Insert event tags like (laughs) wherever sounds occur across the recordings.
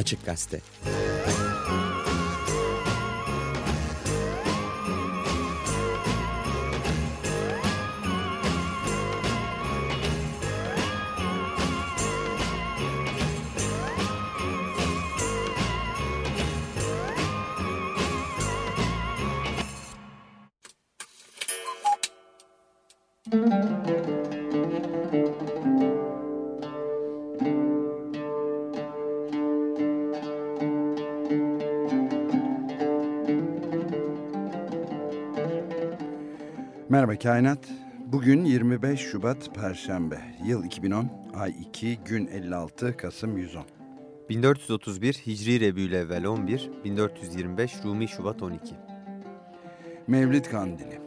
Açık Gazete. Merhaba Kainat. Bugün 25 Şubat Perşembe. Yıl 2010, ay 2, gün 56, Kasım 110. 1431 Hicri Rebülevvel 11, 1425 Rumi Şubat 12. Mevlid Kandili.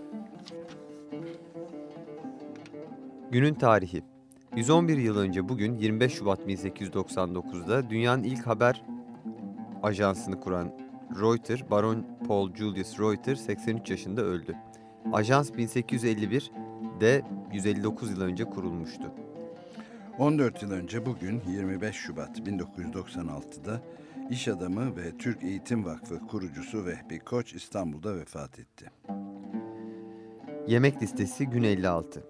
Günün tarihi. 111 yıl önce bugün 25 Şubat 1899'da dünyanın ilk haber ajansını kuran Reuters, Baron Paul Julius Reuters 83 yaşında öldü. Ajans 1851'de 159 yıl önce kurulmuştu. 14 yıl önce bugün 25 Şubat 1996'da iş adamı ve Türk Eğitim Vakfı kurucusu Vehbi Koç İstanbul'da vefat etti. Yemek listesi gün 56.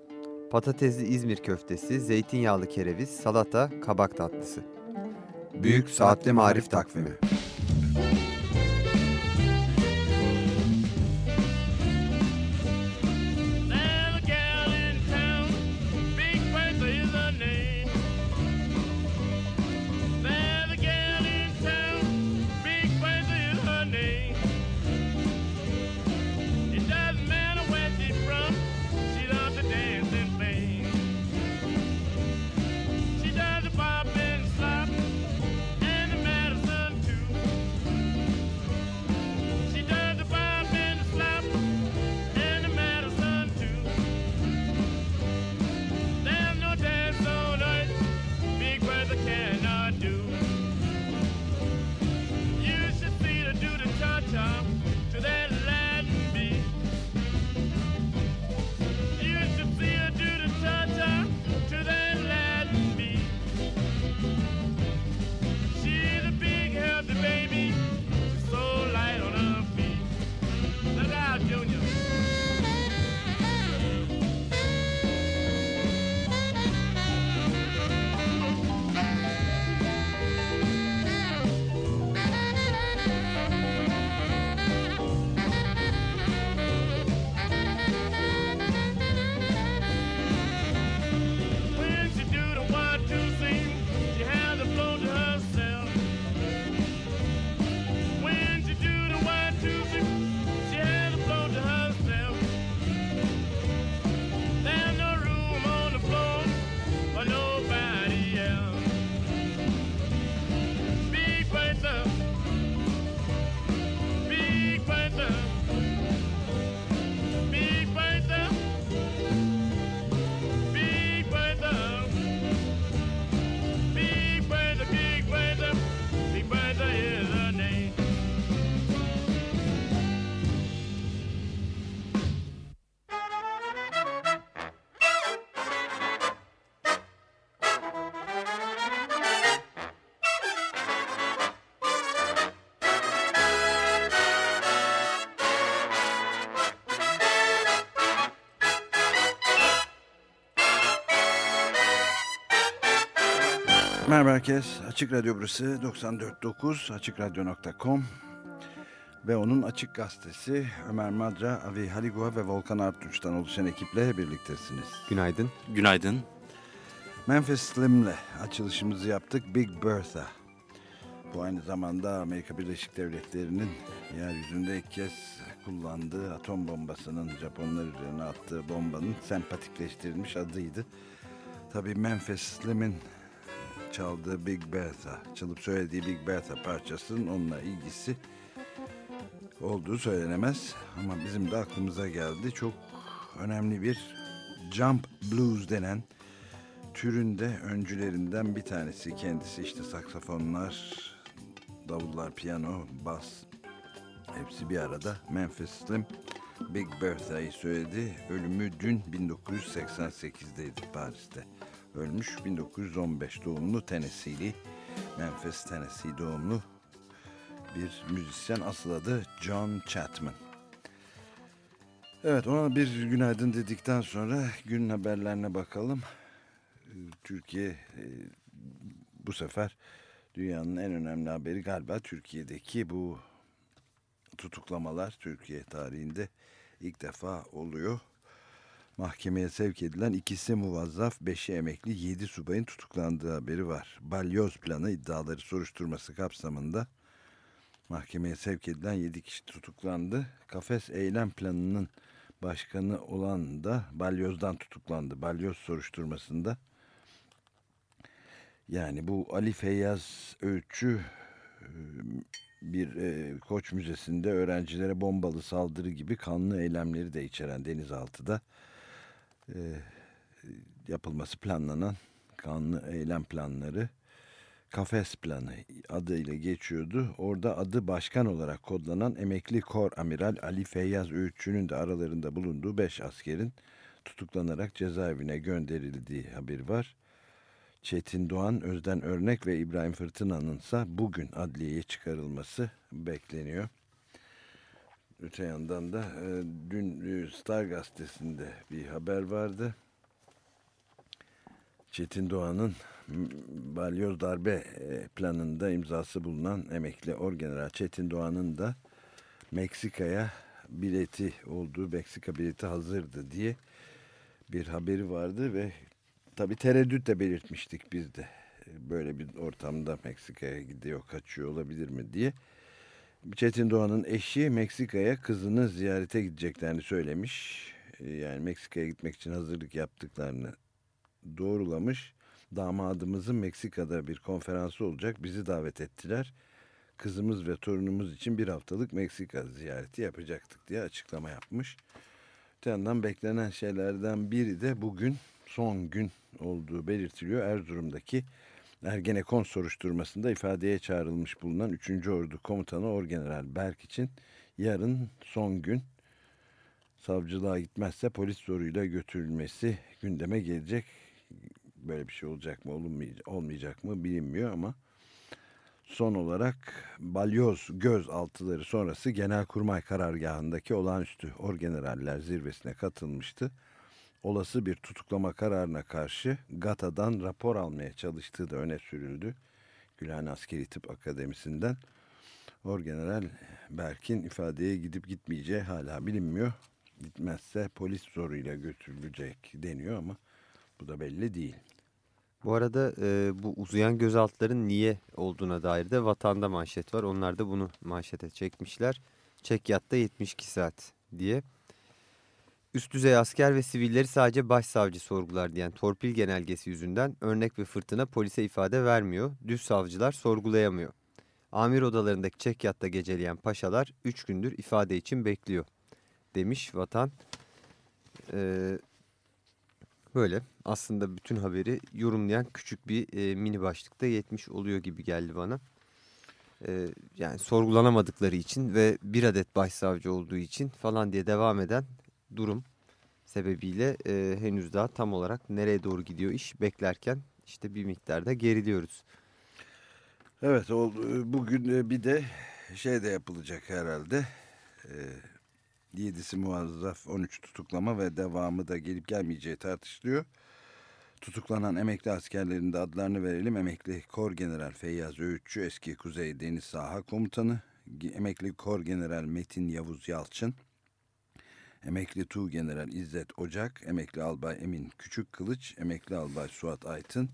Patatesli İzmir köftesi, zeytinyağlı kereviz, salata, kabak tatlısı. Büyük Saatli Marif Takvimi. There's Merhaba herkes. Açık Radyo burası 94.9 AçıkRadyo.com ve onun Açık Gazetesi Ömer Madra, Avi Haligua ve Volkan Artunç'tan oluşan ekiple birliktesiniz. Günaydın. Günaydın. Memphis Slim'le açılışımızı yaptık Big Bertha. Bu aynı zamanda Amerika Birleşik Devletleri'nin yeryüzünde ilk kez kullandığı atom bombasının Japonlar üzerine attığı bombanın sempatikleştirilmiş adıydı. Tabii Memphis Slim'in çaldığı Big Bertha, çalıp söylediği Big Bertha parçasının onunla ilgisi olduğu söylenemez. Ama bizim de aklımıza geldi. Çok önemli bir jump blues denen türünde öncülerinden bir tanesi. Kendisi işte saksafonlar, davullar, piyano, bas hepsi bir arada. Memphis Slim Big Bertha'yı söyledi. Ölümü dün 1988'deydi Paris'te. Ölmüş 1915 doğumlu Tennessee'li Memphis, Tennessee doğumlu bir müzisyen. Asıl adı John Chapman. Evet ona bir günaydın dedikten sonra günün haberlerine bakalım. Türkiye e, bu sefer dünyanın en önemli haberi galiba Türkiye'deki bu tutuklamalar Türkiye tarihinde ilk defa oluyor. Mahkemeye sevk edilen ikisi muvazzaf, beşi emekli, yedi subayın tutuklandığı haberi var. Balyoz planı iddiaları soruşturması kapsamında mahkemeye sevk edilen yedi kişi tutuklandı. Kafes eylem planının başkanı olan da Balyoz'dan tutuklandı. Balyoz soruşturmasında. Yani bu Ali Feyyaz Öğütçü e, bir e, Koç Müzesi'nde öğrencilere bombalı saldırı gibi kanlı eylemleri de içeren denizaltıda e, yapılması planlanan kanlı eylem planları Kafes planı adıyla geçiyordu. Orada adı başkan olarak kodlanan emekli kor amiral Ali Feyyaz Öğütçü'nün de aralarında bulunduğu 5 askerin tutuklanarak cezaevine gönderildiği haberi var. Çetin Doğan, Özden Örnek ve İbrahim Fırtına'nın ise bugün adliyeye çıkarılması bekleniyor. Öte yandan da e, dün e, Star Gazetesi'nde bir haber vardı. Çetin Doğan'ın balyoz darbe e, planında imzası bulunan emekli orgeneral Çetin Doğan'ın da Meksika'ya bileti olduğu, Meksika bileti hazırdı diye bir haberi vardı ve tabi tereddüt de belirtmiştik biz de. Böyle bir ortamda Meksika'ya gidiyor, kaçıyor olabilir mi diye. Çetin Doğan'ın eşi Meksika'ya kızını ziyarete gideceklerini söylemiş. Ee, Yani Meksika'ya gitmek için hazırlık yaptıklarını doğrulamış. Damadımızın Meksika'da bir konferansı olacak. Bizi davet ettiler. Kızımız ve torunumuz için bir haftalık Meksika ziyareti yapacaktık diye açıklama yapmış. Öte yandan beklenen şeylerden biri de bugün son gün olduğu belirtiliyor. Erzurum'daki Ergenekon soruşturmasında ifadeye çağrılmış bulunan 3. Ordu Komutanı Orgeneral Berk için yarın son gün savcılığa gitmezse polis zoruyla götürülmesi gündeme gelecek. Böyle bir şey olacak mı olmayacak, mı bilinmiyor ama son olarak balyoz gözaltıları sonrası Genelkurmay karargahındaki olağanüstü orgeneraller zirvesine katılmıştı. Olası bir tutuklama kararına karşı GATA'dan rapor almaya çalıştığı da öne sürüldü. Gülhane Askeri Tıp Akademisi'nden. Orgeneral Berk'in ifadeye gidip gitmeyeceği hala bilinmiyor. Gitmezse polis zoruyla götürülecek deniyor ama bu da belli değil. Bu arada e, bu uzayan gözaltıların niye olduğuna dair de vatanda manşet var. Onlar da bunu manşete çekmişler. Çekyatta 72 saat diye. Üst düzey asker ve sivilleri sadece başsavcı sorgular diyen torpil genelgesi yüzünden örnek ve fırtına polise ifade vermiyor. Düz savcılar sorgulayamıyor. Amir odalarındaki çekyatta geceleyen paşalar 3 gündür ifade için bekliyor demiş vatan. Ee, böyle aslında bütün haberi yorumlayan küçük bir e, mini başlıkta yetmiş oluyor gibi geldi bana. Ee, yani sorgulanamadıkları için ve bir adet başsavcı olduğu için falan diye devam eden durum sebebiyle e, henüz daha tam olarak nereye doğru gidiyor iş beklerken işte bir miktarda geriliyoruz. Evet oldu. bugün e, bir de şey de yapılacak herhalde. E, Yedisi muazzaf 13 tutuklama ve devamı da gelip gelmeyeceği tartışılıyor. Tutuklanan emekli askerlerin de adlarını verelim. Emekli Kor General Feyyaz Öğütçü, eski Kuzey Deniz Saha Komutanı. Emekli Kor General Metin Yavuz Yalçın. Emekli Tuğ General İzzet Ocak, Emekli Albay Emin Küçük Kılıç, Emekli Albay Suat Aytın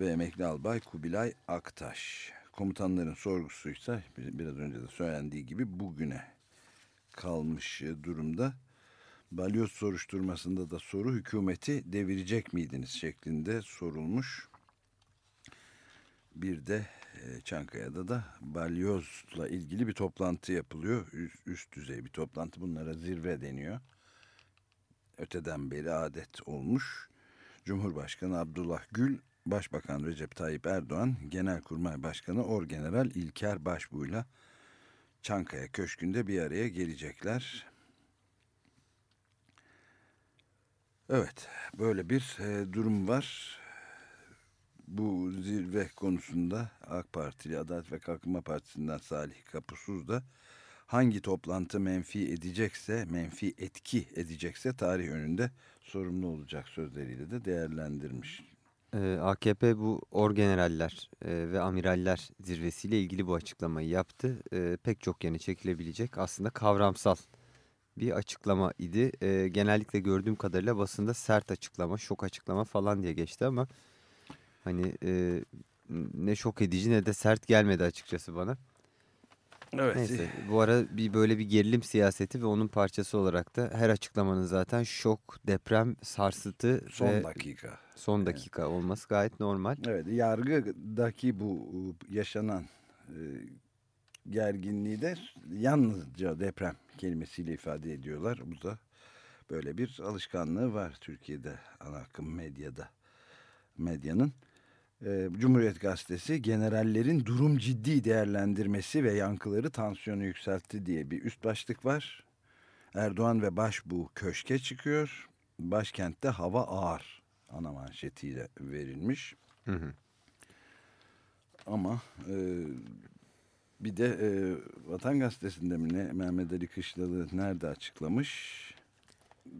ve Emekli Albay Kubilay Aktaş. Komutanların sorgusuysa biraz önce de söylendiği gibi bugüne kalmış durumda. Balyoz soruşturmasında da soru hükümeti devirecek miydiniz şeklinde sorulmuş. Bir de Çankaya'da da balyozla ilgili bir toplantı yapılıyor. Üst, üst düzey bir toplantı. Bunlara zirve deniyor. Öteden beri adet olmuş. Cumhurbaşkanı Abdullah Gül, Başbakan Recep Tayyip Erdoğan, Genelkurmay Başkanı Orgeneral İlker Başbuğ'yla Çankaya Köşkü'nde bir araya gelecekler. Evet, böyle bir e, durum var. Bu zirve konusunda AK Partili Adalet ve Kalkınma Partisi'nden Salih Kapusuz da hangi toplantı menfi edecekse, menfi etki edecekse tarih önünde sorumlu olacak sözleriyle de değerlendirmiş. Ee, AKP bu orgeneraller e, ve amiraller zirvesiyle ilgili bu açıklamayı yaptı. Ee, pek çok yöne çekilebilecek aslında kavramsal bir açıklama idi. Ee, genellikle gördüğüm kadarıyla basında sert açıklama, şok açıklama falan diye geçti ama hani e, ne şok edici ne de sert gelmedi açıkçası bana. Evet. Neyse bu ara bir böyle bir gerilim siyaseti ve onun parçası olarak da her açıklamanın zaten şok, deprem, sarsıntı Son ve dakika. son dakika olması gayet normal. Evet, yargıdaki bu yaşanan e, gerginliği de yalnızca deprem kelimesiyle ifade ediyorlar. Bu da böyle bir alışkanlığı var Türkiye'de ana akım medyada. Medyanın. E, Cumhuriyet Gazetesi generallerin durum ciddi değerlendirmesi ve yankıları tansiyonu yükseltti diye bir üst başlık var. Erdoğan ve Başbuğ köşke çıkıyor. Başkentte hava ağır ana manşetiyle verilmiş. Hı hı. Ama e, bir de e, Vatan Gazetesi'nde mi ne Mehmet Ali Kışlalı nerede açıklamış?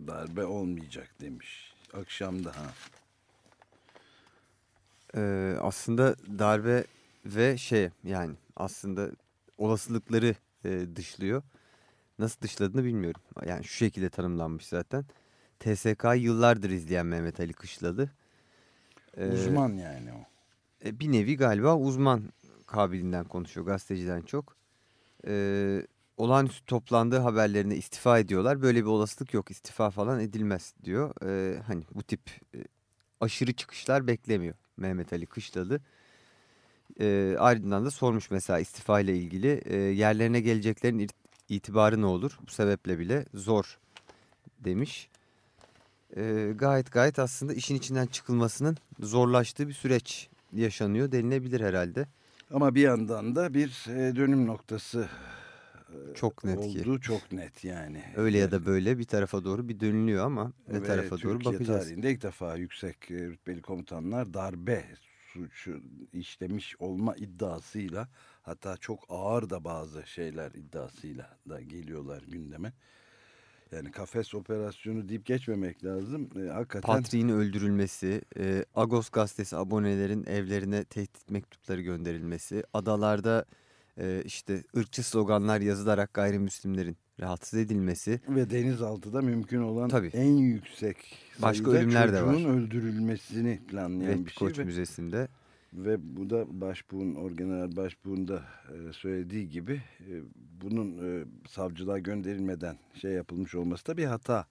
Darbe olmayacak demiş. Akşamda ha. Ee, aslında darbe ve şey yani aslında olasılıkları e, dışlıyor. Nasıl dışladığını bilmiyorum. Yani şu şekilde tanımlanmış zaten. TSK yıllardır izleyen Mehmet Ali Kışlalı. Ee, Uzman yani o. e, bir nevi galiba uzman kabiliğinden konuşuyor gazeteciden çok. Ee, olağanüstü toplandığı haberlerine istifa ediyorlar. Böyle bir olasılık yok istifa falan edilmez diyor. Ee, hani bu tip e, aşırı çıkışlar beklemiyor Mehmet Ali Kışlalı. Ee, ardından da sormuş mesela istifa ile ilgili e, yerlerine geleceklerin itibarı ne olur? Bu sebeple bile zor demiş. Ee, gayet gayet aslında işin içinden çıkılmasının zorlaştığı bir süreç yaşanıyor denilebilir herhalde. Ama bir yandan da bir e, dönüm noktası Çok net ki. olduğu çok net yani. Öyle ya da böyle bir tarafa doğru bir dönülüyor ama ne Ve tarafa doğru Türkiye bakacağız. tarihinde ilk defa yüksek e, rütbeli komutanlar darbe suçu işlemiş olma iddiasıyla hatta çok ağır da bazı şeyler iddiasıyla da geliyorlar gündeme. Yani kafes operasyonu deyip geçmemek lazım. E, hakikaten Patriğin öldürülmesi, e, Agos gazetesi abonelerin evlerine tehdit mektupları gönderilmesi, adalarda e, işte ırkçı sloganlar yazılarak gayrimüslimlerin rahatsız edilmesi. ve denizaltıda mümkün olan Tabii. en yüksek Başka ölümler de var. öldürülmesini planlayan Red bir şey. Koç ve- Müzesi'nde Ve bu da Başbuğ'un, Orgeneral Başbuğ'un da e, söylediği gibi e, bunun e, savcılığa gönderilmeden şey yapılmış olması da bir hata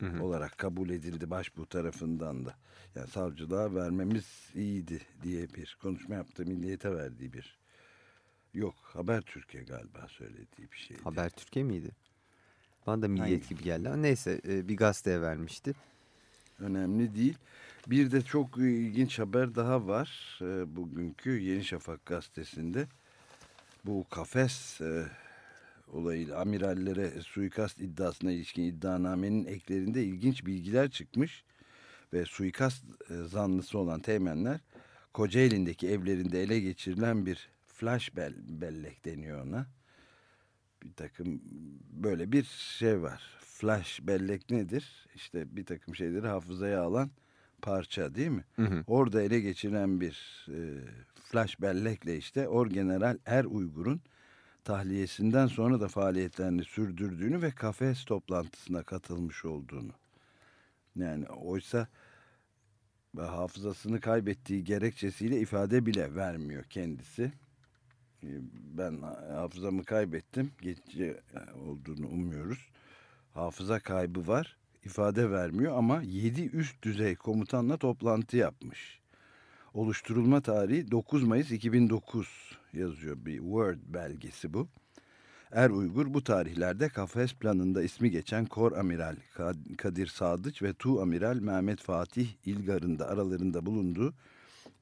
Hı hı. olarak kabul edildi Başbuğ tarafından da. Yani savcılığa vermemiz iyiydi diye bir konuşma yaptı. Milliyete verdiği bir yok Haber Türkiye galiba söylediği bir şeydi. Haber Türkiye miydi? Bana da milliyet Hangi? gibi geldi ama neyse e, bir gazeteye vermişti. Önemli değil. Bir de çok ilginç haber daha var. E, bugünkü Yeni Şafak gazetesinde. Bu kafes e, olayıyla amirallere suikast iddiasına ilişkin iddianamenin eklerinde ilginç bilgiler çıkmış. Ve suikast zanlısı olan teğmenler Kocaeli'ndeki evlerinde ele geçirilen bir flash bell, bellek deniyor ona. Bir takım böyle bir şey var. Flash bellek nedir? İşte bir takım şeyleri hafızaya alan parça değil mi? Hı hı. Orada ele geçirilen bir e, flash bellekle işte Orgeneral Er Uygur'un tahliyesinden sonra da faaliyetlerini sürdürdüğünü ve kafes toplantısına katılmış olduğunu. Yani oysa hafızasını kaybettiği gerekçesiyle ifade bile vermiyor kendisi. E, Ben hafızamı kaybettim. Geçici olduğunu umuyoruz. Hafıza kaybı var. ifade vermiyor ama 7 üst düzey komutanla toplantı yapmış. Oluşturulma tarihi 9 Mayıs 2009 yazıyor bir Word belgesi bu. Er Uygur bu tarihlerde kafes planında ismi geçen Kor Amiral Kadir Sadıç ve Tu Amiral Mehmet Fatih İlgar'ın da aralarında bulunduğu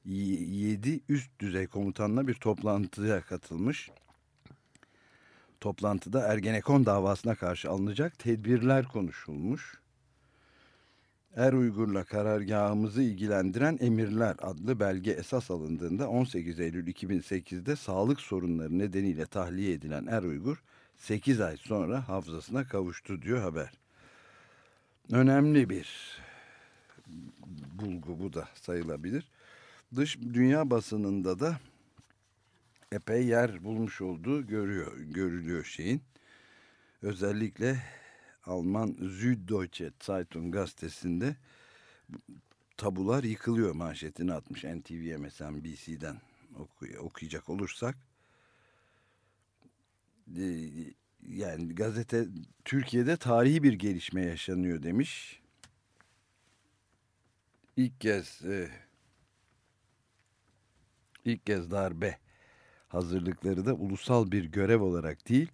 7 üst düzey komutanla bir toplantıya katılmış. Toplantıda Ergenekon davasına karşı alınacak tedbirler konuşulmuş. Er Uygur'la karargahımızı ilgilendiren Emirler adlı belge esas alındığında 18 Eylül 2008'de sağlık sorunları nedeniyle tahliye edilen Er Uygur 8 ay sonra hafızasına kavuştu diyor haber. Önemli bir bulgu bu da sayılabilir. Dış dünya basınında da epey yer bulmuş olduğu görüyor, görülüyor şeyin. Özellikle Alman Süddeutsche Zeitung gazetesinde tabular yıkılıyor manşetini atmış NTV MSNBC'den oku, okuyacak olursak. Ee, yani gazete Türkiye'de tarihi bir gelişme yaşanıyor demiş. İlk kez e, ilk kez darbe hazırlıkları da ulusal bir görev olarak değil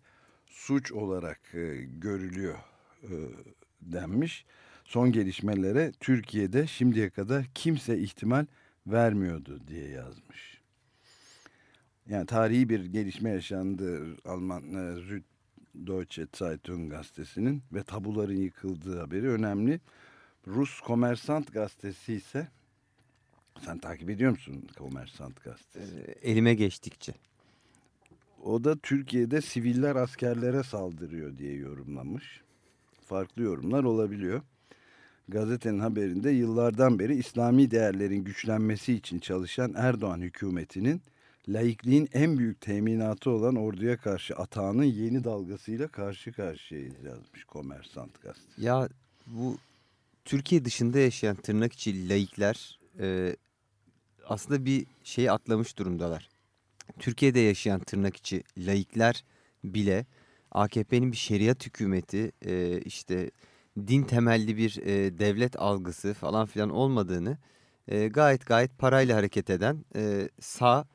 suç olarak e, görülüyor e, denmiş. Son gelişmelere Türkiye'de şimdiye kadar kimse ihtimal vermiyordu diye yazmış. Yani tarihi bir gelişme yaşandı Alman e, Süddeutsche Zeitung gazetesinin ve tabuların yıkıldığı haberi önemli. Rus Komersant gazetesi ise sen takip ediyor musun Komersant gazetesi? Ee, elime geçtikçe. O da Türkiye'de siviller askerlere saldırıyor diye yorumlamış. Farklı yorumlar olabiliyor. Gazetenin haberinde yıllardan beri İslami değerlerin güçlenmesi için çalışan Erdoğan hükümetinin laikliğin en büyük teminatı olan orduya karşı atağının yeni dalgasıyla karşı karşıyayız yazmış Komersant gazetesi. Ya bu Türkiye dışında yaşayan tırnak içi laikler e, aslında bir şeyi atlamış durumdalar. Türkiye'de yaşayan tırnak içi laikler bile AKP'nin bir şeriat hükümeti e, işte din temelli bir e, devlet algısı falan filan olmadığını e, gayet gayet parayla hareket eden e, sağ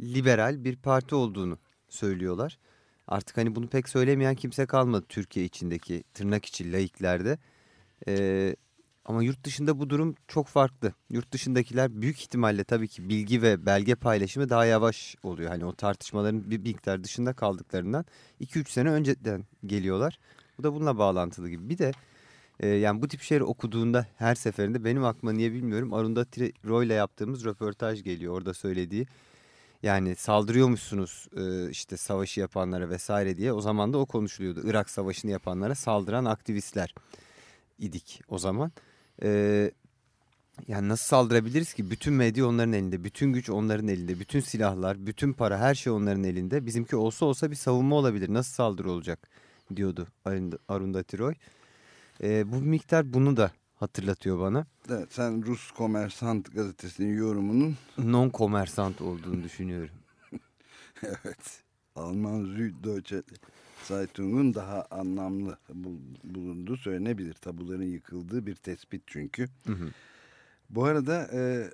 liberal bir parti olduğunu söylüyorlar. Artık hani bunu pek söylemeyen kimse kalmadı Türkiye içindeki tırnak içi laiklerde. E, ama yurt dışında bu durum çok farklı. Yurt dışındakiler büyük ihtimalle tabii ki bilgi ve belge paylaşımı daha yavaş oluyor. Hani o tartışmaların bir miktar dışında kaldıklarından 2-3 sene önceden geliyorlar. Bu da bununla bağlantılı gibi. Bir de e, yani bu tip şeyleri okuduğunda her seferinde benim aklıma niye bilmiyorum Arundhati Roy ile yaptığımız röportaj geliyor. Orada söylediği yani saldırıyormuşsunuz e, işte savaşı yapanlara vesaire diye. O zaman da o konuşuluyordu. Irak savaşını yapanlara saldıran aktivistler idik o zaman. Ee, yani nasıl saldırabiliriz ki? Bütün medya onların elinde, bütün güç onların elinde, bütün silahlar, bütün para her şey onların elinde. Bizimki olsa olsa bir savunma olabilir. Nasıl saldırı olacak diyordu Arundhati Roy. Ee, bu miktar bunu da hatırlatıyor bana. Evet, sen Rus Komersant gazetesinin yorumunun non-komersant olduğunu düşünüyorum. (laughs) evet. Alman Süddeutsche Zeitung'un daha anlamlı bulunduğu söylenebilir. Tabuların yıkıldığı bir tespit çünkü. Hı hı. Bu arada e, e,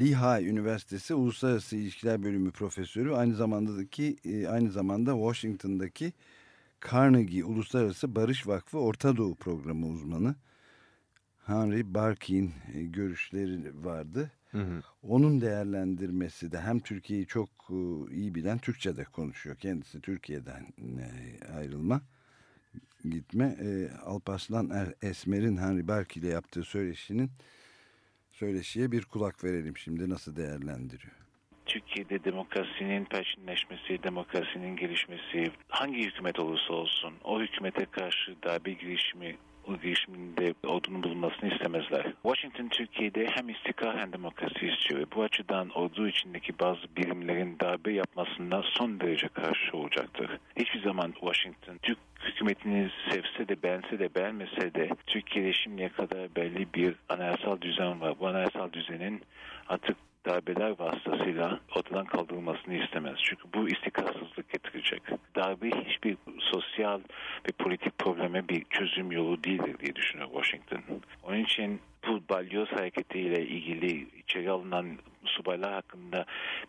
Lehigh Üniversitesi Uluslararası İlişkiler Bölümü profesörü aynı zamandaki e, aynı zamanda Washington'daki Carnegie Uluslararası Barış Vakfı Orta Doğu Programı uzmanı Henry Barkin e, görüşleri vardı. Hı hı. Onun değerlendirmesi de hem Türkiye'yi çok e, iyi bilen Türkçe de konuşuyor. Kendisi Türkiye'den e, ayrılma gitme. E, Alparslan er, Esmer'in Henry Berk ile yaptığı söyleşinin söyleşiye bir kulak verelim şimdi nasıl değerlendiriyor. Türkiye'de demokrasinin perçinleşmesi, demokrasinin gelişmesi, hangi hükümet olursa olsun o hükümete karşı darbe girişimi girişiminde ordunun bulunmasını istemezler. Washington Türkiye'de hem istikrar hem demokrasi istiyor. Bu açıdan ordu içindeki bazı birimlerin darbe yapmasından son derece karşı olacaktır. Hiçbir zaman Washington Türk hükümetini sevse de beğense de beğenmese de Türkiye'de şimdiye kadar belli bir anayasal düzen var. Bu anayasal düzenin artık darbeler vasıtasıyla ortadan kaldırılmasını istemez. Çünkü bu istikrarsızlık getirecek. Darbe hiçbir sosyal ve politik probleme bir çözüm yolu değildir diye düşünüyor Washington. Onun için bu balyoz hareketiyle ilgili içeri alınan subaylar hakkında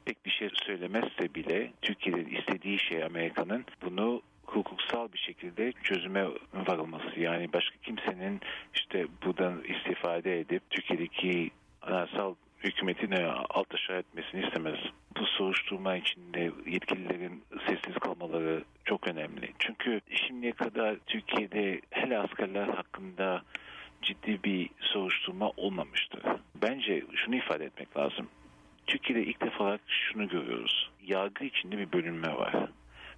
pek bir şey söylemezse bile Türkiye'de istediği şey Amerika'nın bunu hukuksal bir şekilde çözüme varılması. Yani başka kimsenin işte buradan istifade edip Türkiye'deki anayasal hükümetin e, alt aşağı etmesini istemez. Bu soruşturma içinde yetkililerin sessiz kalmaları çok önemli. Çünkü şimdiye kadar Türkiye'de hele askerler hakkında ciddi bir soruşturma olmamıştır. Bence şunu ifade etmek lazım. Türkiye'de ilk defa şunu görüyoruz. Yargı içinde bir bölünme var.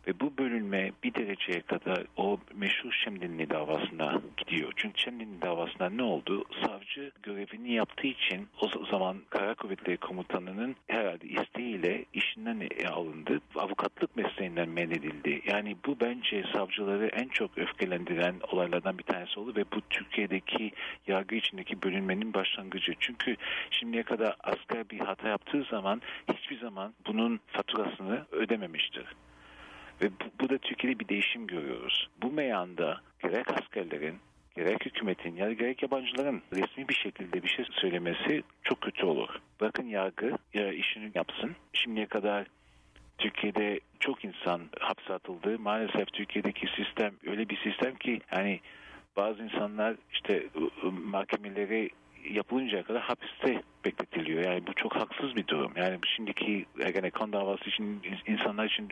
Ve bu bölünme bir dereceye kadar o meşhur Şemdinli davasına gidiyor. Çünkü Şemdinli davasında ne oldu? Savcı görevini yaptığı için o zaman Kara Kuvvetleri Komutanı'nın herhalde isteğiyle işinden alındı. Avukatlık mesleğinden men edildi. Yani bu bence savcıları en çok öfkelendiren olaylardan bir tanesi oldu ve bu Türkiye'deki yargı içindeki bölünmenin başlangıcı. Çünkü şimdiye kadar asker bir hata yaptığı zaman hiçbir zaman bunun faturasını ödememiştir. Ve bu, bu da Türkiye'de bir değişim görüyoruz. Bu meyanda gerek askerlerin gerek hükümetin ya da gerek yabancıların resmi bir şekilde bir şey söylemesi çok kötü olur. Bakın yargı ya işini yapsın. Şimdiye kadar Türkiye'de çok insan hapse atıldı. Maalesef Türkiye'deki sistem öyle bir sistem ki hani bazı insanlar işte mahkemeleri yapılıncaya kadar hapiste bekletiliyor. Yani bu çok haksız bir durum. Yani şimdiki Ergenekon davası için insanlar için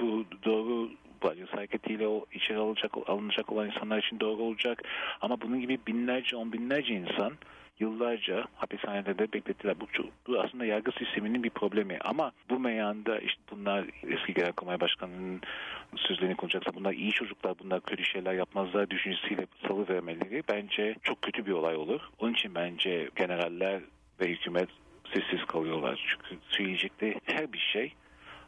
bu doğru balyoz hareketiyle o içeri alınacak, alınacak olan insanlar için doğru olacak. Ama bunun gibi binlerce, on binlerce insan yıllarca hapishanede de bekletiler. Bu, bu aslında yargı sisteminin bir problemi. Ama bu meyanda işte bunlar eski Genelkurmay Başkanı'nın sözlerini konuşacaksa bunlar iyi çocuklar, bunlar kötü şeyler yapmazlar düşüncesiyle salı vermeleri bence çok kötü bir olay olur. Onun için bence generaller ve hükümet sessiz kalıyorlar. Çünkü söyleyecekleri her bir şey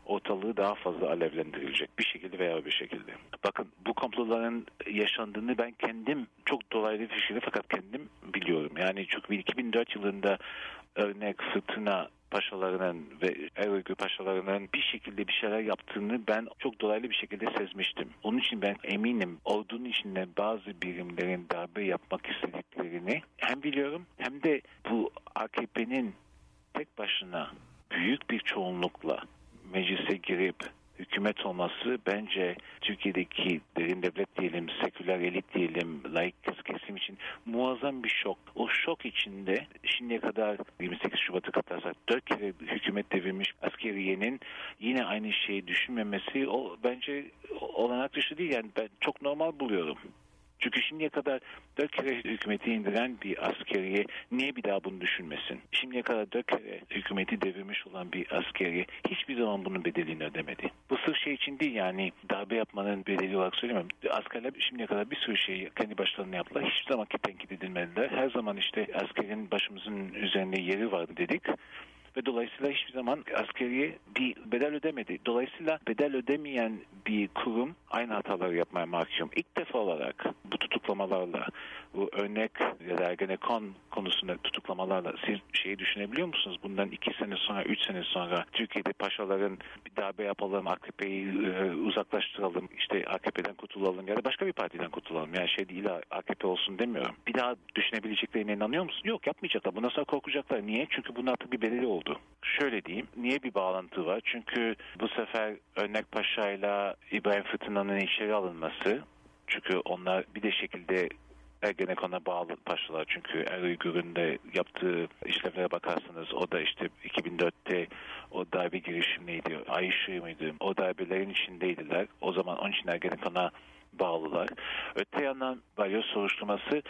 ortalığı daha fazla alevlendirilecek bir şekilde veya bir şekilde. Bakın bu komploların yaşandığını ben kendim çok dolaylı bir şekilde fakat kendim biliyorum. Yani çünkü 2004 yılında örnek fırtına paşalarının ve Ergü paşalarının bir şekilde bir şeyler yaptığını ben çok dolaylı bir şekilde sezmiştim. Onun için ben eminim ordunun içinde bazı birimlerin darbe yapmak istediklerini hem biliyorum hem de bu AKP'nin tek başına büyük bir çoğunlukla meclise girip hükümet olması bence Türkiye'deki derin devlet diyelim, seküler elit diyelim, laik kesim için muazzam bir şok. O şok içinde şimdiye kadar 28 Şubat'ı katarsak dört kere hükümet devirmiş askeriyenin yine aynı şeyi düşünmemesi o bence olanak dışı değil. Yani ben çok normal buluyorum. Çünkü şimdiye kadar dört kere hükümeti indiren bir askeriye niye bir daha bunu düşünmesin? Şimdiye kadar dört kere hükümeti devirmiş olan bir askeriye hiçbir zaman bunun bedelini ödemedi. Bu sırf şey için değil yani darbe yapmanın bedeli olarak söylemem. Askerler şimdiye kadar bir sürü şeyi kendi başlarına yaptılar. Hiçbir zaman tenkit edilmediler. Her zaman işte askerin başımızın üzerinde yeri vardı dedik ve dolayısıyla hiçbir zaman askeriye bir bedel ödemedi. Dolayısıyla bedel ödemeyen bir kurum aynı hataları yapmaya mahkum. İlk defa olarak bu tutuklamalarla, bu örnek ya da Ergenekon konusunda tutuklamalarla siz şeyi düşünebiliyor musunuz? Bundan iki sene sonra, üç sene sonra Türkiye'de paşaların bir darbe yapalım, AKP'yi e, uzaklaştıralım, işte AKP'den kurtulalım ya da başka bir partiden kurtulalım. Yani şey değil AKP olsun demiyorum. Bir daha düşünebileceklerine inanıyor musun? Yok yapmayacaklar. Bundan sonra korkacaklar. Niye? Çünkü bunun artık bir bedeli oldu. Şöyle diyeyim. Niye bir bağlantı var? Çünkü bu sefer Örnek Paşa'yla İbrahim Fırtına'nın içeri alınması çünkü onlar bir de şekilde Ergenekon'a bağlı paşalar çünkü Er Uygur'un da yaptığı işlemlere bakarsanız o da işte 2004'te o darbe girişimiydi, Ay Işığı mıydı? O darbelerin içindeydiler. O zaman onun için Ergenekon'a bağlılar. Öte yandan balyoz soruşturması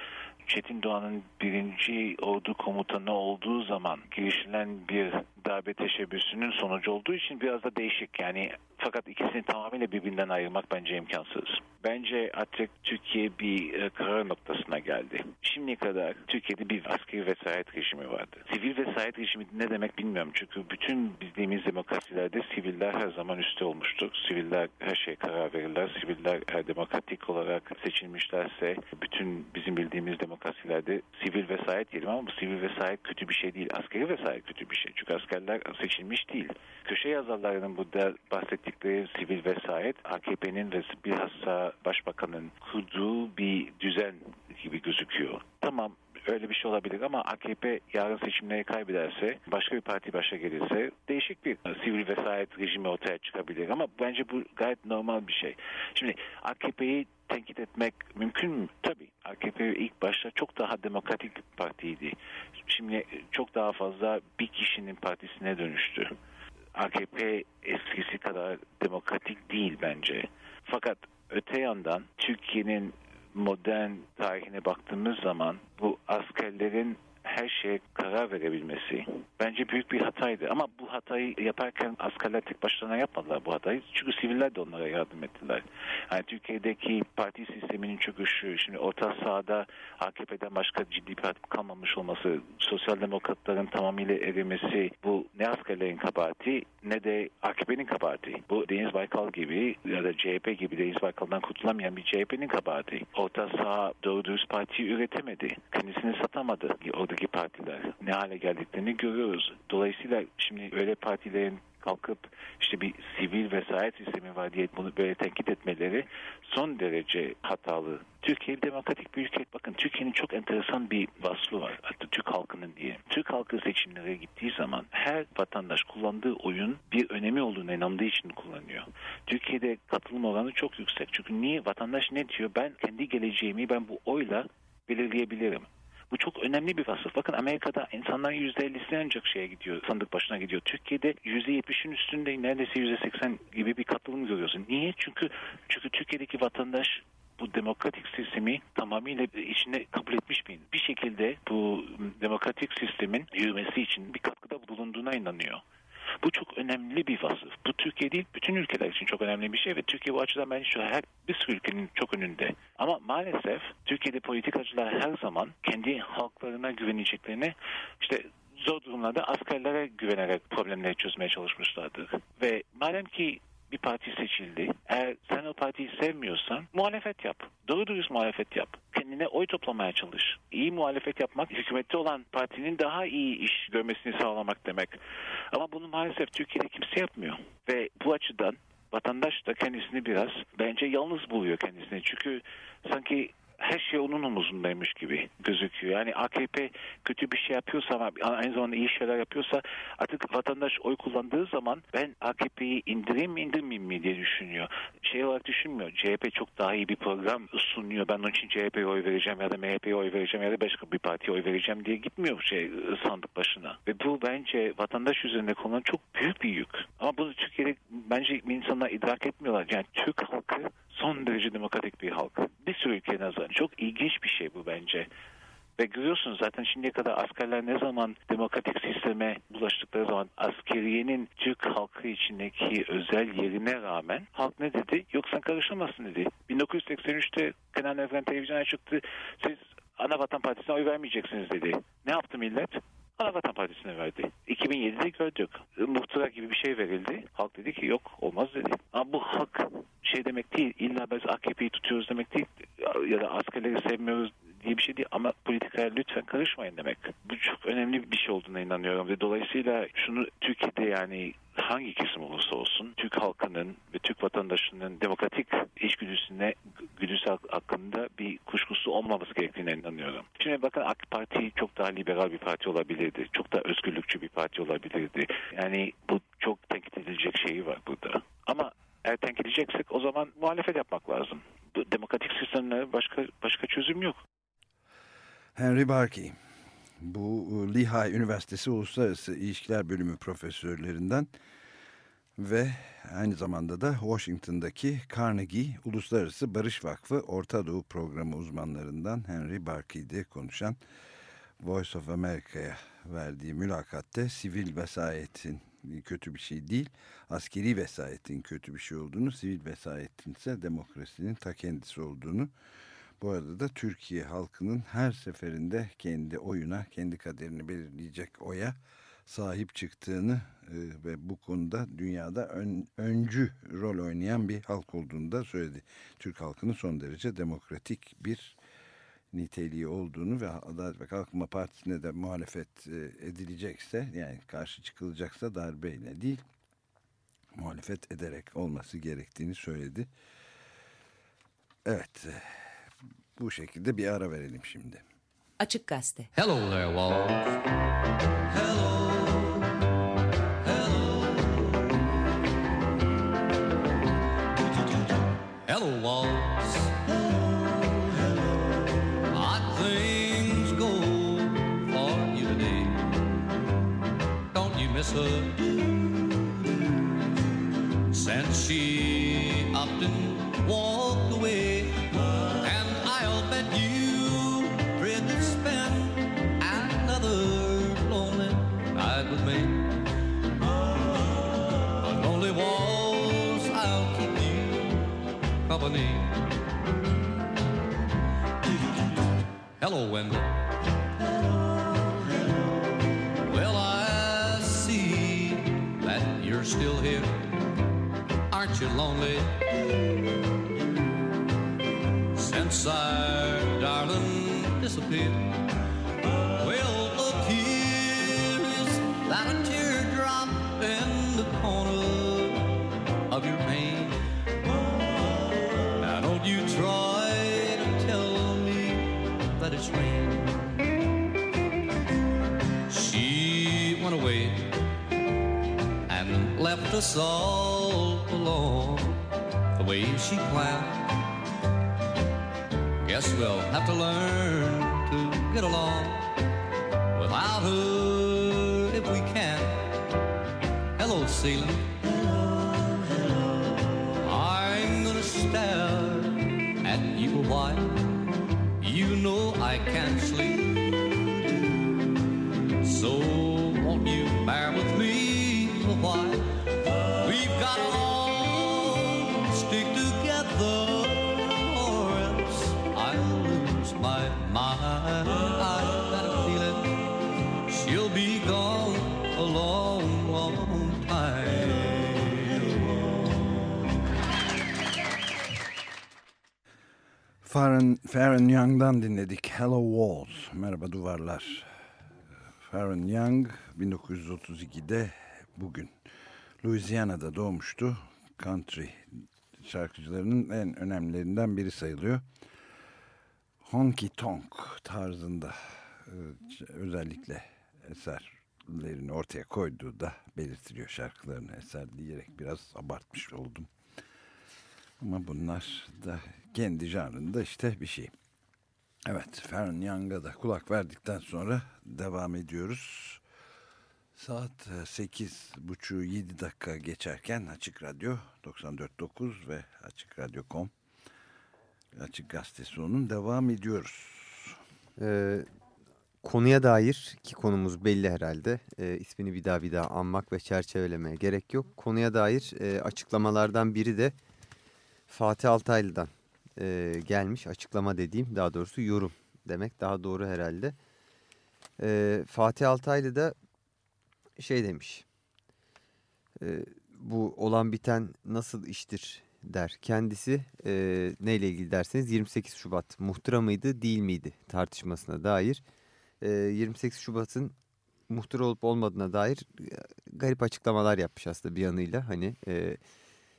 Çetin Doğan'ın birinci ordu komutanı olduğu zaman girişilen bir darbe teşebbüsünün sonucu olduğu için biraz da değişik. Yani fakat ikisini tamamıyla birbirinden ayırmak bence imkansız. Bence artık Türkiye bir e, karar noktasına geldi. Şimdiye kadar Türkiye'de bir askeri vesayet rejimi vardı. Sivil vesayet rejimi ne demek bilmiyorum. Çünkü bütün bildiğimiz demokrasilerde siviller her zaman üstte olmuştur. Siviller her şeye karar verirler. Siviller eğer demokratik olarak seçilmişlerse bütün bizim bildiğimiz demokrasilerde sivil vesayet diyelim ama bu sivil vesayet kötü bir şey değil. Askeri vesayet kötü bir şey. Çünkü askerler seçilmiş değil. Köşe yazarlarının burada bahsettikleri sivil vesayet AKP'nin ve bilhassa başbakanın kurduğu bir düzen gibi gözüküyor. Tamam öyle bir şey olabilir ama AKP yarın seçimleri kaybederse, başka bir parti başa gelirse değişik bir sivil vesayet rejimi ortaya çıkabilir. Ama bence bu gayet normal bir şey. Şimdi AKP'yi tenkit etmek mümkün mü? Tabii. AKP ilk başta çok daha demokratik bir partiydi. Şimdi çok daha fazla bir kişinin partisine dönüştü. AKP eskisi kadar demokratik değil bence. Fakat öte yandan Türkiye'nin modern tarihine baktığımız zaman bu askerlerin her şeye karar verebilmesi bence büyük bir hataydı. Ama bu hatayı yaparken askerler tek başlarına yapmadılar bu hatayı. Çünkü siviller de onlara yardım ettiler. Yani Türkiye'deki parti sisteminin çöküşü, şimdi orta sahada AKP'den başka ciddi parti kalmamış olması, sosyal demokratların tamamıyla erimesi bu ne askerlerin kabahati ne de AKP'nin kabahati. Bu Deniz Baykal gibi ya da CHP gibi Deniz Baykal'dan kurtulamayan bir CHP'nin kabahati. Orta saha doğru dürüst partiyi üretemedi. Kendisini satamadı. Oradaki partiler ne hale geldiklerini görüyoruz. Dolayısıyla şimdi öyle partilerin kalkıp işte bir sivil vesayet sistemi var diye bunu böyle tenkit etmeleri son derece hatalı. Türkiye bir demokratik bir ülke. Bakın Türkiye'nin çok enteresan bir vasfı var. Hatta Türk halkının diye. Türk halkı seçimlere gittiği zaman her vatandaş kullandığı oyun bir önemi olduğuna inandığı için kullanıyor. Türkiye'de katılım oranı çok yüksek. Çünkü niye? Vatandaş ne diyor? Ben kendi geleceğimi ben bu oyla belirleyebilirim. Bu çok önemli bir vasıf. Bakın Amerika'da insanların %50'si ancak şeye gidiyor, sandık başına gidiyor. Türkiye'de %70'in üstünde neredeyse %80 gibi bir katılım görüyorsun. Niye? Çünkü çünkü Türkiye'deki vatandaş bu demokratik sistemi tamamıyla içine kabul etmiş bir, bir şekilde bu demokratik sistemin yürümesi için bir katkıda bulunduğuna inanıyor. Bu çok önemli bir vasıf. Bu Türkiye değil, bütün ülkeler için çok önemli bir şey ve Türkiye bu açıdan bence şu her bir sürü ülkenin çok önünde. Ama maalesef Türkiye'de politikacılar her zaman kendi halklarına güveneceklerini işte zor durumlarda askerlere güvenerek problemleri çözmeye çalışmışlardır. Ve madem ki bir parti seçildi. Eğer sen o partiyi sevmiyorsan muhalefet yap. Doğru dürüst muhalefet yap. Kendine oy toplamaya çalış. İyi muhalefet yapmak hükümette olan partinin daha iyi iş görmesini sağlamak demek. Ama bunu maalesef Türkiye'de kimse yapmıyor. Ve bu açıdan vatandaş da kendisini biraz bence yalnız buluyor kendisini. Çünkü sanki her şey onun omuzundaymış gibi gözüküyor. Yani AKP kötü bir şey yapıyorsa ama aynı zamanda iyi şeyler yapıyorsa artık vatandaş oy kullandığı zaman ben AKP'yi indireyim mi indirmeyeyim mi diye düşünüyor. Şey olarak düşünmüyor. CHP çok daha iyi bir program sunuyor. Ben onun için CHP'ye oy vereceğim ya da MHP'ye oy vereceğim ya da başka bir partiye oy vereceğim diye gitmiyor şey sandık başına. Ve bu bence vatandaş üzerinde konulan çok büyük bir yük. Ama bunu Türkiye'de bence insanlar idrak etmiyorlar. Yani Türk halkı son derece demokratik bir halk. Bir sürü ülkeye nazaran. Çok ilginç bir şey bu bence. Ve görüyorsunuz zaten şimdiye kadar askerler ne zaman demokratik sisteme bulaştıkları zaman askeriyenin Türk halkı içindeki özel yerine rağmen halk ne dedi? Yok sen karışamazsın dedi. 1983'te Kenan Evren televizyona çıktı. Siz Anavatan Partisi'ne oy vermeyeceksiniz dedi. Ne yaptı millet? Anavatan Partisi'ne verdi. 2007'de gördük. Muhtıra gibi bir şey verildi. Halk dedi ki yok olmaz dedi. Ama bu halk şey demek değil. İlla biz AKP'yi tutuyoruz demek değil. Ya da askerleri sevmiyoruz diye bir şey değil. Ama politikaya lütfen karışmayın demek. Bu çok önemli bir şey olduğuna inanıyorum. Ve dolayısıyla şunu Türkiye'de yani hangi kesim olursa olsun Türk halkının ve Türk vatandaşının demokratik içgüdüsüne güdüsü hakkında bir kuşkusu olmaması gerektiğine inanıyorum. Şimdi bakın AK Parti çok daha liberal bir parti olabilirdi. Çok daha özgürlükçü bir parti olabilirdi. Yani bu çok tenkit edilecek şeyi var burada. Ama eğer tenkit edeceksek o zaman muhalefet yapmak lazım. Bu demokratik sistemlere başka başka çözüm yok. Henry Barkey bu Lehigh Üniversitesi Uluslararası İlişkiler Bölümü profesörlerinden ve aynı zamanda da Washington'daki Carnegie Uluslararası Barış Vakfı Orta Doğu Programı uzmanlarından Henry Barkey'de konuşan Voice of America'ya verdiği mülakatte sivil vesayetin kötü bir şey değil, askeri vesayetin kötü bir şey olduğunu, sivil vesayetin ise demokrasinin ta kendisi olduğunu bu arada da Türkiye halkının her seferinde kendi oyuna, kendi kaderini belirleyecek oya sahip çıktığını e, ve bu konuda dünyada ön, öncü rol oynayan bir halk olduğunu da söyledi. Türk halkının son derece demokratik bir niteliği olduğunu ve Adalet ve Kalkınma Partisi'ne de muhalefet e, edilecekse yani karşı çıkılacaksa darbeyle değil muhalefet ederek olması gerektiğini söyledi. Evet bu şekilde bir ara verelim şimdi. Açık Gazete. Hello there, Walls. Hello, Walls. How'd things go for you today? Don't you miss her? Hello, Wendell. Away and left us all alone the way she planned. Guess we'll have to learn to get along without her if we can. Hello, ceiling. Hello, hello. I'm gonna stare at you a while. Farron, Farron Young'dan dinledik. Hello Walls. Merhaba duvarlar. Farron Young 1932'de bugün Louisiana'da doğmuştu. Country şarkıcılarının en önemlilerinden biri sayılıyor. Honky Tonk tarzında e, özellikle eserlerini ortaya koyduğu da belirtiliyor şarkılarını eser diyerek biraz abartmış oldum. Ama bunlar da kendi janrında işte bir şey. Evet, Farron Young'a da kulak verdikten sonra devam ediyoruz. Saat 8.30 7 dakika geçerken Açık Radyo 94.9 ve Açık Radyo.com Açık Gazetesi onun devam ediyoruz. Ee, konuya dair ki konumuz belli herhalde. Ee, ismini bir daha bir daha anmak ve çerçevelemeye gerek yok. Konuya dair e, açıklamalardan biri de Fatih Altaylı'dan e, gelmiş. Açıklama dediğim daha doğrusu yorum demek daha doğru herhalde. Ee, Fatih Altaylı da şey demiş. e, bu olan biten nasıl iştir der. Kendisi e, neyle ilgili derseniz 28 Şubat muhtıra mıydı değil miydi tartışmasına dair. E, 28 Şubat'ın muhtıra olup olmadığına dair e, garip açıklamalar yapmış aslında bir yanıyla. Hani e,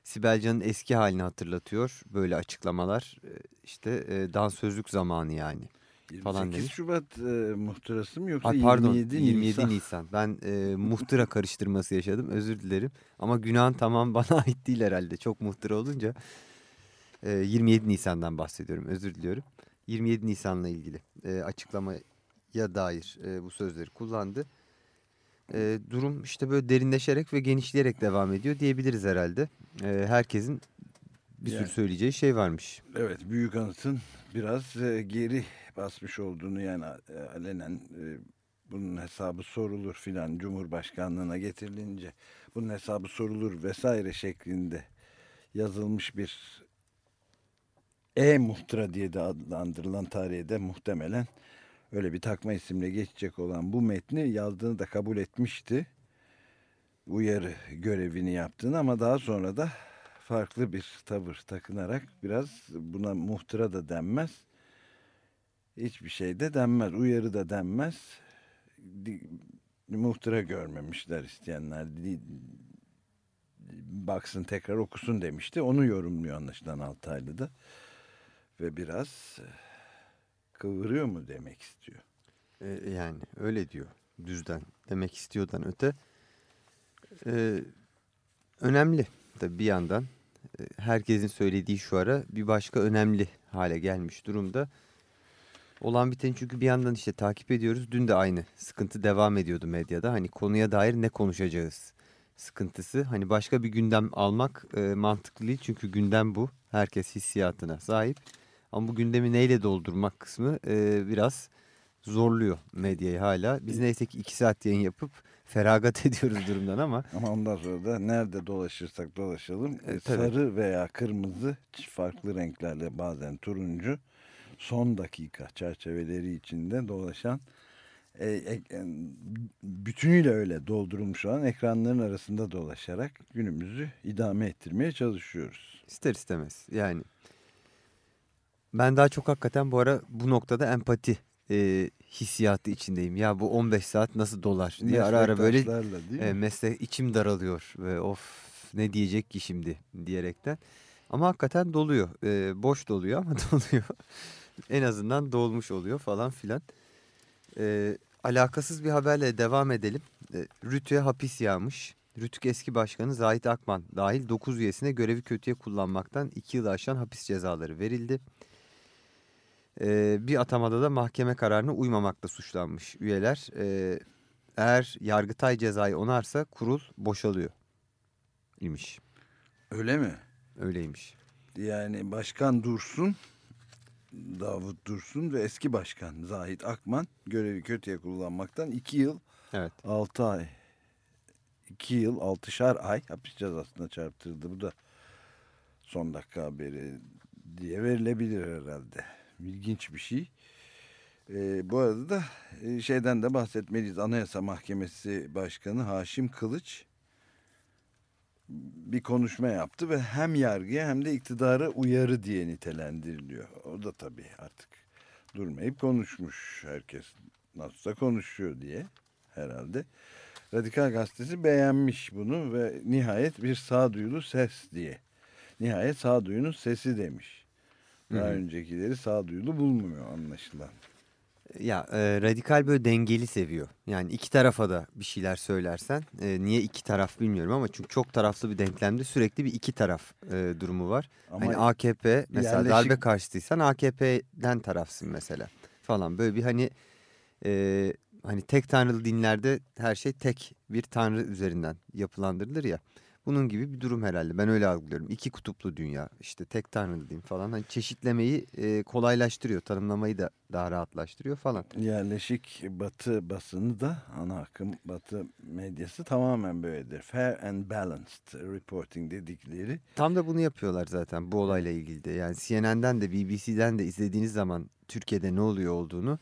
Sibel Can'ın eski halini hatırlatıyor böyle açıklamalar. E, işte e, dansözlük zamanı yani. 28 Falan demiş. Şubat e, muhtırası mı yoksa Ay pardon 27, 27, Nisan? Nisan. Ben e, muhtıra karıştırması yaşadım özür dilerim. Ama günahın tamam (laughs) bana ait değil herhalde çok muhtıra olunca. E, 27 Nisan'dan bahsediyorum özür diliyorum. 27 Nisan'la ilgili e, açıklamaya dair e, bu sözleri kullandı. E, durum işte böyle derinleşerek ve genişleyerek devam ediyor diyebiliriz herhalde. E, herkesin bir Yani- sürü söyleyeceği şey varmış. Evet büyük anıtın biraz e, geri basmış olduğunu yani e, alenen e, bunun hesabı sorulur filan Cumhurbaşkanlığına getirilince bunun hesabı sorulur vesaire şeklinde yazılmış bir e-muhtıra diye de adlandırılan tarihe de muhtemelen öyle bir takma isimle geçecek olan bu metni yazdığını da kabul etmişti. Uyarı görevini yaptığını ama daha sonra da farklı bir tavır takınarak biraz buna muhtıra da denmez. Hiçbir şey de denmez. Uyarı da denmez. Muhtıra görmemişler isteyenler. Baksın tekrar okusun demişti. Onu yorumluyor anlaşılan Altaylı da. Ve biraz kıvırıyor mu demek istiyor. E, yani öyle diyor düzden demek istiyordan öte. E, önemli tabii bir yandan. E, herkesin söylediği şu ara bir başka önemli hale gelmiş durumda. Olan biteni çünkü bir yandan işte takip ediyoruz. Dün de aynı sıkıntı devam ediyordu medyada. Hani konuya dair ne konuşacağız sıkıntısı. Hani başka bir gündem almak e, mantıklı değil. Çünkü gündem bu. Herkes hissiyatına sahip. Ama bu gündemi neyle doldurmak kısmı e, biraz zorluyor medyayı hala. Biz neyse ki iki saat yayın yapıp feragat (laughs) ediyoruz durumdan ama. Ama ondan sonra da nerede dolaşırsak dolaşalım E, sarı veya kırmızı farklı renklerle bazen turuncu son dakika çerçeveleri içinde dolaşan e, e, bütünüyle öyle doldurulmuş olan ekranların arasında dolaşarak günümüzü idame ettirmeye çalışıyoruz. İster istemez yani. Ben daha çok hakikaten bu ara bu noktada empati e, hissiyatı içindeyim. Ya bu 15 saat nasıl dolar diye ara ara böyle e, meslek içim daralıyor ve of ne diyecek ki şimdi diyerekten. Ama hakikaten doluyor. E, boş doluyor ama (laughs) doluyor. en azından dolmuş oluyor falan filan. E, alakasız bir haberle devam edelim. E, Rütü'ye hapis yağmış. Rütük eski başkanı Zahit Akman dahil 9 üyesine görevi kötüye kullanmaktan 2 yılı aşan hapis cezaları verildi. E, bir atamada da mahkeme kararına uymamakla suçlanmış üyeler. E, eğer Yargıtay cezayı onarsa kurul boşalıyor. imiş. Öyle mi? Öyleymiş. Yani Başkan Dursun, Davut Dursun ve eski başkan Zahit Akman görevi kötüye kullanmaktan 2 yıl Evet. 6 ay 2 yıl 6'şar ay hapis cezasına çarptırdı. Bu da son dakika haberi diye verilebilir herhalde. İlginç bir şey. Ee, bu arada da e, şeyden de bahsetmeliyiz. Anayasa Mahkemesi Başkanı Haşim Kılıç bir konuşma yaptı ve hem yargıya hem de iktidara uyarı diye nitelendiriliyor. O da tabii artık durmayıp konuşmuş. Herkes nasılsa konuşuyor diye herhalde. Radikal Gazetesi beğenmiş bunu ve nihayet bir sağduyulu ses diye. Nihayet sağduyunun sesi demiş. Daha Hı hı. öncekileri sağduyulu bulmuyor anlaşılan. Ya e, radikal böyle dengeli seviyor. Yani iki tarafa da bir şeyler söylersen e, niye iki taraf bilmiyorum ama çünkü çok taraflı bir denklemde sürekli bir iki taraf e, durumu var. Ama hani AKP mesela yerleşik- darbe karşıtıysan AKP'den tarafsın mesela falan böyle bir hani e, hani tek tanrılı dinlerde her şey tek bir tanrı üzerinden yapılandırılır ya. Bunun gibi bir durum herhalde. Ben öyle algılıyorum. İki kutuplu dünya, işte tek tanrılı din falan. Hani çeşitlemeyi e, kolaylaştırıyor, tanımlamayı da daha rahatlaştırıyor falan. yerleşik batı basını da ana akım batı medyası tamamen böyledir. Fair and balanced reporting dedikleri. Tam da bunu yapıyorlar zaten bu olayla ilgili de. Yani CNN'den de BBC'den de izlediğiniz zaman Türkiye'de ne oluyor olduğunu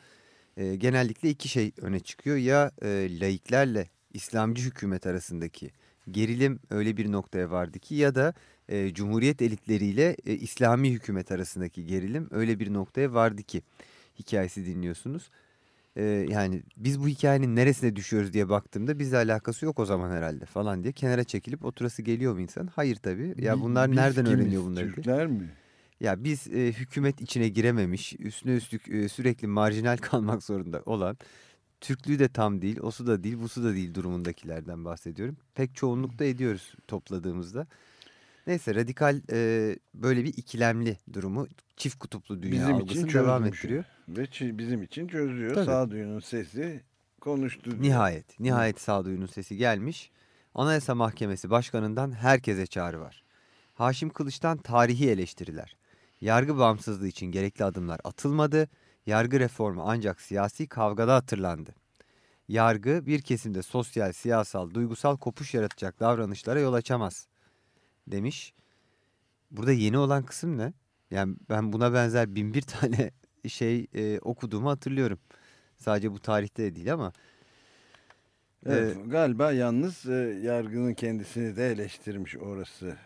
e, genellikle iki şey öne çıkıyor. Ya e, laiklerle İslamcı hükümet arasındaki gerilim öyle bir noktaya vardı ki ya da e, Cumhuriyet elitleriyle e, İslami hükümet arasındaki gerilim öyle bir noktaya vardı ki hikayesi dinliyorsunuz. E, yani biz bu hikayenin neresine düşüyoruz diye baktığımda bizle alakası yok o zaman herhalde falan diye kenara çekilip oturası geliyor mu insan? Hayır tabii. Ya bunlar biz nereden kimiz? öğreniyor bunları? diye. Türkler mi? Ya biz e, hükümet içine girememiş, üstüne üstlük e, sürekli marjinal (laughs) kalmak zorunda olan, Türklüğü de tam değil, osu da değil, busu da değil durumundakilerden bahsediyorum. Pek çoğunlukta ediyoruz topladığımızda. Neyse radikal e, böyle bir ikilemli durumu çift kutuplu dünya Bizim için algısını devam çözmüş. ettiriyor. Ve bizim için çözüyor. Tabii. Sağduyunun sesi konuştu. diyor. Nihayet, nihayet sağduyunun sesi gelmiş. Anayasa Mahkemesi Başkanı'ndan herkese çağrı var. Haşim Kılıç'tan tarihi eleştiriler. Yargı bağımsızlığı için gerekli adımlar atılmadı. Yargı reformu ancak siyasi kavgada hatırlandı. Yargı bir kesimde sosyal, siyasal, duygusal kopuş yaratacak davranışlara yol açamaz demiş. Burada yeni olan kısım ne? Yani ben buna benzer bin bir (laughs) tane şey e, okuduğumu hatırlıyorum. Sadece bu tarihte de değil ama. Evet, e, galiba yalnız e, yargının kendisini de eleştirmiş orası.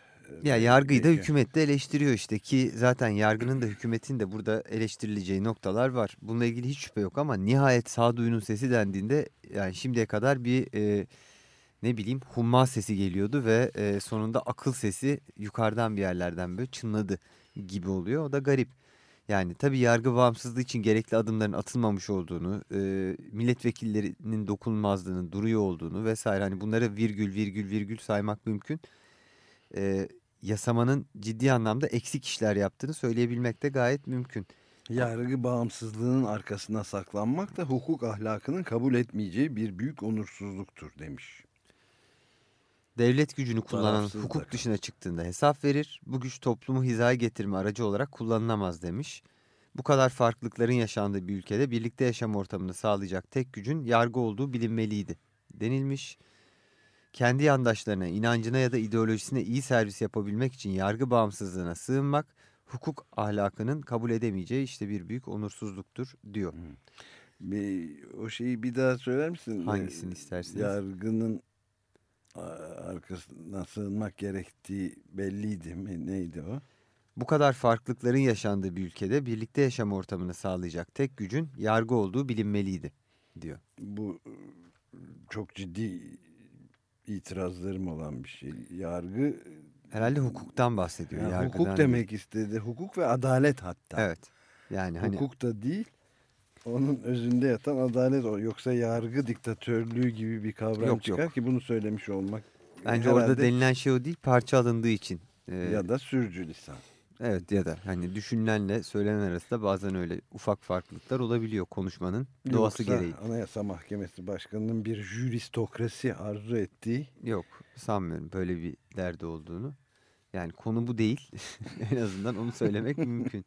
E, Ya yargıyı da hükümet de eleştiriyor işte ki zaten yargının da hükümetin de burada eleştirileceği noktalar var. Bununla ilgili hiç şüphe yok ama nihayet sağduyunun sesi dendiğinde yani şimdiye kadar bir e, ne bileyim humma sesi geliyordu ve e, sonunda akıl sesi yukarıdan bir yerlerden böyle çınladı gibi oluyor. O da garip. Yani tabii yargı bağımsızlığı için gerekli adımların atılmamış olduğunu, e, milletvekillerinin dokunulmazlığının duruyor olduğunu vesaire hani bunları virgül virgül virgül saymak mümkün. E, yasamanın ciddi anlamda eksik işler yaptığını söyleyebilmek de gayet mümkün. Yargı bağımsızlığının arkasına saklanmak da hukuk ahlakının kabul etmeyeceği bir büyük onursuzluktur demiş. Devlet gücünü kullanan hukuk dışına çıktığında hesap verir. Bu güç toplumu hizaya getirme aracı olarak kullanılamaz demiş. Bu kadar farklılıkların yaşandığı bir ülkede birlikte yaşam ortamını sağlayacak tek gücün yargı olduğu bilinmeliydi denilmiş. Kendi yandaşlarına, inancına ya da ideolojisine iyi servis yapabilmek için yargı bağımsızlığına sığınmak hukuk ahlakının kabul edemeyeceği işte bir büyük onursuzluktur diyor. Bir, o şeyi bir daha söyler misin? Hangisini Ee, isterseniz. Yargının arkasına sığınmak gerektiği belliydi mi? Neydi o? Bu kadar farklılıkların yaşandığı bir ülkede birlikte yaşam ortamını sağlayacak tek gücün yargı olduğu bilinmeliydi diyor. Bu e, çok ciddi itirazlarım olan bir şey. Yargı Herhalde hukuktan bahsediyor. yani yargıdan hukuk değil. demek istedi. Hukuk ve adalet hatta. Evet. Yani hani Hukuk da değil. Onun özünde yatan adalet o. Yoksa yargı diktatörlüğü gibi bir kavram Yok, çıkar yok. ki bunu söylemiş olmak. bence orada herhalde- denilen şey o değil parça alındığı için. Ee, ya da sürcü lisan. Evet ya da hani düşünülenle söylenen arasında bazen öyle ufak farklılıklar olabiliyor konuşmanın doğası Yoksa gereği. Anayasa Mahkemesi Başkanı'nın bir juristokrasi arzu ettiği Yok sanmıyorum böyle bir derdi olduğunu. Yani konu bu değil. (laughs) en azından onu söylemek (laughs) mümkün.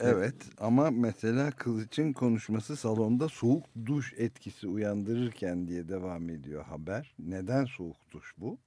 Evet ama mesela Kılıç'ın konuşması salonda soğuk duş etkisi uyandırırken diye devam ediyor haber. Neden soğuk duş bu?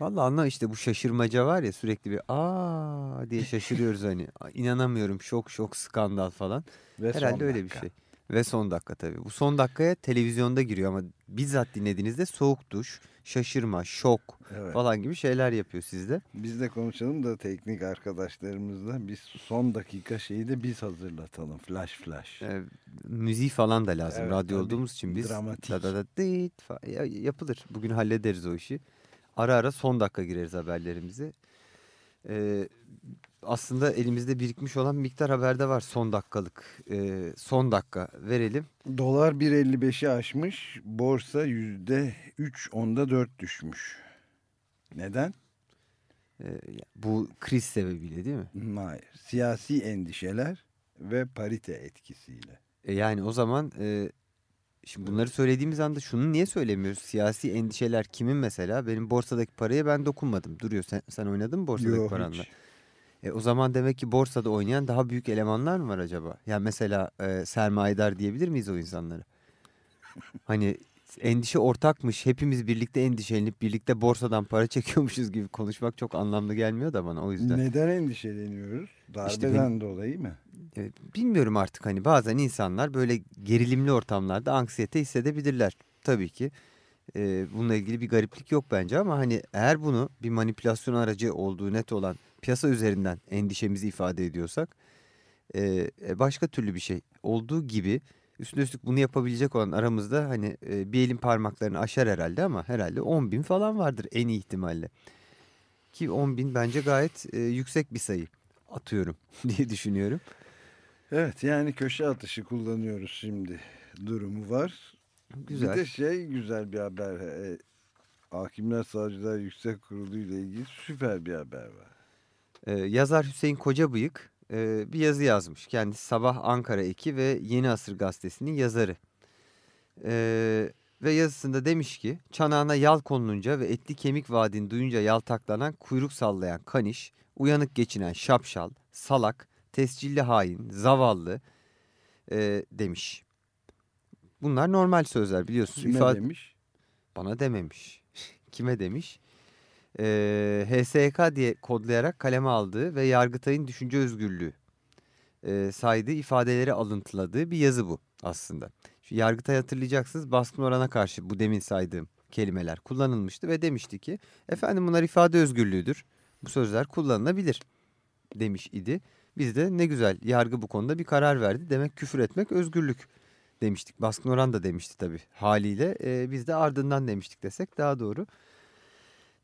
Vallahi anla işte bu şaşırmaca var ya sürekli bir aa diye şaşırıyoruz hani. İnanamıyorum şok şok skandal falan. Ve Herhalde öyle bir şey. Ve son dakika tabii. Bu son dakikaya televizyonda giriyor ama bizzat dinlediğinizde soğuk duş, şaşırma, şok Evet. falan gibi şeyler yapıyor sizde. Biz de konuşalım da teknik arkadaşlarımızla biz son dakika şeyi de biz hazırlatalım. Flash flash. Ee, müziği falan da lazım. Evet, Radyo tabii. olduğumuz için biz Dramatik. da da da yapılır. Bugün hallederiz o işi. Ara ara son dakika gireriz haberlerimize. Ee, aslında elimizde birikmiş olan miktar haberde var son dakikalık. Ee, son dakika verelim. Dolar 1.55'i aşmış. Borsa %3 onda 4 düşmüş. Neden? Ee, bu kriz sebebiyle değil mi? Hayır. Siyasi endişeler ve parite etkisiyle. E yani o zaman e, şimdi bunları söylediğimiz anda şunu niye söylemiyoruz? Siyasi endişeler kimin mesela? Benim borsadaki paraya ben dokunmadım. Duruyor. Sen, sen oynadın mı borsadaki Yok, paranla? hiç. E, o zaman demek ki borsada oynayan daha büyük elemanlar mı var acaba? Yani mesela e, sermayedar diyebilir miyiz o insanlara? Hani endişe ortakmış. Hepimiz birlikte endişelenip birlikte borsadan para (laughs) çekiyormuşuz gibi konuşmak çok anlamlı gelmiyor da bana o yüzden. Neden endişeleniyoruz? Darbeden benim- dolayı mı? E, bilmiyorum artık hani bazen insanlar böyle gerilimli ortamlarda anksiyete hissedebilirler. Tabii ki e, bununla ilgili bir gariplik yok bence ama hani eğer bunu bir manipülasyon aracı olduğu net olan piyasa üzerinden endişemizi ifade ediyorsak e, e, başka türlü bir şey olduğu gibi üstüne üstlük bunu yapabilecek olan aramızda hani e, bir elin parmaklarını aşar herhalde ama herhalde 10 bin falan vardır en iyi ihtimalle. Ki 10 bin bence gayet e, yüksek bir sayı atıyorum (laughs) diye düşünüyorum. Evet yani köşe atışı kullanıyoruz şimdi. Durumu var. Güzel. Bir de şey güzel bir haber. E, Hakimler Savcılar Yüksek Kurulu ile ilgili süper bir haber var. Ee, yazar Hüseyin Kocabıyık e, bir yazı yazmış. Kendisi Sabah Ankara Eki ve Yeni Asır gazetesinin yazarı. Ee, ve yazısında demiş ki çanağına yal konulunca ve etli kemik vaadini duyunca yaltaklanan kuyruk sallayan kaniş, uyanık geçinen şapşal, salak, tescilli hain, zavallı e, demiş. Bunlar normal sözler biliyorsunuz. Kime İfade- demiş? bana dememiş. (laughs) Kime demiş? Ee, HSK diye kodlayarak kaleme aldığı ve Yargıtay'ın düşünce özgürlüğü e, saydığı ifadeleri alıntıladığı bir yazı bu aslında. Şu Yargıtay hatırlayacaksınız baskın orana karşı bu demin saydığım kelimeler kullanılmıştı ve demişti ki efendim bunlar ifade özgürlüğüdür. Bu sözler kullanılabilir demiş idi. Biz de ne güzel yargı bu konuda bir karar verdi. Demek küfür etmek özgürlük demiştik. Baskın Orhan da demişti tabii haliyle. Ee, biz de ardından demiştik desek daha doğru.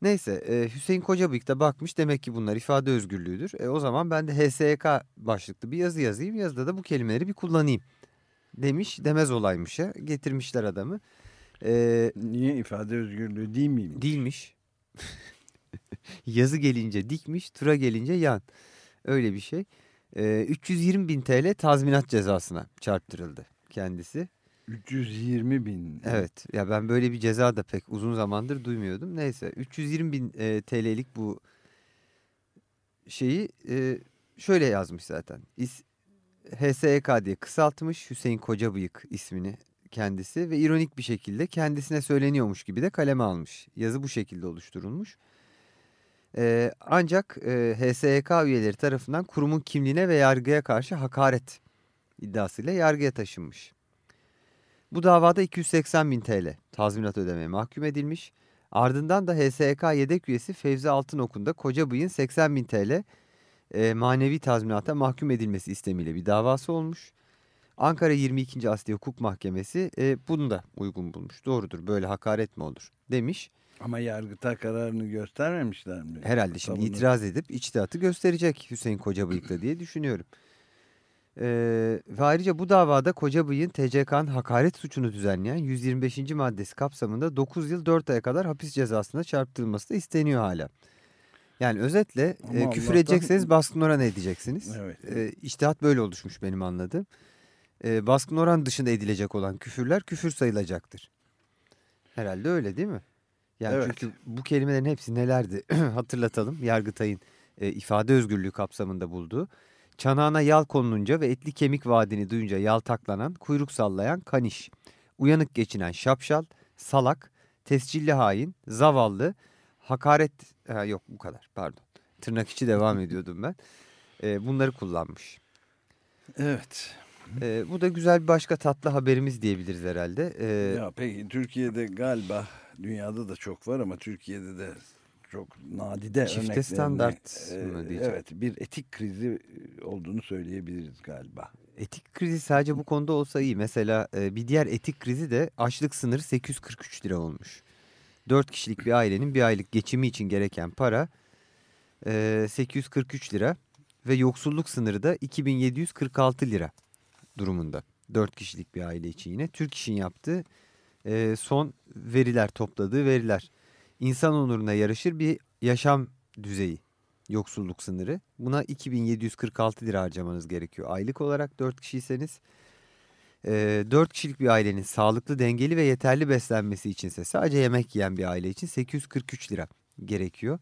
Neyse e, Hüseyin Kocabıyık da bakmış demek ki bunlar ifade özgürlüğüdür. E, o zaman ben de HSYK başlıklı bir yazı yazayım. Yazıda da bu kelimeleri bir kullanayım demiş. Demez olaymış ya getirmişler adamı. E, Niye ifade özgürlüğü değil miyim? Değilmiş. (laughs) Yazı gelince dikmiş, tura gelince yan. Öyle bir şey. Ee, 320 bin TL tazminat cezasına çarptırıldı kendisi. 320 bin. Evet ya ben böyle bir ceza da pek uzun zamandır duymuyordum. Neyse 320 bin e, TL'lik bu şeyi e, şöyle yazmış zaten. İs, HSYK diye kısaltmış Hüseyin Kocabıyık ismini kendisi ve ironik bir şekilde kendisine söyleniyormuş gibi de kaleme almış. Yazı bu şekilde oluşturulmuş. Ee, ancak e, HSYK üyeleri tarafından kurumun kimliğine ve yargıya karşı hakaret iddiasıyla yargıya taşınmış. Bu davada 280 bin TL tazminat ödemeye mahkum edilmiş. Ardından da HSYK yedek üyesi Fevzi Altınok'un da Kocabıyık'ın 80 bin TL e, manevi tazminata mahkum edilmesi istemiyle bir davası olmuş. Ankara 22. Asliye Hukuk Mahkemesi e, bunu da uygun bulmuş. Doğrudur böyle hakaret mi olur demiş. Ama yargıta kararını göstermemişler mi? Herhalde şimdi itiraz edip içtihatı gösterecek Hüseyin Kocabıyık'la diye düşünüyorum. Ee, ve ayrıca bu davada Kocabıyık'ın TCK'nın hakaret suçunu düzenleyen 125. maddesi kapsamında 9 yıl 4 aya kadar hapis cezasına çarptırılması da isteniyor hala. Yani özetle Ama e, küfür Allah'tan- edecekseniz baskın oran edeceksiniz. Evet. E, içtihat böyle oluşmuş benim anladığım. E, baskın oran dışında edilecek olan küfürler küfür sayılacaktır. Herhalde öyle değil mi? Yani Evet. çünkü bu kelimelerin hepsi nelerdi (clears throat) hatırlatalım. Yargıtay'ın e, ifade özgürlüğü kapsamında bulduğu. Çanağına yal konulunca ve etli kemik vaadini duyunca yaltaklanan, kuyruk sallayan kaniş. Uyanık geçinen şapşal, salak, tescilli hain, zavallı, hakaret... Ha, yok bu kadar pardon. Tırnak içi devam (laughs) ediyordum ben. E, bunları kullanmış. Evet. E, bu da güzel bir başka tatlı haberimiz diyebiliriz herhalde. E, Ya peki Türkiye'de galiba dünyada da çok var ama Türkiye'de de çok nadide Çifte standart e, mı diyeceğim? Evet bir etik krizi olduğunu söyleyebiliriz galiba. Etik krizi sadece bu konuda olsa iyi. Mesela e, bir diğer etik krizi de açlık sınırı 843 lira olmuş. 4 kişilik bir ailenin bir aylık geçimi için gereken para e, 843 lira ve yoksulluk sınırı da 2746 lira durumunda. 4 kişilik bir aile için yine. Türk İş'in yaptığı e, son veriler topladığı veriler. İnsan onuruna yarışır bir yaşam düzeyi yoksulluk sınırı. Buna 2746 lira harcamanız gerekiyor. Aylık olarak 4 kişiyseniz. E, 4 kişilik bir ailenin sağlıklı, dengeli ve yeterli beslenmesi içinse sadece yemek yiyen bir aile için 843 lira gerekiyor.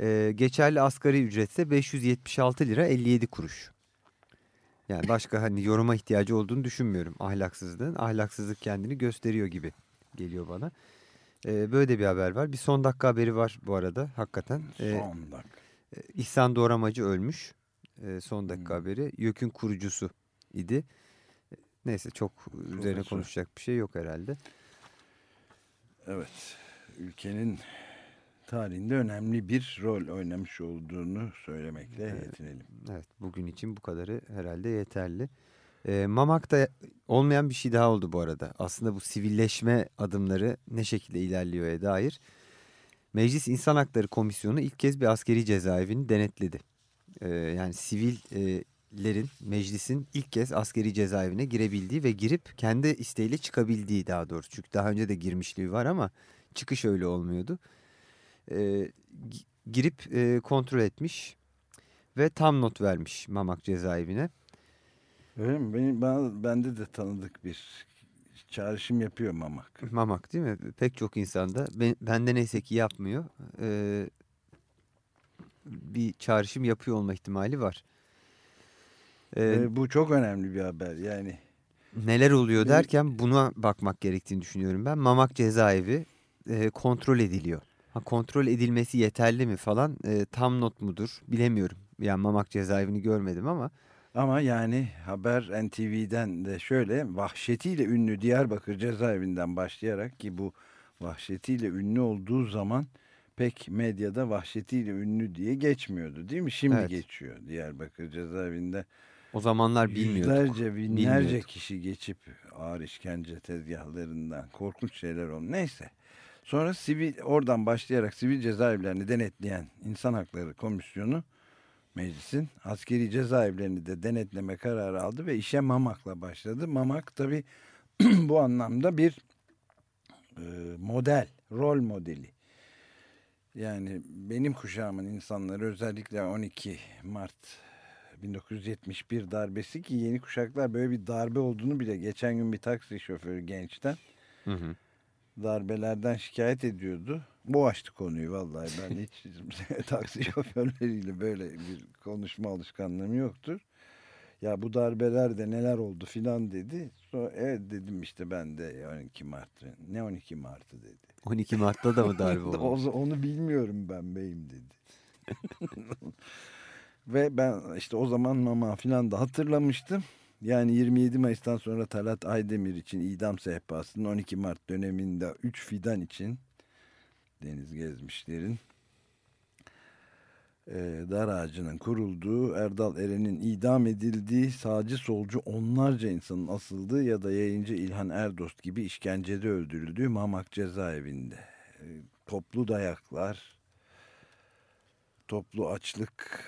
E, geçerli asgari ücretse 576 lira 57 kuruş. Yani başka hani yoruma ihtiyacı olduğunu düşünmüyorum ahlaksızlığın. Ahlaksızlık kendini gösteriyor gibi geliyor bana. E, böyle bir haber var. Bir son dakika haberi var bu arada hakikaten. E, Son dakika. İhsan Doğramacı ölmüş. E, son dakika Hmm. haberi. YÖK'ün kurucusu idi. Neyse çok üzerine Profesör. konuşacak bir şey yok herhalde. Evet ülkenin tarihinde önemli bir rol oynamış olduğunu söylemekle Evet. yetinelim. Evet bugün için bu kadarı herhalde yeterli. E, Mamak'ta olmayan bir şey daha oldu bu arada. Aslında bu sivilleşme adımları ne şekilde ilerliyor dair. Meclis İnsan Hakları Komisyonu ilk kez bir askeri cezaevini denetledi. E, yani sivillerin meclisin ilk kez askeri cezaevine girebildiği ve girip kendi isteğiyle çıkabildiği daha doğrusu. Çünkü daha önce de girmişliği var ama çıkış öyle olmuyordu. E, gi- girip e, kontrol etmiş ve tam not vermiş Mamak cezaevine. Öyle mi? Benim, bana, bende de tanıdık bir çağrışım yapıyor Mamak. Mamak değil mi? Pek çok insanda ben, bende neyse ki yapmıyor. Ee, bir çağrışım yapıyor olma ihtimali var. Ee, Ee, bu çok önemli bir haber yani. neler oluyor benim- derken buna bakmak gerektiğini düşünüyorum ben. Mamak cezaevi e, kontrol ediliyor. Ha, kontrol edilmesi yeterli mi falan e, tam not mudur bilemiyorum. Yani Mamak cezaevini görmedim ama Ama yani haber NTV'den de şöyle vahşetiyle ünlü Diyarbakır cezaevinden başlayarak ki bu vahşetiyle ünlü olduğu zaman pek medyada vahşetiyle ünlü diye geçmiyordu değil mi? Şimdi Evet. geçiyor Diyarbakır cezaevinde. o zamanlar bilmiyorduk. Yüzlerce binlerce Bilmiyorduk. kişi geçip ağır işkence tezgahlarından korkunç şeyler oldu. Neyse Sonra sivil oradan başlayarak sivil cezaevlerini denetleyen İnsan Hakları Komisyonu meclisin askeri cezaevlerini de denetleme kararı aldı ve işe Mamak'la başladı. Mamak tabi (clears throat) bu anlamda bir e, model, rol modeli. Yani benim kuşağımın insanları özellikle 12 Mart 1971 darbesi ki yeni kuşaklar böyle bir darbe olduğunu bile geçen gün bir taksi şoförü gençten Hı hı. Darbelerden şikayet ediyordu. Bu açtı konuyu vallahi ben hiç (laughs) (laughs) taksi şoförleriyle böyle bir konuşma alışkanlığım yoktur. Ya bu darbelerde neler oldu filan dedi. Sonra evet dedim işte ben de 12 Mart. Ne 12 Mart'ı dedi. 12 Mart'ta da mı darbe (laughs) O- olmuş? Onu bilmiyorum ben beyim dedi. Ve ben işte o zaman mama filan da hatırlamıştım. Yani 27 Mayıs'tan sonra Talat Aydemir için idam sehpasının 12 Mart döneminde 3 fidan için Deniz Gezmişler'in e, dar ağacının kurulduğu, Erdal Eren'in idam edildiği, sağcı solcu onlarca insanın asıldığı ya da yayıncı İlhan Erdost gibi işkencede öldürüldüğü Mamak cezaevinde. E, toplu dayaklar, toplu açlık,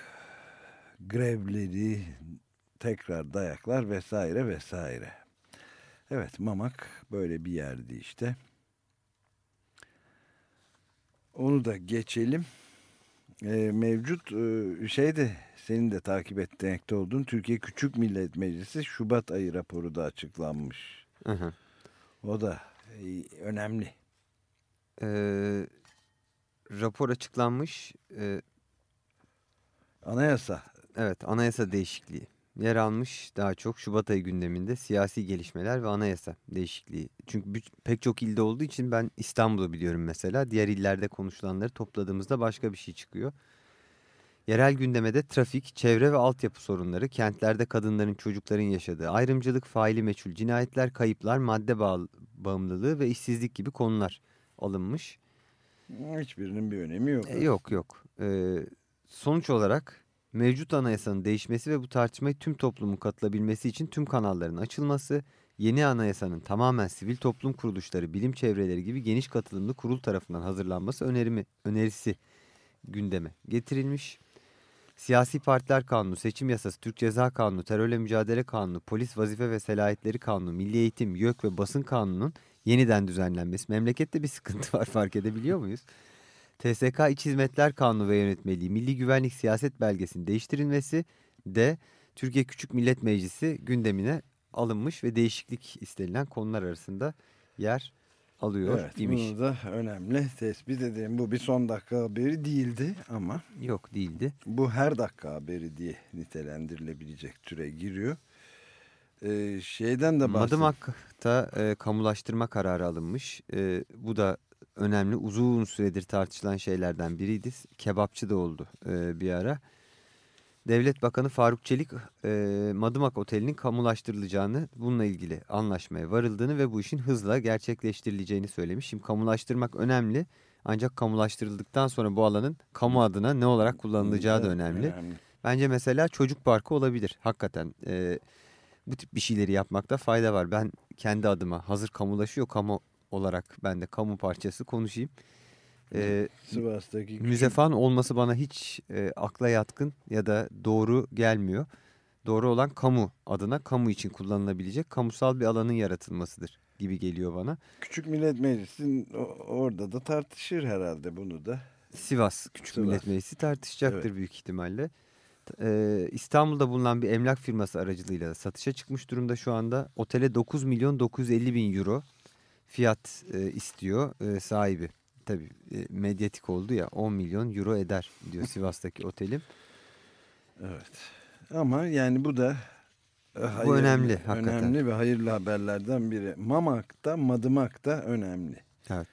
grevleri, tekrar dayaklar vesaire vesaire. Evet Mamak böyle bir yerdi işte. Onu da geçelim. Ee, mevcut e, şeyde senin de takip etmekte olduğun Türkiye Küçük Millet Meclisi Şubat ayı raporu da açıklanmış. Hı hı. O da e, önemli. Ee, rapor açıklanmış. Ee, Anayasa evet anayasa değişikliği yer almış daha çok Şubat ayı gündeminde siyasi gelişmeler ve anayasa değişikliği. Çünkü pek çok ilde olduğu için ben İstanbul'u biliyorum mesela. Diğer illerde konuşulanları topladığımızda başka bir şey çıkıyor. Yerel gündeme de trafik, çevre ve altyapı sorunları, kentlerde kadınların, çocukların yaşadığı ayrımcılık, faili meçhul cinayetler, kayıplar, madde bağ- bağımlılığı ve işsizlik gibi konular alınmış. hiçbirinin bir önemi yok. E, yok yok. Ee, sonuç olarak mevcut anayasanın değişmesi ve bu tartışmayı tüm toplumun katılabilmesi için tüm kanalların açılması, yeni anayasanın tamamen sivil toplum kuruluşları, bilim çevreleri gibi geniş katılımlı kurul tarafından hazırlanması önerimi, önerisi gündeme getirilmiş. Siyasi Partiler Kanunu, Seçim Yasası, Türk Ceza Kanunu, Terörle Mücadele Kanunu, Polis Vazife ve Selahiyetleri Kanunu, Milli Eğitim, YÖK ve Basın Kanunu'nun yeniden düzenlenmesi. Memlekette bir sıkıntı var fark edebiliyor muyuz? TSK İç Hizmetler Kanunu ve Yönetmeliği, Milli Güvenlik Siyaset Belgesi'nin değiştirilmesi de Türkiye Küçük Millet Meclisi gündemine alınmış ve değişiklik istenilen konular arasında yer alıyor Evet, imiş. bunu da önemli tespit edelim. Bu bir son dakika haberi değildi ama Yok değildi. bu her dakika haberi diye nitelendirilebilecek türe giriyor. Ee, şeyden de bahset. Madımak'ta e, kamulaştırma kararı alınmış. E, bu da önemli uzun süredir tartışılan şeylerden biriydi. Kebapçı da oldu e, bir ara. Devlet Bakanı Faruk Çelik e, Madımak Oteli'nin kamulaştırılacağını bununla ilgili anlaşmaya varıldığını ve bu işin hızla gerçekleştirileceğini söylemiş. Şimdi kamulaştırmak önemli ancak kamulaştırıldıktan sonra bu alanın kamu adına ne olarak kullanılacağı da Evet, önemli. Bence mesela çocuk parkı olabilir hakikaten. E, bu tip bir şeyleri yapmakta fayda var. Ben kendi adıma hazır kamulaşıyor kamu olarak ben de kamu parçası konuşayım. Ee, Sivas'taki küçük- müzefan olması bana hiç e, akla yatkın ya da doğru gelmiyor. Doğru olan kamu adına kamu için kullanılabilecek kamusal bir alanın yaratılmasıdır gibi geliyor bana. Küçük Millet Meclisi'nin orada da tartışır herhalde bunu da. Sivas Küçük Sivas. Millet Meclisi tartışacaktır Evet. büyük ihtimalle. Ee, İstanbul'da bulunan bir emlak firması aracılığıyla satışa çıkmış durumda şu anda. Otele 9 milyon 950 bin euro fiyat e, istiyor e, sahibi. Tabii e, medyatik oldu ya 10 milyon euro eder diyor (laughs) Sivas'taki otelim. Evet. Ama yani bu da e, hayırlı- önemli, hakikaten. Önemli ve hayırlı haberlerden biri. Mamak'ta, Madımak'ta önemli. Evet.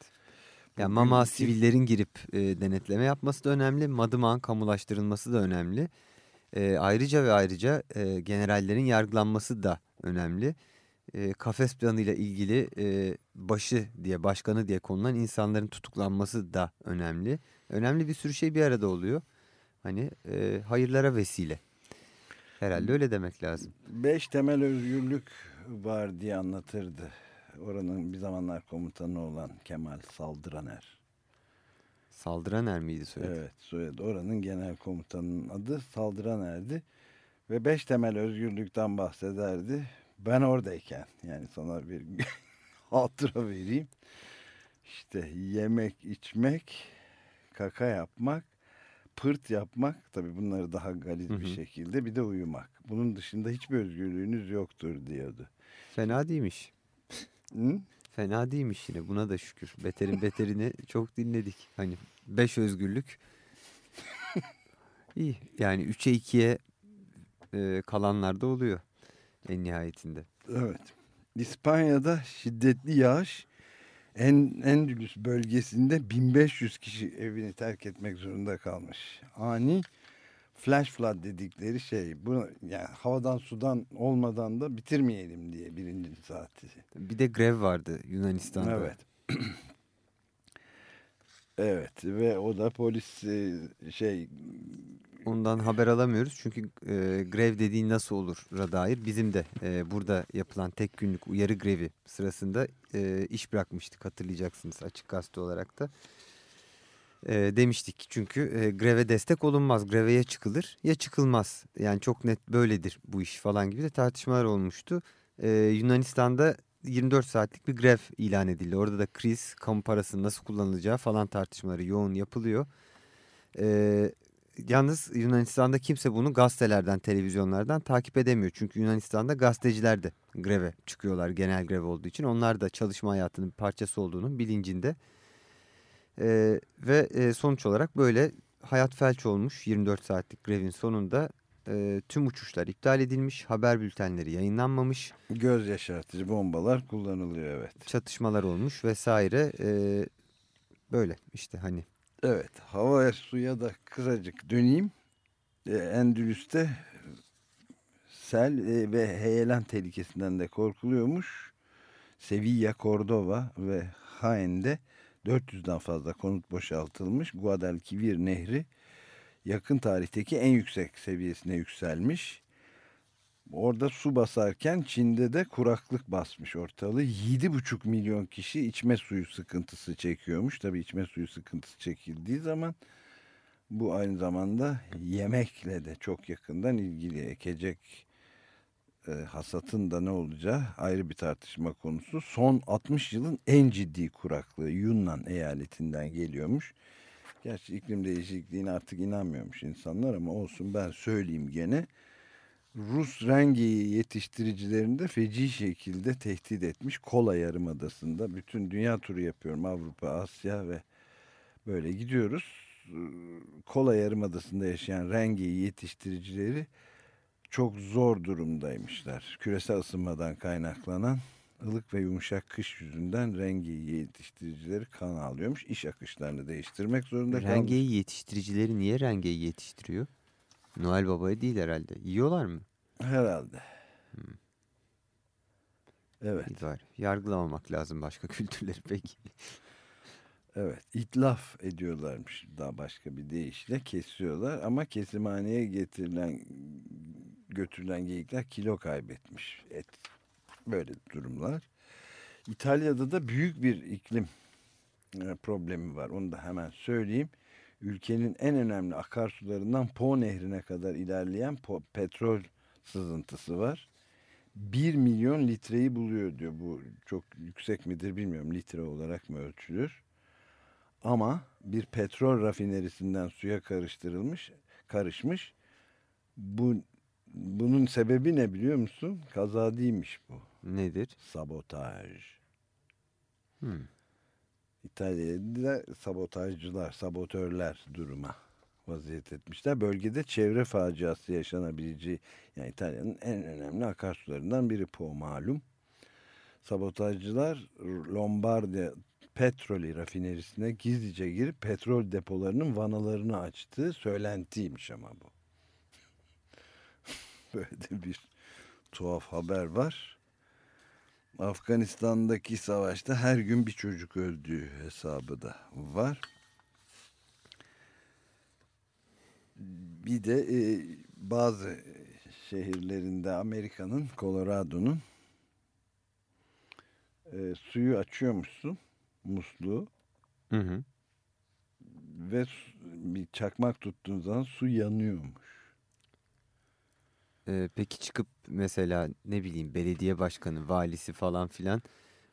Yani Mama sivillerin girip e, denetleme yapması da önemli. Madımak'ın kamulaştırılması da önemli. E, ayrıca ve ayrıca e, generallerin yargılanması da önemli. E, kafes planıyla ilgili e, başı diye, başkanı diye konulan insanların tutuklanması da önemli. Önemli bir sürü şey bir arada oluyor. Hani e, hayırlara vesile. Herhalde öyle demek lazım. Beş temel özgürlük var diye anlatırdı oranın bir zamanlar komutanı olan Kemal Saldıraner. Saldıran er miydi soyadı? Evet soyadı oranın genel komutanının adı Saldıraner'di. Ve beş temel özgürlükten bahsederdi. Ben oradayken yani sana bir (laughs) hatıra vereyim. İşte yemek, içmek, kaka yapmak, pırt yapmak tabii bunları daha galiz Hı bir şekilde bir de uyumak. Bunun dışında hiçbir özgürlüğünüz yoktur diyordu. Fena değilmiş. Hı? Fena değilmiş yine buna da şükür. Beterin beterini (laughs) çok dinledik. Hani 5 özgürlük. (laughs) İyi yani 3'e 2'ye e, kalanlar da oluyor en nihayetinde. Evet. İspanya'da şiddetli yağış en Endülüs bölgesinde 1500 kişi evini terk etmek zorunda kalmış. Ani flash flood dedikleri şey. Bu yani havadan sudan olmadan da bitirmeyelim diye birinci saati. Bir de grev vardı Yunanistan'da. Evet. (clears throat) evet ve o da polis e, şey Ondan haber alamıyoruz çünkü e, grev dediğin nasıl olur'a dair bizim de e, burada yapılan tek günlük uyarı grevi sırasında e, iş bırakmıştık hatırlayacaksınız açık gazete olarak da. E, demiştik çünkü e, greve destek olunmaz greve ya çıkılır ya çıkılmaz yani çok net böyledir bu iş falan gibi de tartışmalar olmuştu. E, Yunanistan'da 24 saatlik bir grev ilan edildi orada da kriz kamu parasının nasıl kullanılacağı falan tartışmaları yoğun yapılıyor. E, Yalnız Yunanistan'da kimse bunu gazetelerden, televizyonlardan takip edemiyor. Çünkü Yunanistan'da gazeteciler de greve çıkıyorlar genel grev olduğu için. Onlar da çalışma hayatının bir parçası olduğunun bilincinde. Ee, ve e, sonuç olarak böyle hayat felç olmuş 24 saatlik grevin sonunda e, tüm uçuşlar iptal edilmiş, haber bültenleri yayınlanmamış, göz yaşartıcı bombalar kullanılıyor evet. çatışmalar olmuş vesaire. E, böyle işte hani Evet, havaya suya da kısacık döneyim. Ee, Endülüs'te sel e, ve heyelan tehlikesinden de korkuluyormuş. Sevilla, Cordova ve Jaen'de 400'den fazla konut boşaltılmış. Guadalquivir Nehri yakın tarihteki en yüksek seviyesine yükselmiş. Orada su basarken Çin'de de kuraklık basmış ortalığı. 7,5 milyon kişi içme suyu sıkıntısı çekiyormuş. Tabii içme suyu sıkıntısı çekildiği zaman bu aynı zamanda yemekle de çok yakından ilgili ekecek e, hasatın da ne olacağı ayrı bir tartışma konusu. Son 60 yılın en ciddi kuraklığı Yunnan eyaletinden geliyormuş. Gerçi iklim değişikliğine artık inanmıyormuş insanlar ama olsun ben söyleyeyim gene. Rus rengeyi yetiştiricilerini de feci şekilde tehdit etmiş. Kola Yarımadası'nda bütün dünya turu yapıyorum. Avrupa, Asya ve böyle gidiyoruz. Kola Yarımadası'nda yaşayan rengeyi yetiştiricileri çok zor durumdaymışlar. Küresel ısınmadan kaynaklanan ılık ve yumuşak kış yüzünden rengeyi yetiştiricileri kan alıyormuş. İş akışlarını değiştirmek zorunda kalmış. rengeyi yetiştiricileri niye rengeyi yetiştiriyor? Noel Baba'yı değil herhalde. Yiyorlar mı? Herhalde. Evet. İyi bari. Yargılamamak lazım başka (laughs) kültürleri peki. Evet, itlaf ediyorlarmış daha başka bir deyişle kesiyorlar ama kesimhaneye getirilen götürülen geyikler kilo kaybetmiş et. Böyle durumlar. İtalya'da da büyük bir iklim e, problemi var. Onu da hemen söyleyeyim. Ülkenin en önemli akarsularından Po Nehri'ne kadar ilerleyen po- petrol sızıntısı var. 1 milyon litreyi buluyor diyor. Bu çok yüksek midir bilmiyorum. Litre olarak mı ölçülür? Ama bir petrol rafinerisinden suya karıştırılmış, karışmış. Bu bunun sebebi ne biliyor musun? Kaza değilmiş bu. Nedir? Sabotaj. Hmm. İtalya'da sabotajcılar, sabotörler duruma vaziyet etmişler. Bölgede çevre faciası yaşanabileceği, yani İtalya'nın en önemli akarsularından biri Po malum. Sabotajcılar Lombardiya petroli rafinerisine gizlice girip petrol depolarının vanalarını açtığı söylentiymiş ama bu. (laughs) Böyle bir tuhaf haber var. Afganistan'daki savaşta her gün bir çocuk öldüğü hesabı da var. Bir de e, bazı şehirlerinde Amerika'nın, Colorado'nun e, suyu açıyormuşsun musluğu Hı hı. ve bir çakmak tuttuğun zaman su yanıyormuş. Ee, peki çıkıp mesela ne bileyim belediye başkanı, valisi falan filan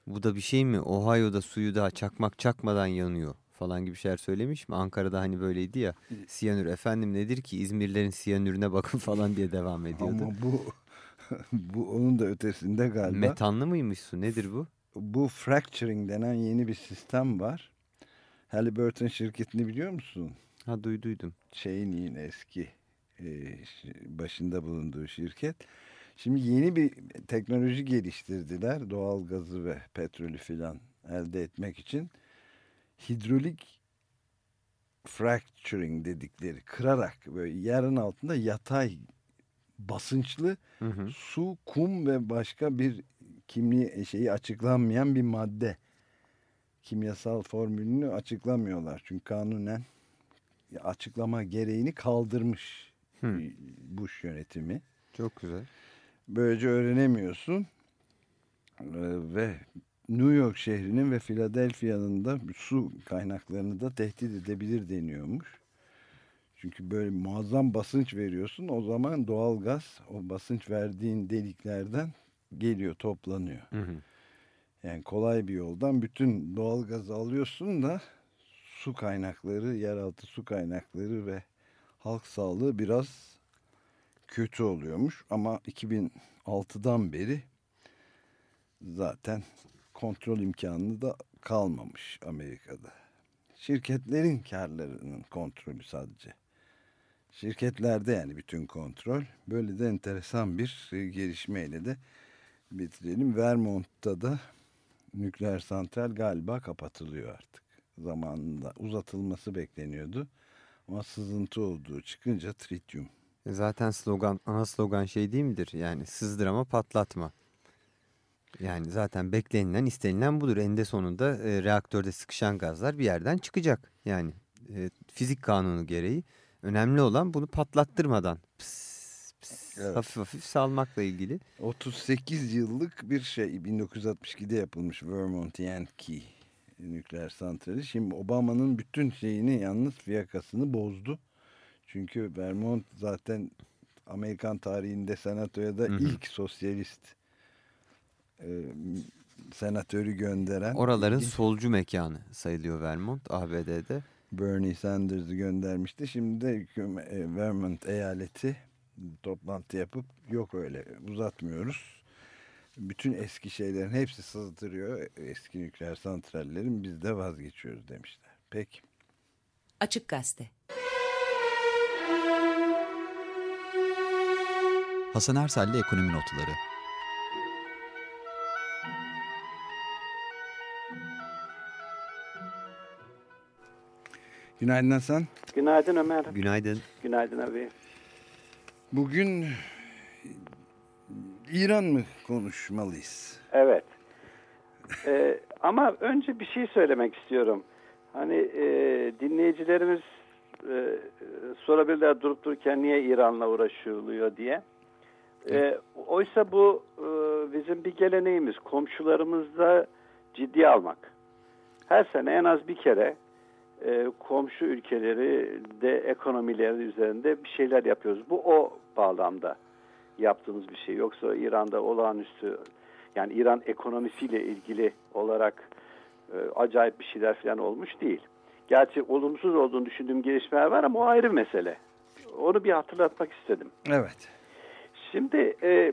bu da bir şey mi? Ohio'da suyu da çakmak çakmadan yanıyor falan gibi şeyler söylemiş mi? Ankara'da hani böyleydi ya siyanür efendim nedir ki İzmirlerin siyanürüne bakın (laughs) falan diye devam ediyordu. Ama bu (laughs) bu onun da ötesinde galiba. Metanlı mıymış su nedir bu? bu fracturing denen yeni bir sistem var. Halliburton şirketini biliyor musun? Ha duyduydum. Şeyin yine eski e, başında bulunduğu şirket. Şimdi yeni bir teknoloji geliştirdiler. Doğal gazı ve petrolü filan elde etmek için. Hidrolik fracturing dedikleri kırarak böyle yerin altında yatay basınçlı Hı hı. su, kum ve başka bir kimliği şeyi açıklanmayan bir madde. Kimyasal formülünü açıklamıyorlar. Çünkü kanunen açıklama gereğini kaldırmış Hı. Bush yönetimi. Çok güzel. Böylece öğrenemiyorsun. Ee, ve New York şehrinin ve Philadelphia'nın da su kaynaklarını da tehdit edebilir deniyormuş. Çünkü böyle muazzam basınç veriyorsun. O zaman doğal gaz o basınç verdiğin deliklerden geliyor, toplanıyor. Hı hı. Yani kolay bir yoldan bütün doğal gazı alıyorsun da su kaynakları, yeraltı su kaynakları ve halk sağlığı biraz kötü oluyormuş. Ama 2006'dan beri zaten kontrol imkanı da kalmamış Amerika'da. Şirketlerin karlarının kontrolü sadece. Şirketlerde yani bütün kontrol. Böyle de enteresan bir e, gelişmeyle de bitirelim. Vermont'ta da nükleer santral galiba kapatılıyor artık. Zamanında uzatılması bekleniyordu. Ama sızıntı olduğu çıkınca trityum. E Zaten slogan, ana slogan şey değil midir? Yani sızdır ama patlatma. Yani zaten beklenilen, istenilen budur. Eninde sonunda e, reaktörde sıkışan gazlar bir yerden çıkacak. Yani e, fizik kanunu gereği önemli olan bunu patlattırmadan pıs, pıs, Evet. hafif hafif salmakla ilgili. 38 yıllık bir şey 1962'de yapılmış Vermont Yankee nükleer santrali. Şimdi Obama'nın bütün şeyini yalnız fiyakasını bozdu. Çünkü Vermont zaten Amerikan tarihinde senatoya da Hı hı. ilk sosyalist e, senatörü gönderen Oraların ilk solcu mekanı sayılıyor Vermont ABD'de. Bernie Sanders'ı göndermişti. Şimdi de e, Vermont eyaleti toplantı yapıp yok öyle uzatmıyoruz. Bütün eski şeylerin hepsi sızdırıyor. Eski nükleer santrallerin biz de vazgeçiyoruz demişler. Peki. Açık Gazete. Hasan Ersel'le Ekonomi Notları Günaydın Hasan. Günaydın Ömer. Günaydın. Günaydın abi. Bugün İran mı konuşmalıyız? Evet. Ee, (laughs) ama önce bir şey söylemek istiyorum. Hani e, dinleyicilerimiz e, sorabilirler durup dururken niye İran'la uğraşılıyor diye. E, oysa bu e, bizim bir geleneğimiz. Komşularımızda ciddiye almak. Her sene en az bir kere e, komşu ülkeleri de ekonomileri üzerinde bir şeyler yapıyoruz. Bu o bağlamda yaptığımız bir şey. Yoksa İran'da olağanüstü yani İran ekonomisiyle ilgili olarak e, acayip bir şeyler falan olmuş değil. Gerçi olumsuz olduğunu düşündüğüm gelişmeler var ama o ayrı bir mesele. Onu bir hatırlatmak istedim. Evet. Şimdi e,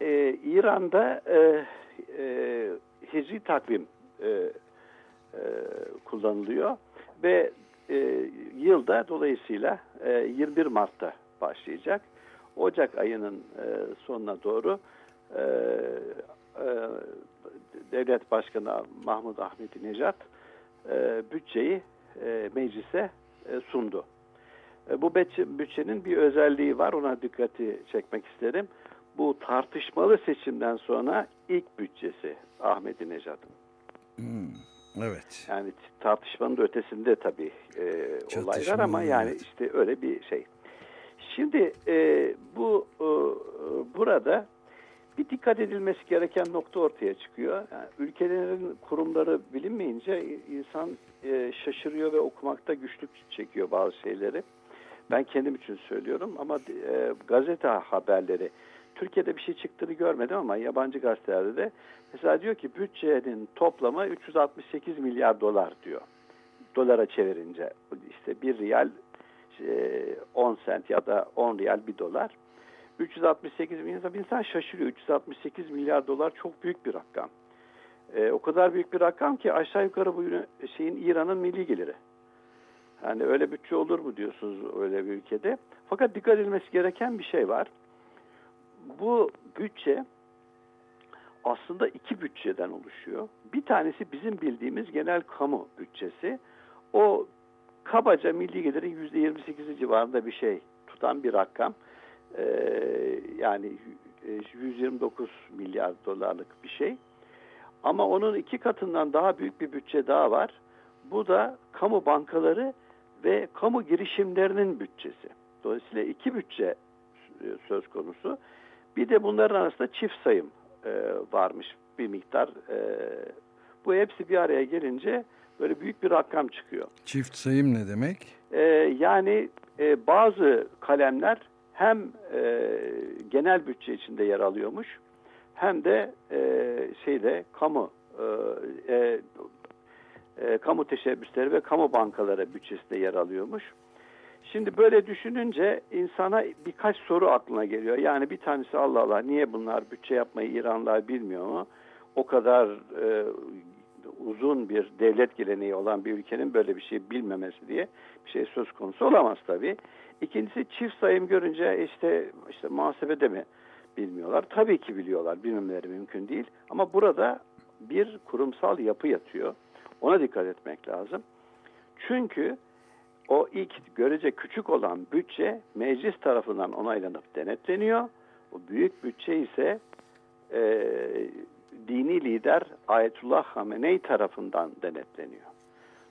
e, İran'da e, e, hicri takvim e, e, kullanılıyor ve e, yılda dolayısıyla e, 21 Mart'ta başlayacak. Ocak ayının e, sonuna doğru e, e, Devlet Başkanı Mahmut Ahmedi Nejat e, bütçeyi e, meclise e, sundu. E, Bu bütçe- bütçenin bir özelliği var. Ona dikkati çekmek isterim. Bu tartışmalı seçimden sonra ilk bütçesi Ahmedi Nejat'ın. Hmm, evet. Yani tartışmanın da ötesinde tabii e, olaylar ama yani evet. işte öyle bir şey. Şimdi e, bu e, burada bir dikkat edilmesi gereken nokta ortaya çıkıyor. Yani ülkelerin kurumları bilinmeyince insan e, şaşırıyor ve okumakta güçlük çekiyor bazı şeyleri. Ben kendim için söylüyorum ama e, gazete haberleri Türkiye'de bir şey çıktığını görmedim ama yabancı gazetelerde de mesela diyor ki bütçenin toplamı 368 milyar dolar diyor. Dolara çevirince işte bir riyal 10 sent ya da 10 riyal bir dolar. 368 milyar insan şaşırıyor. 368 milyar dolar çok büyük bir rakam. E, o kadar büyük bir rakam ki aşağı yukarı bu şeyin İran'ın milli geliri. Yani öyle bütçe olur mu diyorsunuz öyle bir ülkede. Fakat dikkat edilmesi gereken bir şey var. Bu bütçe aslında iki bütçeden oluşuyor. Bir tanesi bizim bildiğimiz genel kamu bütçesi. O kabaca milli gelirin %28'i civarında bir şey tutan bir rakam. Ee, yani 129 milyar dolarlık bir şey. Ama onun iki katından daha büyük bir bütçe daha var. Bu da kamu bankaları ve kamu girişimlerinin bütçesi. Dolayısıyla iki bütçe söz konusu. Bir de bunların arasında çift sayım e, varmış bir miktar. E, bu hepsi bir araya gelince böyle büyük bir rakam çıkıyor. Çift sayım ne demek? E, yani e, bazı kalemler hem e, genel bütçe içinde yer alıyormuş hem de e, şeyde kamu e, e, e, kamu teşebbüsleri ve kamu bankaları bütçesinde yer alıyormuş. Şimdi böyle düşününce insana birkaç soru aklına geliyor. Yani bir tanesi Allah Allah niye bunlar bütçe yapmayı İranlılar bilmiyor mu? O kadar e, uzun bir devlet geleneği olan bir ülkenin böyle bir şey bilmemesi diye bir şey söz konusu olamaz tabii. İkincisi çift sayım görünce işte işte muhasebede mi bilmiyorlar? Tabii ki biliyorlar. Bilmemeleri mümkün değil. Ama burada bir kurumsal yapı yatıyor. Ona dikkat etmek lazım. Çünkü o ilk görece küçük olan bütçe meclis tarafından onaylanıp denetleniyor. O büyük bütçe ise e, dini lider Ayetullah Hamenei tarafından denetleniyor.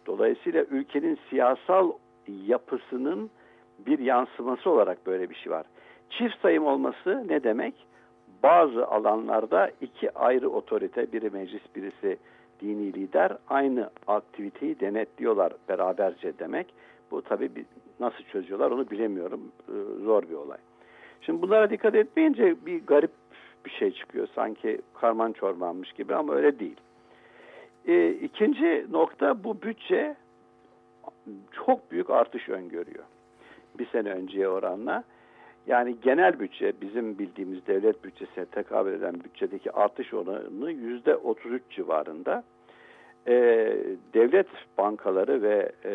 Dolayısıyla ülkenin siyasal yapısının bir yansıması olarak böyle bir şey var. Çift sayım olması ne demek? Bazı alanlarda iki ayrı otorite, biri meclis, birisi dini lider aynı aktiviteyi denetliyorlar beraberce demek. Bu tabii nasıl çözüyorlar onu bilemiyorum. Ee, zor bir olay. Şimdi bunlara dikkat etmeyince bir garip bir şey çıkıyor. Sanki karman çormanmış gibi ama öyle değil. Ee, ikinci nokta bu bütçe çok büyük artış öngörüyor. Bir sene önceye oranla. Yani genel bütçe bizim bildiğimiz devlet bütçesine tekabül eden bütçedeki artış oranı yüzde 33 civarında. Ee, devlet bankaları ve e,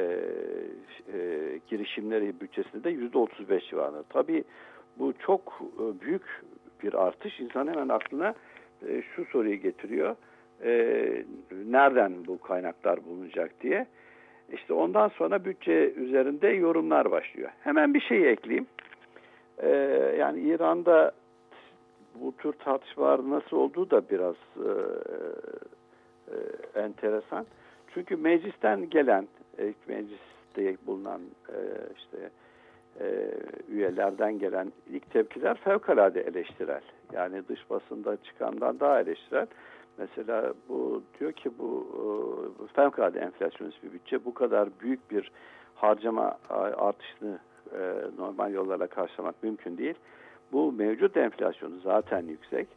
e, girişimleri bütçesinde yüzde 35 civarında. Tabii bu çok e, bir artış. İnsan hemen aklına e, şu soruyu getiriyor. E, nereden bu kaynaklar bulunacak diye. İşte ondan sonra bütçe üzerinde yorumlar başlıyor. Hemen bir şey ekleyeyim. Ee, yani İran'da bu tür tartışmalar nasıl olduğu da biraz e, e, enteresan. Çünkü meclisten gelen, e, mecliste bulunan e, işte e, üyelerden gelen ilk tepkiler fevkalade eleştirel. Yani dış basında çıkandan daha eleştirel. Mesela bu diyor ki bu e, fevkalade enflasyonist bir bütçe bu kadar büyük bir harcama artışını e, normal yollarla karşılamak mümkün değil. Bu mevcut enflasyonu zaten yüksek.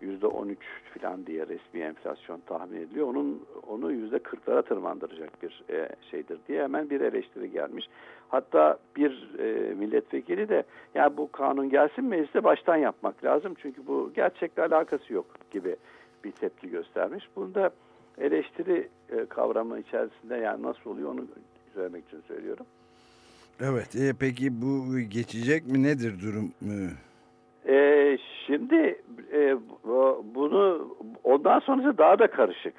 Yüzde 13 falan diye resmi enflasyon tahmin ediliyor. Onun onu yüzde 40'lara tırmandıracak bir e, şeydir diye hemen bir eleştiri gelmiş. Hatta bir e, milletvekili de ya bu kanun gelsin mecliste baştan yapmak lazım. Çünkü bu gerçekle alakası yok gibi bir tepki göstermiş. Bunda eleştiri e, kavramı içerisinde yani nasıl oluyor onu söylemek için söylüyorum. Evet. E, peki bu geçecek mi? Nedir durum? E, şimdi e, bunu ondan sonrası daha da karışık.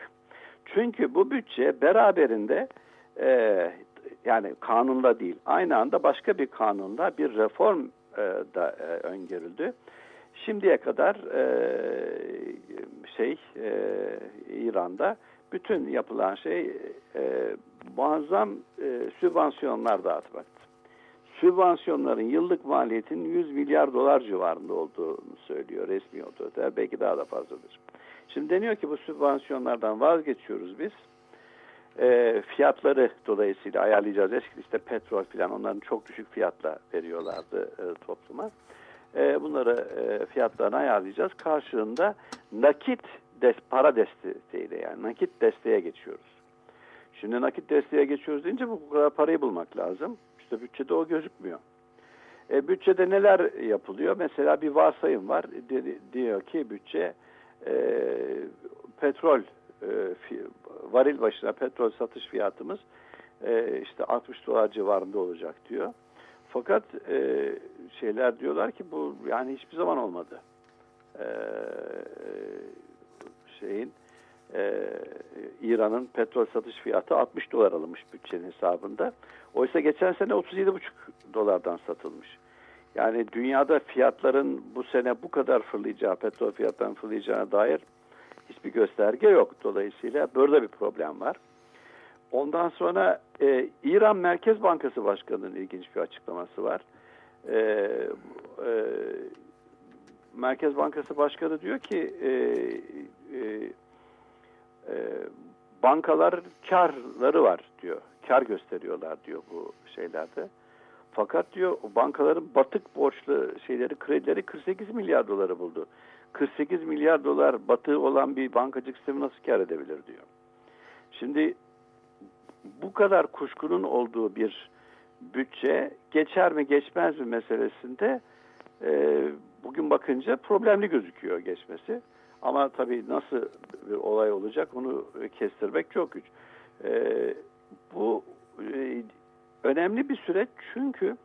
Çünkü bu bütçe beraberinde e, yani kanunla değil aynı anda başka bir kanunla bir reform e, da e, öngörüldü. Şimdiye kadar e, şey e, İran'da bütün yapılan şey e, muazzam e, sübvansiyonlar dağıtmaktı. sübvansiyonların yıllık maliyetinin 100 milyar dolar civarında olduğunu söylüyor resmi otoriteler. Belki daha da fazladır. Şimdi deniyor ki bu sübvansiyonlardan vazgeçiyoruz biz. E, fiyatları dolayısıyla ayarlayacağız. Eski işte petrol falan onların çok düşük fiyatla veriyorlardı e, topluma. E, bunları e, fiyatlarını ayarlayacağız. Karşılığında nakit des, para desteğiyle yani nakit desteğe geçiyoruz. Şimdi nakit desteğe geçiyoruz deyince bu kadar parayı bulmak lazım. İşte bütçede o gözükmüyor. E, bütçede neler yapılıyor? Mesela bir varsayım var. Di- diyor ki bütçe e, petrol varil başına petrol satış fiyatımız e, işte 60 dolar civarında olacak diyor. Fakat e, şeyler diyorlar ki bu yani hiçbir zaman olmadı. E, şeyin e, İran'ın petrol satış fiyatı 60 dolar alınmış bütçenin hesabında. Oysa geçen sene 37,5 dolardan satılmış. Yani dünyada fiyatların bu sene bu kadar fırlayacağı, petrol fiyatlarının fırlayacağına dair hiçbir gösterge yok. Dolayısıyla böyle bir problem var. Ondan sonra e, İran Merkez Bankası Başkanı'nın ilginç bir açıklaması var. E, e, Merkez Bankası Başkanı diyor ki e, e, e, bankalar karları var diyor. Kar gösteriyorlar diyor bu şeylerde. Fakat diyor bankaların batık borçlu şeyleri, kredileri 48 milyar doları buldu. 48 milyar dolar batığı olan bir bankacılık sistemi nasıl kar edebilir diyor. Şimdi bu kadar kuşkunun olduğu bir bütçe geçer mi geçmez mi meselesinde e, bugün bakınca problemli gözüküyor geçmesi. Ama tabii nasıl bir olay olacak onu kestirmek çok güç. E, bu e, önemli bir süreç çünkü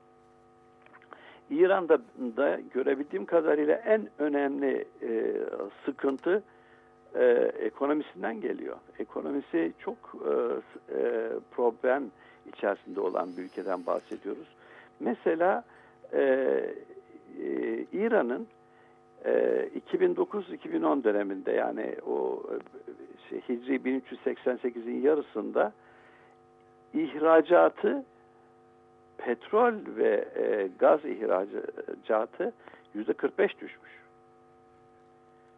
İran'da da görebildiğim kadarıyla en önemli e, sıkıntı e, ekonomisinden geliyor. Ekonomisi çok e, e, problem içerisinde olan bir ülkeden bahsediyoruz. Mesela e, e, İran'ın e, 2009-2010 döneminde yani o e, şey, Hicri 1388'in yarısında ihracatı petrol ve e, gaz ihracatı yüzde 45 düşmüş.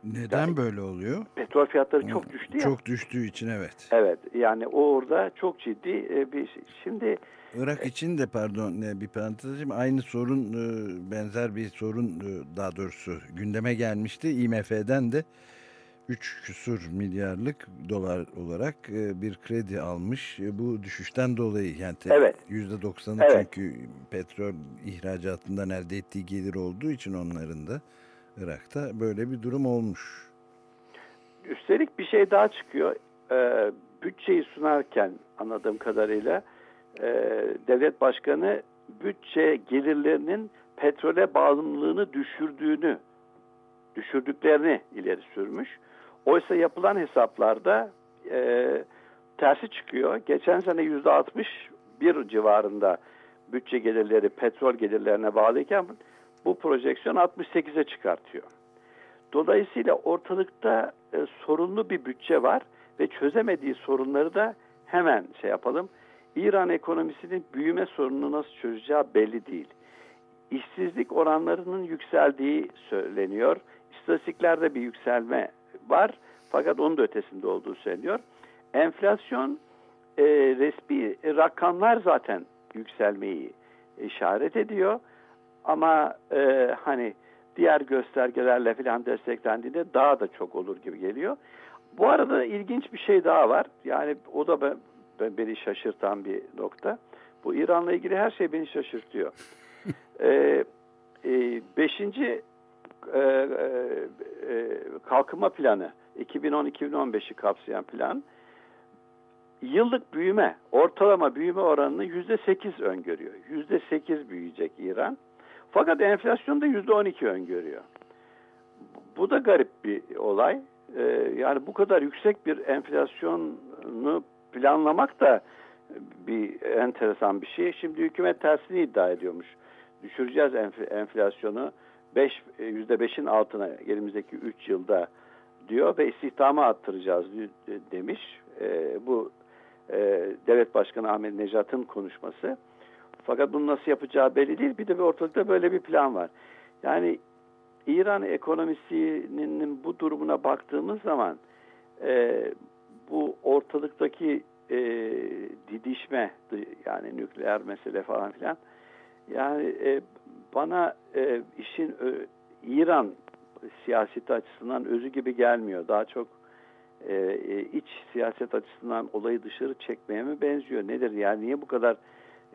Neden Yani- böyle oluyor? Petrol fiyatları çok düştü ya. Çok düştüğü için evet. Evet yani o orada çok ciddi e, bir şey. Şimdi Irak için de pardon ne, bir parantez açayım. Aynı sorun e, benzer bir sorun e, daha doğrusu gündeme gelmişti. IMF'den de 3 küsur milyarlık dolar olarak e, bir kredi almış. E, Bu düşüşten dolayı yani Evet. %90'ı Evet. çünkü petrol ihracatından elde ettiği gelir olduğu için onların da Irak'ta böyle bir durum olmuş. üstelik bir şey daha çıkıyor. E, bütçeyi sunarken anladığım kadarıyla e, devlet başkanı bütçe gelirlerinin petrole bağımlılığını düşürdüğünü düşürdüklerini ileri sürmüş. Oysa yapılan hesaplarda e, tersi çıkıyor. Geçen sene yüzde 61 civarında bütçe gelirleri petrol gelirlerine bağlıyken bu projeksiyon 68'e çıkartıyor. Dolayısıyla ortalıkta e, sorunlu bir bütçe var ve çözemediği sorunları da hemen şey yapalım. İran ekonomisinin büyüme sorununu nasıl çözeceği belli değil. İşsizlik oranlarının yükseldiği söyleniyor. İstatistiklerde bir yükselme var fakat onun da ötesinde olduğu söyleniyor. Enflasyon e, resmi rakamlar zaten yükselmeyi işaret ediyor. Ama e, hani diğer göstergelerle falan desteklendiğinde daha da çok olur gibi geliyor. Bu arada ilginç bir şey daha var. Yani o da ben, ben- beni şaşırtan bir nokta. Bu İran'la ilgili her şey beni şaşırtıyor. (laughs) e, e, beşinci e, e, e, kalkınma planı 2010-2015'i kapsayan plan yıllık büyüme, ortalama büyüme oranını yüzde sekiz öngörüyor. Yüzde sekiz büyüyecek İran. Fakat enflasyon da yüzde on iki öngörüyor. Bu da garip bir olay. Ee, yani bu kadar yüksek bir enflasyonu planlamak da bir enteresan bir şey. Şimdi hükümet tersini iddia ediyormuş. Düşüreceğiz enf- enflasyonu 5 yüzde beşin altına elimizdeki 3 yılda diyor ve istihdamı arttıracağız demiş. Ee, bu e, devlet başkanı Ahmet Necat'ın konuşması. Fakat bunu nasıl yapacağı belli değil. Bir de bir ortalıkta böyle bir plan var. Yani İran ekonomisinin bu durumuna baktığımız zaman e, bu ortalıktaki e, didişme yani nükleer mesele falan filan yani e, bana e, işin ö, İran siyaseti açısından özü gibi gelmiyor. Daha çok e, e, iç siyaset açısından olayı dışarı çekmeye mi benziyor? Nedir yani niye bu kadar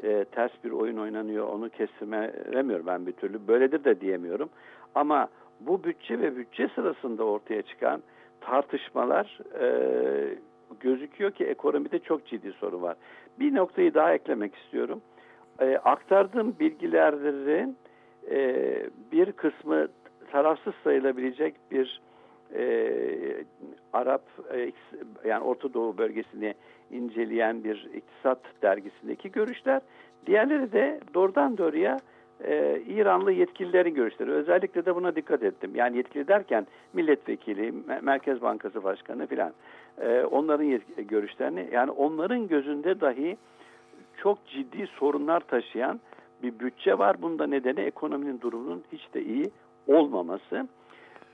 e, ters bir oyun oynanıyor onu kestiremiyorum ben bir türlü. Böyledir de diyemiyorum. Ama bu bütçe ve bütçe sırasında ortaya çıkan tartışmalar e, gözüküyor ki ekonomide çok ciddi sorun var. Bir noktayı daha eklemek istiyorum. E, aktardığım bilgilerin e, bir kısmı tarafsız sayılabilecek bir e, Arap e, yani Orta Doğu bölgesini inceleyen bir iktisat dergisindeki görüşler. Diğerleri de doğrudan doğruya e, İranlı yetkililerin görüşleri. Özellikle de buna dikkat ettim. Yani yetkili derken milletvekili, Merkez Bankası Başkanı filan e, onların görüşlerini yani onların gözünde dahi çok ciddi sorunlar taşıyan bir bütçe var. Bunda nedeni ekonominin durumunun hiç de iyi olmaması.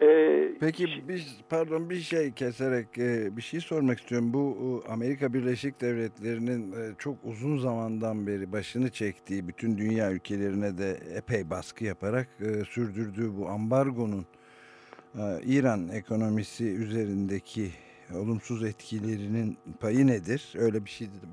Ee, Peki biz pardon bir şey keserek e, bir şey sormak istiyorum. Bu Amerika Birleşik Devletleri'nin e, çok uzun zamandan beri başını çektiği bütün dünya ülkelerine de epey baskı yaparak e, sürdürdüğü bu ambargonun İran ekonomisi üzerindeki olumsuz etkilerinin payı nedir? Öyle bir şey dedim.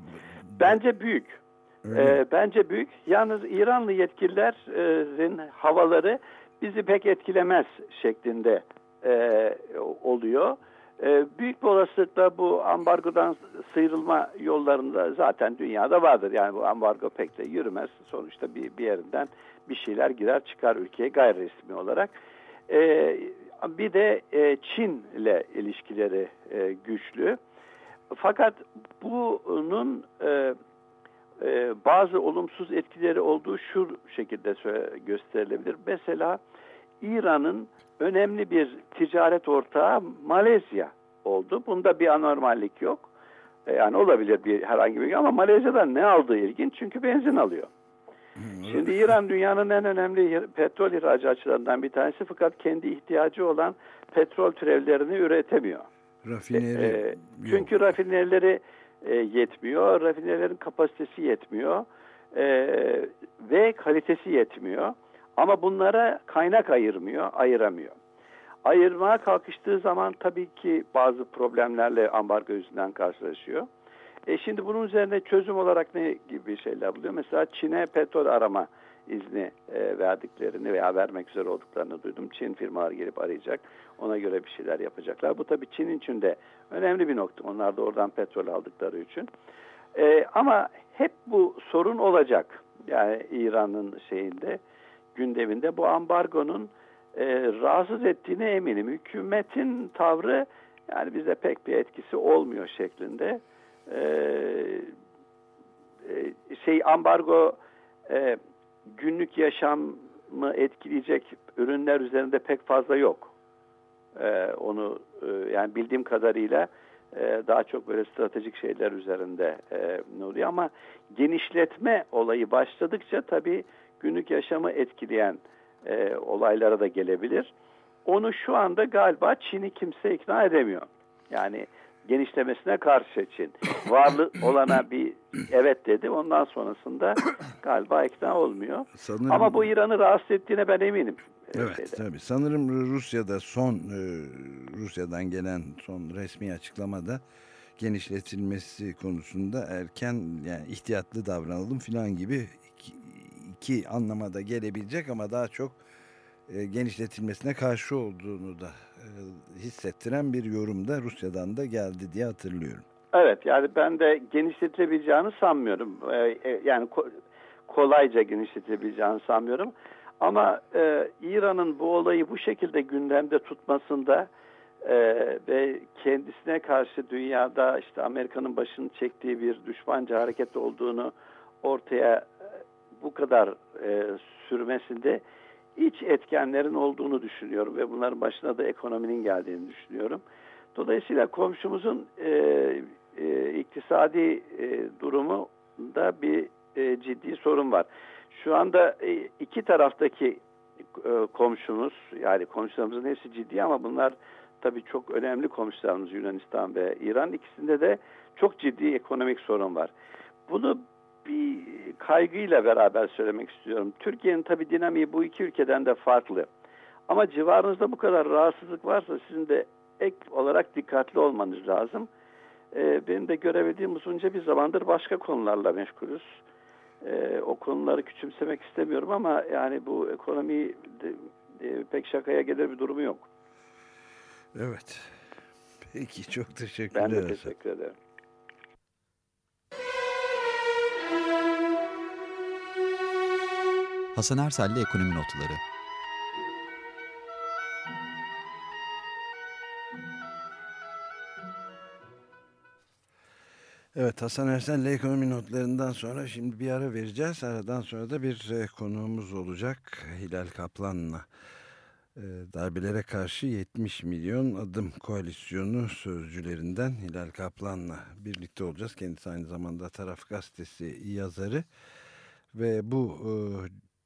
Bence büyük. Ee, bence büyük. Yalnız İranlı yetkililerin havaları bizi pek etkilemez şeklinde e, oluyor. E, büyük bir olasılıkla bu ambargodan sıyrılma yollarında zaten dünyada vardır. Yani bu ambargo pek de yürümez. Sonuçta bir, bir yerinden bir şeyler girer çıkar ülkeye gayri resmi olarak. E, bir de e, Çin ile ilişkileri e, güçlü. Fakat bunun e, e, bazı olumsuz etkileri olduğu şu şekilde gösterilebilir. Mesela İran'ın önemli bir ticaret ortağı Malezya oldu. Bunda bir anormallik yok. E, yani olabilir bir herhangi bir ama Malezya'dan ne aldığı ilginç çünkü benzin alıyor. Hmm, Şimdi İran dünyanın en önemli petrol ihracatçılarından bir tanesi fakat kendi ihtiyacı olan petrol türevlerini üretemiyor. Rafineri e, e, çünkü rafinerileri e, yetmiyor, rafinerilerin kapasitesi yetmiyor e, ve kalitesi yetmiyor. Ama bunlara kaynak ayırmıyor, ayıramıyor. Ayırmaya kalkıştığı zaman tabii ki bazı problemlerle ambargo yüzünden karşılaşıyor. E şimdi bunun üzerine çözüm olarak ne gibi şeyler buluyor? Mesela Çin'e petrol arama izni e, verdiklerini veya vermek üzere olduklarını duydum. Çin firmaları gelip arayacak. Ona göre bir şeyler yapacaklar. Bu tabii Çin için de önemli bir nokta. Onlar da oradan petrol aldıkları için. E, ama hep bu sorun olacak. Yani İran'ın şeyinde gündeminde bu ambargonun e, rahatsız ettiğine eminim. Hükümetin tavrı yani bize pek bir etkisi olmuyor şeklinde. E, e, şey ambargo e, günlük yaşamı etkileyecek ürünler üzerinde pek fazla yok. E, onu e, yani bildiğim kadarıyla e, daha çok böyle stratejik şeyler üzerinde e, ne oluyor ama genişletme olayı başladıkça tabii günlük yaşamı etkileyen e, olaylara da gelebilir. Onu şu anda galiba Çin'i kimse ikna edemiyor. Yani genişlemesine karşı Çin. Varlı (coughs) olana bir evet dedi. Ondan sonrasında galiba ikna olmuyor. Sanırım... Ama bu İran'ı rahatsız ettiğine ben eminim. Evet şeyde. tabii. Sanırım Rusya'da son e, Rusya'dan gelen son resmi açıklamada genişletilmesi konusunda erken yani ihtiyatlı davranalım filan gibi iki anlamada gelebilecek ama daha çok e, genişletilmesine karşı olduğunu da e, hissettiren bir yorum da Rusya'dan da geldi diye hatırlıyorum. Evet yani ben de genişletilebileceğini sanmıyorum. E, yani ko kolayca genişletilebileceğini sanmıyorum. Ama e, İran'ın bu olayı bu şekilde gündemde tutmasında e, ve kendisine karşı dünyada işte Amerika'nın başını çektiği bir düşmanca hareket olduğunu ortaya bu kadar e, sürmesinde iç etkenlerin olduğunu düşünüyorum ve bunların başına da ekonominin geldiğini düşünüyorum. Dolayısıyla komşumuzun e, e, iktisadi e, durumu da bir e, ciddi sorun var. Şu anda e, iki taraftaki e, komşumuz yani komşularımızın hepsi ciddi ama bunlar tabii çok önemli komşularımız Yunanistan ve İran ikisinde de çok ciddi ekonomik sorun var. Bunu bir kaygıyla beraber söylemek istiyorum. Türkiye'nin tabii dinamiği bu iki ülkeden de farklı. Ama civarınızda bu kadar rahatsızlık varsa sizin de ek olarak dikkatli olmanız lazım. Ee, benim de görebildiğim uzunca bir zamandır başka konularla meşgulüz. Ee, o konuları küçümsemek istemiyorum ama yani bu ekonomi de, de, pek şakaya gelir bir durumu yok. Evet. Peki çok teşekkürler. Ben de teşekkür ederim. Hasan Ersel'le Ekonomi Notları Evet Hasan Ersen'le ekonomi notlarından sonra şimdi bir ara vereceğiz. Aradan sonra da bir e, konuğumuz olacak. Hilal Kaplan'la e, darbelere karşı 70 milyon adım koalisyonu sözcülerinden Hilal Kaplan'la birlikte olacağız. Kendisi aynı zamanda Taraf Gazetesi yazarı ve bu e,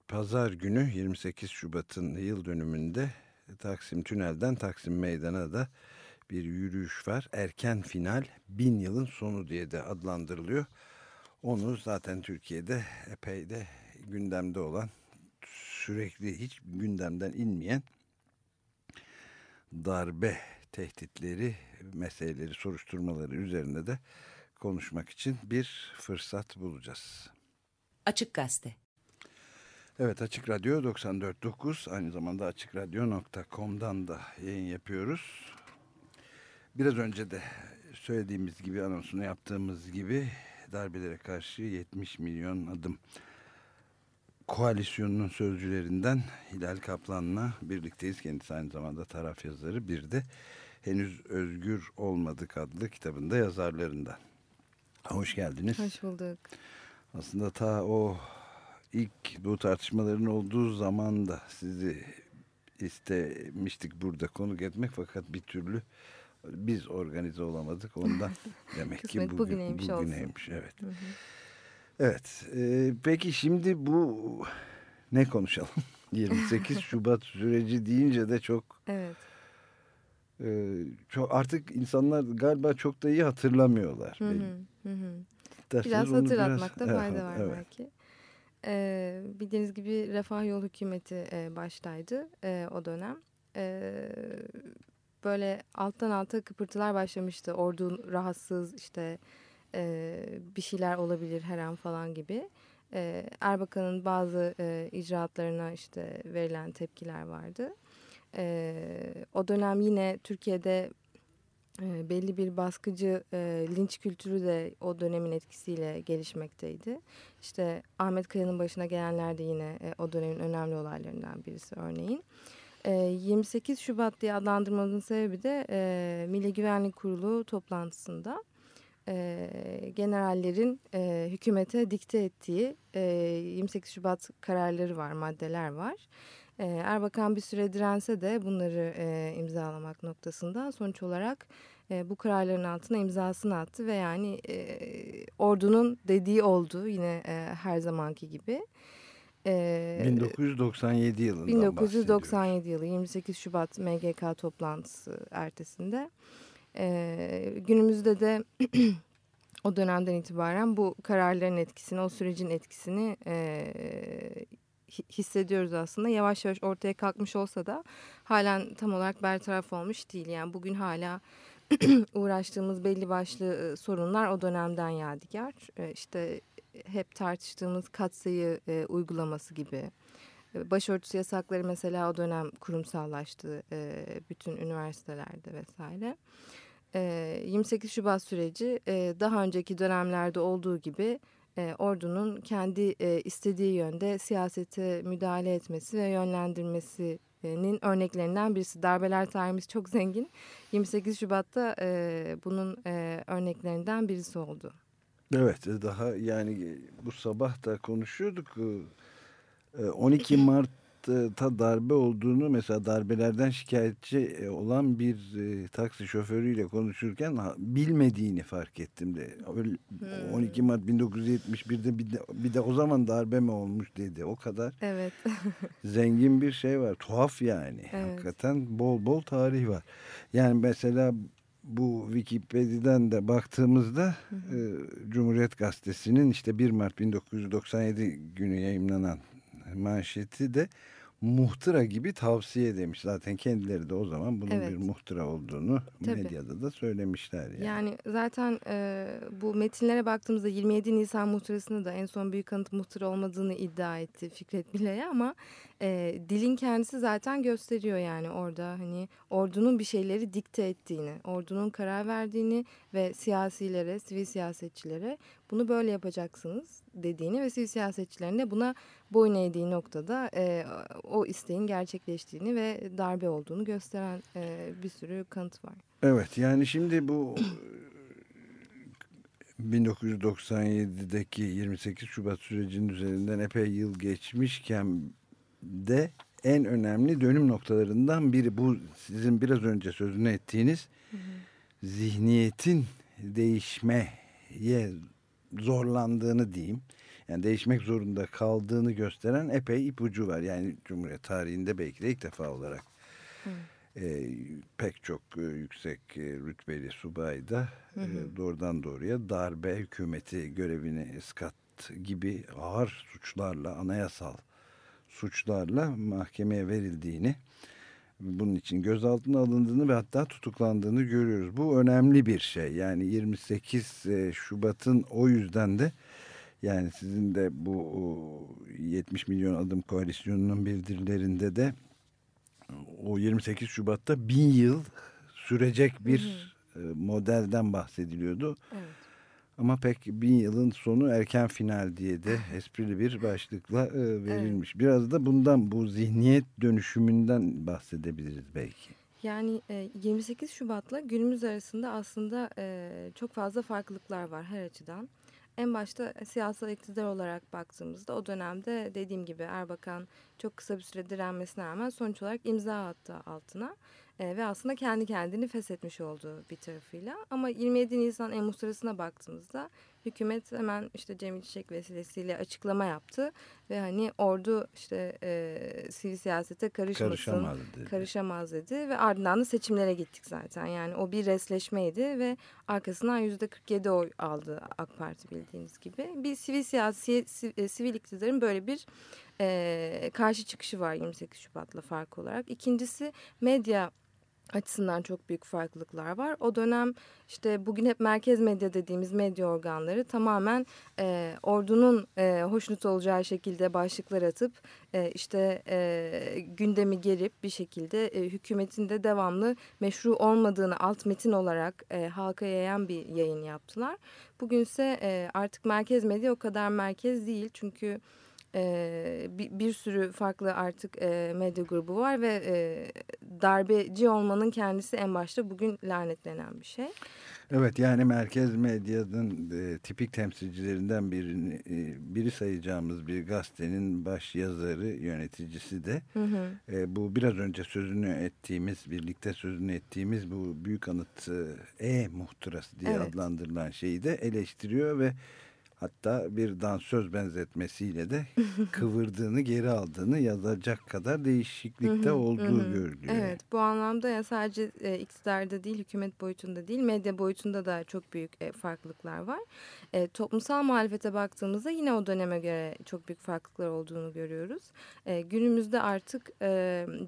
pazar günü 28 Şubat'ın yıl dönümünde Taksim Tünel'den Taksim Meydan'a da bir yürüyüş var. Erken final bin yılın sonu diye de adlandırılıyor. Onu zaten Türkiye'de epey de gündemde olan sürekli hiç gündemden inmeyen darbe tehditleri, meseleleri, soruşturmaları üzerine de konuşmak için bir fırsat bulacağız. Açık Gazete. Evet Açık Radyo 94.9 aynı zamanda açıkradyo.com'dan da yayın yapıyoruz. Biraz önce de söylediğimiz gibi anonsunu yaptığımız gibi darbelere karşı 70 milyon adım koalisyonunun sözcülerinden Hilal Kaplan'la birlikteyiz. Kendisi aynı zamanda taraf yazarı. Bir de Henüz Özgür Olmadık adlı kitabında yazarlarından. Hoş geldiniz. Hoş bulduk. Aslında ta o ilk bu tartışmaların olduğu zaman da sizi istemiştik burada konuk etmek fakat bir türlü biz organize olamadık ondan (laughs) demek ki bugün, bugüneymiş olsun. bugüneymiş evet. Evet e, peki şimdi bu ne konuşalım (laughs) 28 (laughs) Şubat süreci deyince de çok Evet. e, çok artık insanlar galiba çok da iyi hatırlamıyorlar. Hı hı, hı. İsterseniz Biraz hatırlatmakta biraz- fayda var evet. belki. Ee, bildiğiniz gibi Refah Yol Hükümeti e, baştaydı e, o dönem. Ee, böyle alttan alta kıpırtılar başlamıştı. Ordu rahatsız işte e, bir şeyler olabilir her an falan gibi. E, Erbakan'ın bazı e, icraatlarına işte verilen tepkiler vardı. E, o dönem yine Türkiye'de e, belli bir baskıcı e, linç kültürü de o dönemin etkisiyle gelişmekteydi. İşte Ahmet Kaya'nın başına gelenler de yine e, o dönemin önemli olaylarından birisi örneğin. E, 28 Şubat diye adlandırmanın sebebi de e, Milli Güvenlik Kurulu toplantısında e, generallerin e, hükümete dikte ettiği e, 28 Şubat kararları var, maddeler var. E, Erbakan bir süre dirense de bunları e, imzalamak noktasında sonuç olarak e, bu kararların altına imzasını attı ve yani e, ordunun dediği oldu yine e, her zamanki gibi. E, 1997 yılından 1997 yılı 28 Şubat MGK toplantısı ertesinde. E, günümüzde de (clears throat) o dönemden itibaren bu kararların etkisini, o sürecin etkisini e, hi- hissediyoruz aslında. Yavaş yavaş ortaya kalkmış olsa da halen tam olarak bertaraf olmuş değil. Yani bugün hala (clears throat) uğraştığımız belli başlı sorunlar o dönemden yadigar. İşte hep tartıştığımız katsayı e, uygulaması gibi. E, Başörtüsü yasakları mesela o dönem kurumsallaştı e, bütün üniversitelerde vesaire. E, 28 Şubat süreci e, daha önceki dönemlerde olduğu gibi e, ordunun kendi e, istediği yönde siyasete müdahale etmesi ve yönlendirmesinin örneklerinden birisi. Darbeler tarihimiz çok zengin. 28 Şubat'ta e, bunun e, örneklerinden birisi oldu. Evet daha yani bu sabah da konuşuyorduk. Ee, 12 Mart e, ta darbe olduğunu mesela darbelerden şikayetçi e, olan bir e, taksi şoförüyle konuşurken bilmediğini fark ettim de. Öyle, Hmm. 12 Mart 1971'de bir de, bir de o zaman darbe mi olmuş dedi. O kadar Evet. (laughs) zengin bir şey var. Tuhaf yani. Evet. Hakikaten bol bol tarih var. Yani mesela bu Wikipedia'dan da baktığımızda e, Cumhuriyet Gazetesi'nin işte 1 Mart 1997 günü yayımlanan manşeti de muhtıra gibi tavsiye demiş. Zaten kendileri de o zaman bunun Evet. bir muhtıra olduğunu Tabii. medyada da söylemişler. Yani. Yani zaten e, bu metinlere baktığımızda 27 Nisan muhtırasını da en son büyük anıt muhtıra olmadığını iddia etti Fikret Bileye ama e, dilin kendisi zaten gösteriyor yani orada hani ordunun bir şeyleri dikte ettiğini, ordunun karar verdiğini ve siyasilere, sivil siyasetçilere bunu böyle yapacaksınız dediğini ve sivil siyasetçilerin de buna boyun eğdiği noktada e, o isteğin gerçekleştiğini ve darbe olduğunu gösteren e, bir sürü kanıt var. Evet yani şimdi bu 1997'deki 28 Şubat sürecinin üzerinden epey yıl geçmişken de en önemli dönüm noktalarından biri bu sizin biraz önce sözünü ettiğiniz zihniyetin değişmeye zorlandığını diyeyim. Yani değişmek zorunda kaldığını gösteren epey ipucu var. Yani Cumhuriyet tarihinde belki de ilk defa olarak e, pek çok e, yüksek e, rütbeli subay da e, doğrudan doğruya darbe hükümeti görevini iskat gibi ağır suçlarla anayasal suçlarla mahkemeye verildiğini bunun için gözaltına alındığını ve hatta tutuklandığını görüyoruz. Bu önemli bir şey. Yani 28 e, Şubat'ın o yüzden de yani sizin de bu o, 70 milyon adım koalisyonunun bildirilerinde de o 28 Şubat'ta bin yıl sürecek bir e, modelden bahsediliyordu. Evet. Ama pek bin yılın sonu erken final diye de esprili bir başlıkla e, verilmiş. Biraz da bundan bu zihniyet dönüşümünden bahsedebiliriz belki. Yani e, 28 Şubat'la günümüz arasında aslında e, çok fazla farklılıklar var her açıdan. En başta e, siyasal iktidar olarak baktığımızda o dönemde dediğim gibi Erbakan çok kısa bir süre direnmesine rağmen sonuç olarak imza attı altına. E, ve aslında kendi kendini feshetmiş oldu bir tarafıyla. Ama 27 Nisan en muhtırasına baktığımızda hükümet hemen işte Cemil Çiçek vesilesiyle açıklama yaptı. Ve hani ordu işte e, sivil siyasete karışmasın Karışamaz dedi. karışamaz dedi ve ardından da seçimlere gittik zaten. Yani o bir resleşmeydi ve arkasından yüzde 47 oy aldı AK Parti bildiğiniz gibi. Bir sivil siyasi si- e, sivil iktidarın böyle bir e, karşı çıkışı var 28 Şubat'la fark olarak. İkincisi medya açısından çok büyük farklılıklar var. O dönem işte bugün hep merkez medya dediğimiz medya organları tamamen e, ordunun e, hoşnut olacağı şekilde başlıklar atıp e, işte e, gündemi gerip bir şekilde e, hükümetin de devamlı meşru olmadığını alt metin olarak e, halka yayan bir yayın yaptılar. Bugünse e, artık merkez medya o kadar merkez değil çünkü e, bir, bir sürü farklı artık e, medya grubu var ve e, darbeci olmanın kendisi en başta bugün lanetlenen bir şey. Evet yani merkez medyanın e, tipik temsilcilerinden birini, e, biri sayacağımız bir gazetenin baş yazarı, yöneticisi de Hı hı. e, bu biraz önce sözünü ettiğimiz, birlikte sözünü ettiğimiz bu büyük anıt e, E-muhtırası diye Evet. adlandırılan şeyi de eleştiriyor ve hatta bir dansöz benzetmesiyle de (laughs) kıvırdığını, geri aldığını yazacak kadar değişiklikte olduğu görülüyor. Evet bu anlamda ya sadece e, iktidarda değil hükümet boyutunda değil medya boyutunda da çok büyük e, farklılıklar var. E, toplumsal muhalefete baktığımızda yine o döneme göre çok büyük farklılıklar olduğunu görüyoruz. E, günümüzde artık e,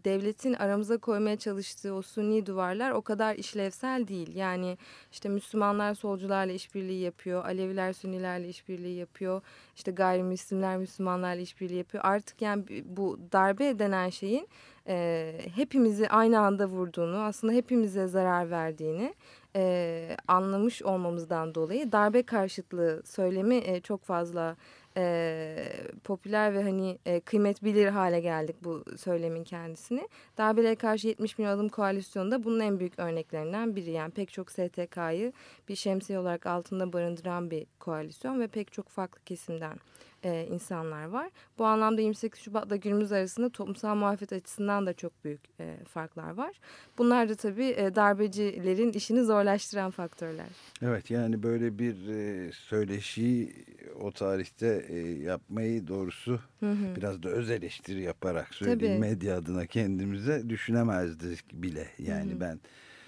devletin aramıza koymaya çalıştığı o suni duvarlar o kadar işlevsel değil. Yani işte Müslümanlar solcularla işbirliği yapıyor, Aleviler Sünnilerle işbirliği yapıyor, işte gayrimüslimler Müslümanlarla işbirliği yapıyor. Artık yani bu darbe denen şeyin e, hepimizi aynı anda vurduğunu, aslında hepimize zarar verdiğini e, anlamış olmamızdan dolayı darbe karşıtlığı söylemi e, çok fazla e, popüler ve hani e, kıymet bilir hale geldik bu söylemin kendisini. Darbelere karşı 70 bin adım koalisyonu da bunun en büyük örneklerinden biri. Yani pek çok STK'yı bir şemsiye olarak altında barındıran bir koalisyon ve pek çok farklı kesimden e, insanlar var. Bu anlamda 28 Şubat'la günümüz arasında toplumsal muhalefet açısından da çok büyük e, farklar var. Bunlar da tabii e, darbecilerin işini zorlaştıran faktörler. Evet yani böyle bir e, söyleşiyi o tarihte e, yapmayı doğrusu Hı hı. biraz da öz eleştiri yaparak söyleyeyim Tabii. medya adına kendimize düşünemezdik bile. Yani Hı hı. ben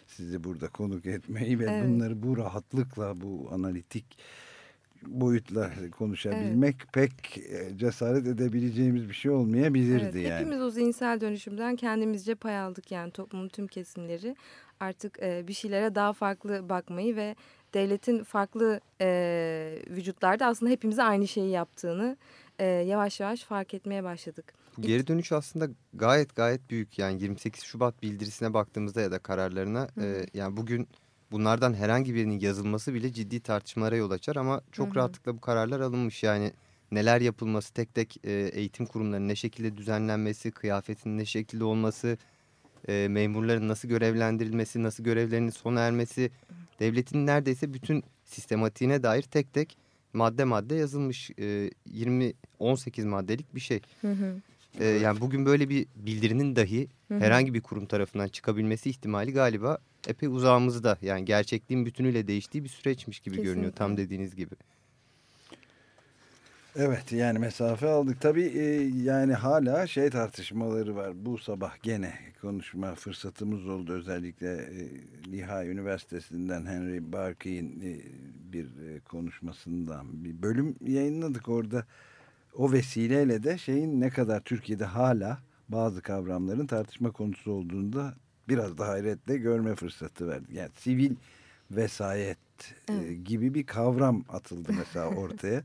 sizi burada konuk etmeyi ve Evet. bunları bu rahatlıkla bu analitik boyutla konuşabilmek pek e, cesaret edebileceğimiz bir şey olmayabilirdi Evet, yani. hepimiz o zihinsel dönüşümden kendimizce pay aldık yani toplumun tüm kesimleri artık e, bir şeylere daha farklı bakmayı ve devletin farklı e, vücutlarda aslında hepimize aynı şeyi yaptığını e, yavaş yavaş fark etmeye başladık. Bu geri dönüş aslında gayet gayet büyük. Yani 28 Şubat bildirisine baktığımızda ya da kararlarına Hı hı. e, yani bugün bunlardan herhangi birinin yazılması bile ciddi tartışmalara yol açar ama çok Hı hı. rahatlıkla bu kararlar alınmış. Yani neler yapılması, tek tek e, eğitim kurumlarının ne şekilde düzenlenmesi, kıyafetin ne şekilde olması, e, memurların nasıl görevlendirilmesi, nasıl görevlerinin sona ermesi, devletin neredeyse bütün sistematiğine dair tek tek madde madde yazılmış e, 20 18 maddelik bir şey. Hı hı. Ee, yani bugün böyle bir bildirinin dahi Hı hı. herhangi bir kurum tarafından çıkabilmesi ihtimali galiba epey uzağımızda. Yani gerçekliğin bütünüyle değiştiği bir süreçmiş gibi görünüyor Kesinlikle. tam dediğiniz gibi. Evet yani mesafe aldık. Tabii e, yani hala şey tartışmaları var. Bu sabah gene konuşma fırsatımız oldu. Özellikle e, Üniversitesi'nden Henry Barkey'in e, bir e, konuşmasından bir bölüm yayınladık orada. O vesileyle de şeyin ne kadar Türkiye'de hala bazı kavramların tartışma konusu olduğunda biraz da hayretle görme fırsatı verdi. Yani sivil vesayet e, gibi bir kavram atıldı mesela (laughs) ortaya.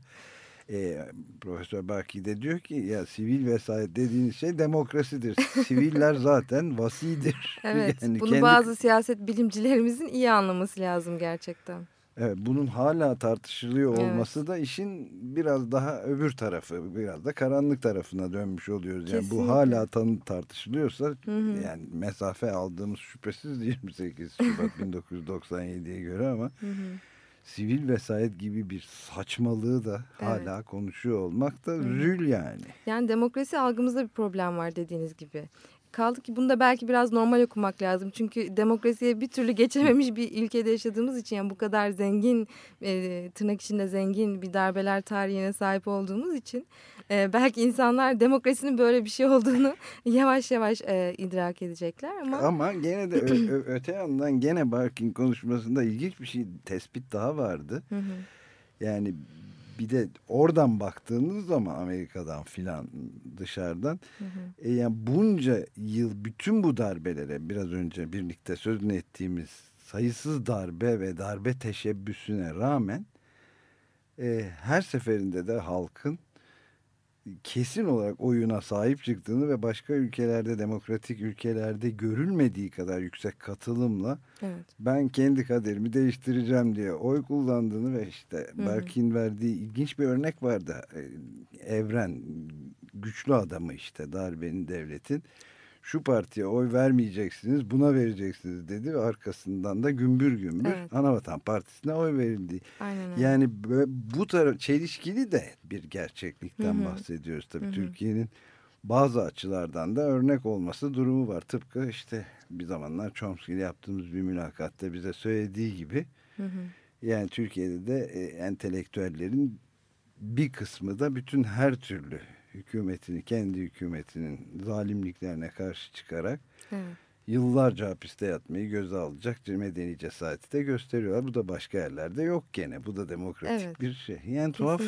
E, Profesör Baki de diyor ki ya sivil vesayet dediğiniz şey demokrasidir. Siviller (laughs) zaten vasidir. (laughs) Evet Yani bunu kendi- bazı siyaset bilimcilerimizin iyi anlaması lazım gerçekten. Evet, bunun hala tartışılıyor Evet. olması da işin biraz daha öbür tarafı, biraz da karanlık tarafına dönmüş oluyoruz. Yani Kesinlikle. bu hala tanı tartışılıyorsa Hı hı. yani mesafe aldığımız şüphesiz (laughs) 28 Şubat 1997'ye göre ama Hı hı. sivil vesayet gibi bir saçmalığı da hala konuşuyor olmak da zül yani. Yani demokrasi algımızda bir problem var dediğiniz gibi. Kaldı ki bunu da belki biraz normal okumak lazım. Çünkü demokrasiye bir türlü geçememiş bir ülkede yaşadığımız için yani bu kadar zengin, e, tırnak içinde zengin bir darbeler tarihine sahip olduğumuz için e, belki insanlar demokrasinin böyle bir şey olduğunu (laughs) yavaş yavaş e, idrak edecekler ama, Ama gene de öte yandan gene Barkin konuşmasında ilginç bir şey tespit daha vardı. Hı hı. Yani bir de oradan baktığınız zaman Amerika'dan filan dışarıdan Hı hı. e yani bunca yıl bütün bu darbelere biraz önce birlikte sözünü ettiğimiz sayısız darbe ve darbe teşebbüsüne rağmen e, her seferinde de halkın kesin olarak oyuna sahip çıktığını ve başka ülkelerde demokratik ülkelerde görülmediği kadar yüksek katılımla Evet. ben kendi kaderimi değiştireceğim diye oy kullandığını ve işte. Berk'in verdiği ilginç bir örnek vardı. Ee, Evren güçlü adamı işte darbenin devletin şu partiye oy vermeyeceksiniz buna vereceksiniz dedi ve arkasından da gümbür gümbür Evet. Anavatan Partisi'ne oy verildi. Aynen öyle. Yani bu taraf çelişkili de bir gerçeklikten Hı hı. bahsediyoruz tabii. Türkiye'nin bazı açılardan da örnek olması durumu var. Tıpkı işte bir zamanlar Chomsky ile yaptığımız bir mülakatta bize söylediği gibi Hı hı. yani Türkiye'de de e, entelektüellerin bir kısmı da bütün her türlü hükümetini, kendi hükümetinin zalimliklerine karşı çıkarak Evet. Yıllarca hapiste yatmayı göze alacak medeni cesareti de gösteriyorlar. Bu da başka yerlerde yok gene. Bu da demokratik Evet. bir şey. Yani tuhaf.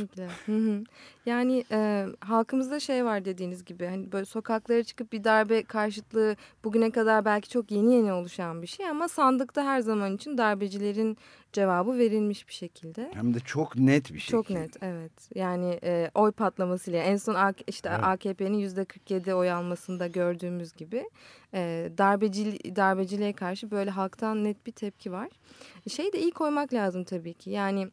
Yani e, halkımızda şey var dediğiniz gibi hani böyle sokaklara çıkıp bir darbe karşıtlığı bugüne kadar belki çok yeni yeni oluşan bir şey ama sandıkta her zaman için darbecilerin cevabı verilmiş bir şekilde. Hem de çok net bir şey. Çok net evet. Yani e, oy patlamasıyla en son işte Evet. AKP'nin yüzde 47 oy almasında gördüğümüz gibi e, darbeci darbeciliğe karşı böyle halktan net bir tepki var. Şeyi de iyi koymak lazım tabii ki. Yani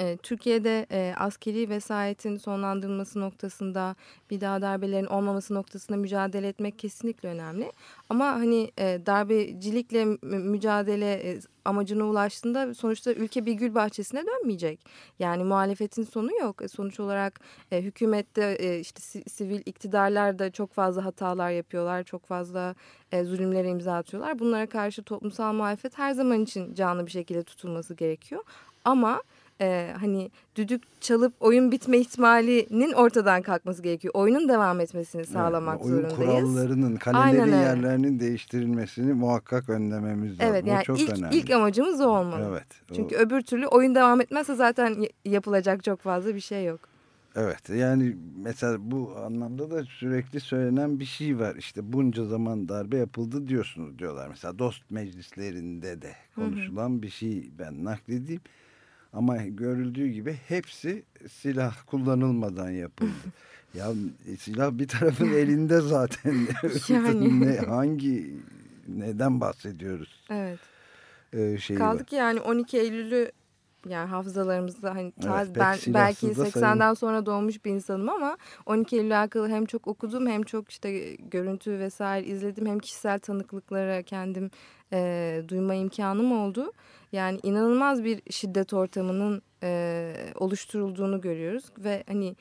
e, Türkiye'de e, askeri vesayetin sonlandırılması noktasında bir daha darbelerin olmaması noktasında mücadele etmek kesinlikle önemli. Ama hani e, darbecilikle mü- mücadele e, amacına ulaştığında sonuçta ülke bir gül bahçesine dönmeyecek. Yani muhalefetin sonu yok. E, sonuç olarak e, hükümette e, işte si- sivil iktidarlar da çok fazla hatalar yapıyorlar. Çok fazla e, zulümlere imza atıyorlar. Bunlara karşı toplumsal muhalefet her zaman için canlı bir şekilde tutulması gerekiyor. Ama e, hani düdük çalıp oyun bitme ihtimalinin ortadan kalkması gerekiyor. Oyunun devam etmesini sağlamak Evet, oyun zorundayız. kurallarının, Aynen kalelerin yerlerinin değiştirilmesini muhakkak önlememiz lazım. Evet O yani çok ilk, önemli. ilk amacımız o olmalı. Evet. o- Çünkü öbür türlü oyun devam etmezse zaten yapılacak çok fazla bir şey yok. Evet yani mesela bu anlamda da sürekli söylenen bir şey var. İşte bunca zaman darbe yapıldı diyorsunuz diyorlar. Mesela dost meclislerinde de konuşulan bir şey ben nakledeyim. Ama görüldüğü gibi hepsi silah kullanılmadan yapıldı. (laughs) ya e, silah bir tarafın elinde zaten. (laughs) (laughs) Yani. ne, hangi neden bahsediyoruz? Evet. Ee, şeyi Kaldı var. ki yani 12 Eylül'ü yani hafızalarımızda hani ta- Evet, ben belki silahsız da 80'den sonra doğmuş bir insanım ama 12 Eylül'le alakalı hem çok okudum hem çok işte görüntü vesaire izledim hem kişisel tanıklıklara kendim e, duyma imkanım oldu. Yani inanılmaz bir şiddet ortamının e, oluşturulduğunu görüyoruz ve hani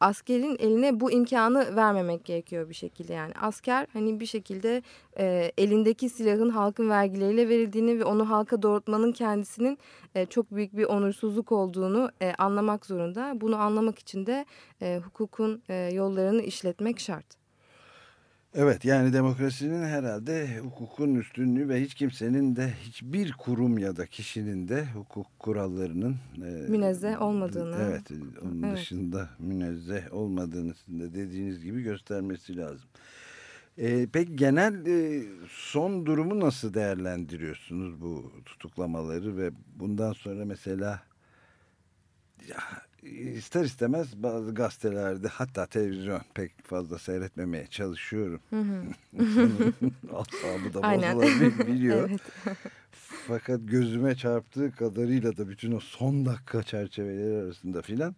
askerin eline bu imkanı vermemek gerekiyor bir şekilde yani asker hani bir şekilde e, elindeki silahın halkın vergileriyle verildiğini ve onu halka doğrultmanın kendisinin e, çok büyük bir onursuzluk olduğunu e, anlamak zorunda. Bunu anlamak için de e, hukukun e, yollarını işletmek şart. Evet yani demokrasinin herhalde hukukun üstünlüğü ve hiç kimsenin de hiçbir kurum ya da kişinin de hukuk kurallarının e, Münezzeh olmadığını. Evet onun Evet. dışında münezzeh olmadığını sizin de dediğiniz gibi göstermesi lazım. E, peki genel e, son durumu nasıl değerlendiriyorsunuz bu tutuklamaları ve bundan sonra mesela ya, ister istemez bazı gazetelerde hatta televizyon pek fazla seyretmemeye çalışıyorum. (laughs) Asabı da bozulabiliyor. (laughs) Evet. Fakat gözüme çarptığı kadarıyla da bütün o son dakika çerçeveleri arasında filan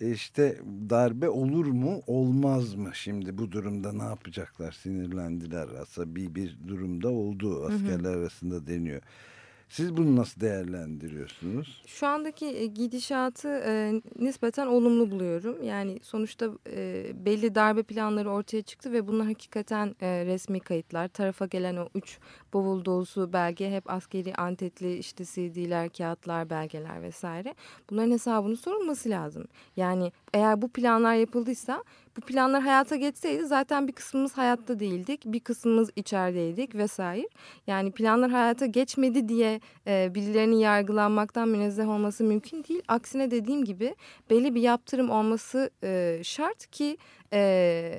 e işte darbe olur mu olmaz mı şimdi bu durumda ne yapacaklar sinirlendiler asabi bir durumda oldu askerler arasında deniyor. Siz bunu nasıl değerlendiriyorsunuz? Şu andaki e, gidişatı e, nispeten olumlu buluyorum. Yani sonuçta e, belli darbe planları ortaya çıktı ve bunlar hakikaten e, resmi kayıtlar. Tarafa gelen o üç bavul dolusu belge hep askeri antetli işte CD'ler, kağıtlar, belgeler vesaire. Bunların hesabının sorulması lazım. Yani eğer bu planlar yapıldıysa bu planlar hayata geçseydi zaten bir kısmımız hayatta değildik, bir kısmımız içerideydik vesaire. Yani planlar hayata geçmedi diye e, birilerinin yargılanmaktan münezzeh olması mümkün değil. Aksine dediğim gibi belli bir yaptırım olması e, şart ki e,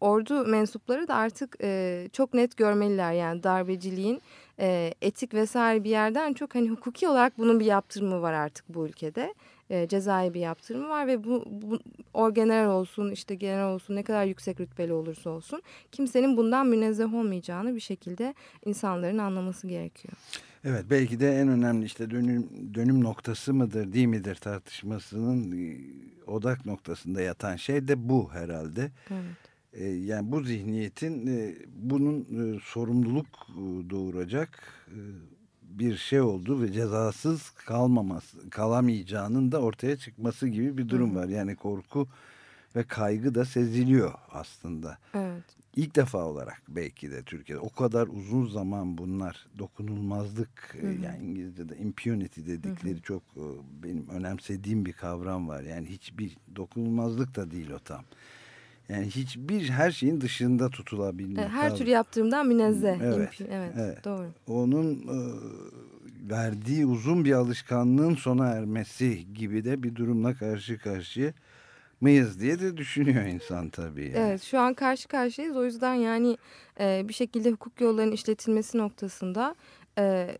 ordu mensupları da artık e, çok net görmeliler. Yani darbeciliğin e, etik vesaire bir yerden çok hani hukuki olarak bunun bir yaptırımı var artık bu ülkede. E, cezai bir yaptırımı var ve bu, bu orgeneral olsun işte general olsun ne kadar yüksek rütbeli olursa olsun kimsenin bundan münezzeh olmayacağını bir şekilde insanların anlaması gerekiyor. Evet belki de en önemli işte dönüm, dönüm noktası mıdır değil midir tartışmasının e, odak noktasında yatan şey de bu herhalde. Evet. E, yani bu zihniyetin e, bunun e, sorumluluk doğuracak bir şey oldu ve cezasız kalmaması kalamayacağının da ortaya çıkması gibi bir durum var. Yani korku ve kaygı da seziliyor aslında. Evet. İlk defa olarak belki de Türkiye'de o kadar uzun zaman bunlar dokunulmazlık e, yani İngilizce'de impunity dedikleri çok e, benim önemsediğim bir kavram var. Yani hiçbir dokunulmazlık da değil o tam. Yani hiçbir her şeyin dışında tutulabilmek. Her lazım. tür yaptırımdan münezzeh. Evet, evet, evet. doğru. onun e, verdiği uzun bir alışkanlığın sona ermesi gibi de bir durumla karşı karşıya mıyız diye de düşünüyor insan tabii. Yani. Evet şu an karşı karşıyayız. O yüzden yani e, bir şekilde hukuk yollarının işletilmesi noktasında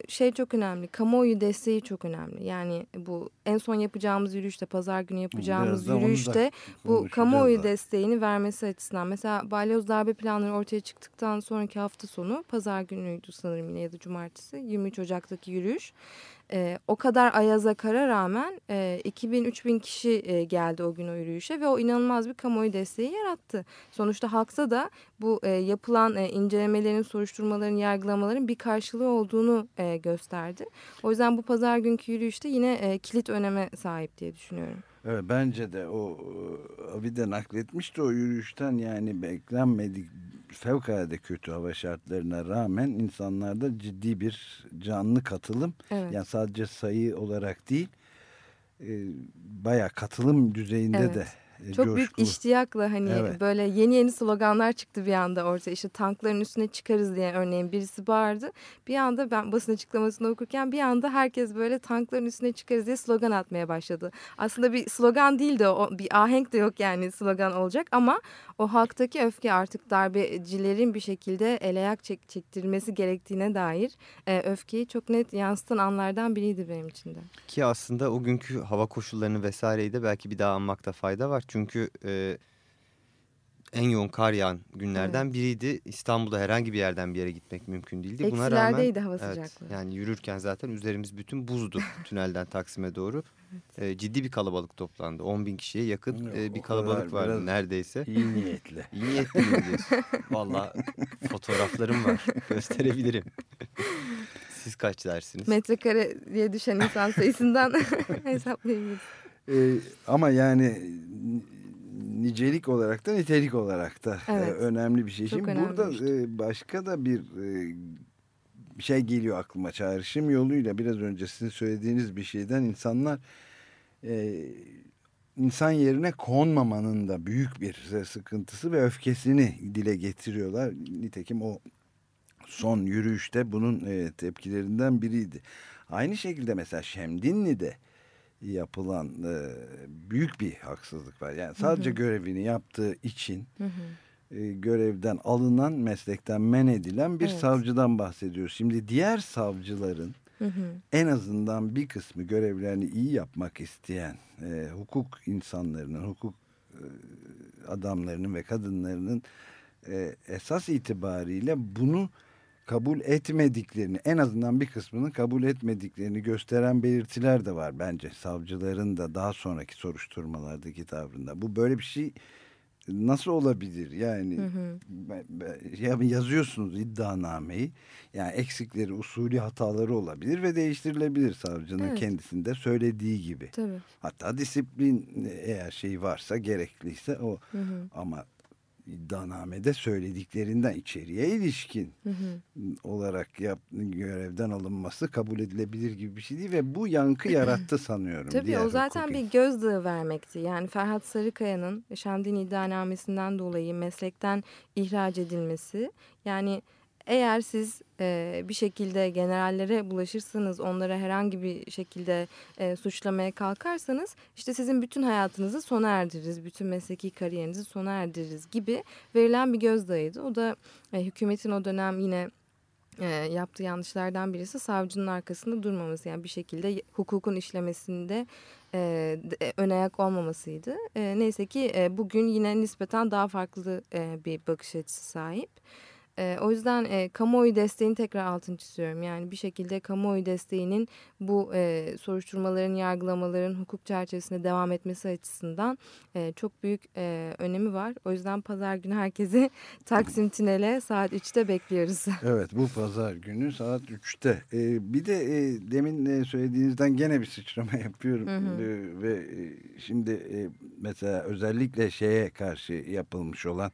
şey çok önemli. Kamuoyu desteği çok önemli. Yani bu en son yapacağımız yürüyüşte, pazar günü yapacağımız Biraz yürüyüşte bu kamuoyu da. desteğini vermesi açısından. Mesela balyoz darbe planları ortaya çıktıktan sonraki hafta sonu, pazar günüydü sanırım yine ya da cumartesi, 23 Ocak'taki yürüyüş. E, o kadar ayaza kara rağmen e, 2000-3000 kişi e, geldi o gün o yürüyüşe ve o inanılmaz bir kamuoyu desteği yarattı. Sonuçta halkta da bu e, yapılan e, incelemelerin, soruşturmaların, yargılamaların bir karşılığı olduğunu e, gösterdi. O yüzden bu pazar günkü yürüyüşte yine e, kilit öneme sahip diye düşünüyorum. Evet, bence de o e, Avide nakletmişti o yürüyüşten yani beklenmedik fevkalade kötü hava şartlarına rağmen insanlarda ciddi bir canlı katılım Evet. yani sadece sayı olarak değil e, bayağı katılım düzeyinde Evet. de e, Çok büyük coşkulu. iştiyakla hani Evet. böyle yeni yeni sloganlar çıktı bir anda ortaya. İşte tankların üstüne çıkarız diye örneğin birisi bağırdı. Bir anda ben basın açıklamasını okurken bir anda herkes böyle tankların üstüne çıkarız diye slogan atmaya başladı. Aslında bir slogan değil de o bir ahenk de yok yani slogan olacak ama o halktaki öfke artık darbecilerin bir şekilde ele ayak çek, çektirilmesi gerektiğine dair e, öfkeyi çok net yansıtan anlardan biriydi benim için de. Ki aslında o günkü hava koşullarını vesaireyi de belki bir daha anmakta fayda var. Çünkü e, en yoğun kar yağan günlerden biriydi. İstanbul'da herhangi bir yerden bir yere gitmek mümkün değildi. Buna rağmen Eksilerdeydi hava evet, sıcaklığı. yani yürürken zaten üzerimiz bütün buzdu (laughs) tünelden Taksim'e doğru. E, ciddi bir kalabalık toplandı. 10 bin kişiye yakın Yok, e, bir kalabalık vardı neredeyse. iyi niyetli. (laughs) İyi niyetli mi diyorsun? (laughs) Valla fotoğraflarım var. Gösterebilirim. Siz kaç dersiniz? Metrekare diye düşen insan sayısından hesaplayabiliriz. E, ama yani nicelik olarak da nitelik olarak da e, Evet. önemli bir şey. Çok Şimdi burada şey. e, başka da bir e, şey geliyor aklıma çağrışım yoluyla biraz önce sizin söylediğiniz bir şeyden insanlar e, insan yerine konmamanın da büyük bir sıkıntısı ve öfkesini dile getiriyorlar. Nitekim o son yürüyüşte bunun e, tepkilerinden biriydi. Aynı şekilde mesela Şemdinli'de yapılan e, büyük bir haksızlık var. Yani sadece görevini yaptığı için Hı hı. e, görevden alınan, meslekten men edilen bir Evet. savcıdan bahsediyoruz. Şimdi diğer savcıların Hı hı. en azından bir kısmı görevlerini iyi yapmak isteyen e, hukuk insanlarının, hukuk e, adamlarının ve kadınlarının e, esas itibariyle bunu kabul etmediklerini, en azından bir kısmının kabul etmediklerini gösteren belirtiler de var bence savcıların da daha sonraki soruşturmalardaki tavrında. Bu böyle bir şey nasıl olabilir? Yani Hı hı. yazıyorsunuz iddianameyi. Yani eksikleri, usulü hataları olabilir ve değiştirilebilir savcının Evet. kendisinde söylediği gibi. Tabii. Hatta disiplin eğer şey varsa gerekliyse o Hı hı. ama iddianamede söylediklerinden içeriye ilişkin Hı hı. olarak yap, görevden alınması kabul edilebilir gibi bir şey değil ve bu yankı yarattı sanıyorum. Tabii diğer o zaten hukuki. bir gözdağı vermekti. Yani Ferhat Sarıkaya'nın Şamdin iddianamesinden dolayı meslekten ihraç edilmesi. Yani eğer siz e, bir şekilde generallere bulaşırsanız, onlara herhangi bir şekilde e, suçlamaya kalkarsanız işte sizin bütün hayatınızı sona erdiririz, bütün mesleki kariyerinizi sona erdiririz gibi verilen bir gözdağıydı. O da e, hükümetin o dönem yine e, yaptığı yanlışlardan birisi savcının arkasında durmaması. Yani bir şekilde hukukun işlemesinde e, öne ayak olmamasıydı. E, neyse ki e, bugün yine nispeten daha farklı e, bir bakış açısı sahip. E, o yüzden e, kamuoyu desteğini tekrar altını çiziyorum. Yani bir şekilde kamuoyu desteğinin bu e, soruşturmaların, yargılamaların hukuk çerçevesinde devam etmesi açısından e, çok büyük e, önemi var. O yüzden pazar günü herkesi (laughs) Taksim Tünel'e saat 3'te bekliyoruz. (laughs) Evet bu pazar günü saat 3'te. Ee, bir de e, demin e, söylediğinizden gene bir sıçrama (laughs) yapıyorum. Hı hı. Ee, ve e, şimdi e, mesela özellikle şeye karşı yapılmış olan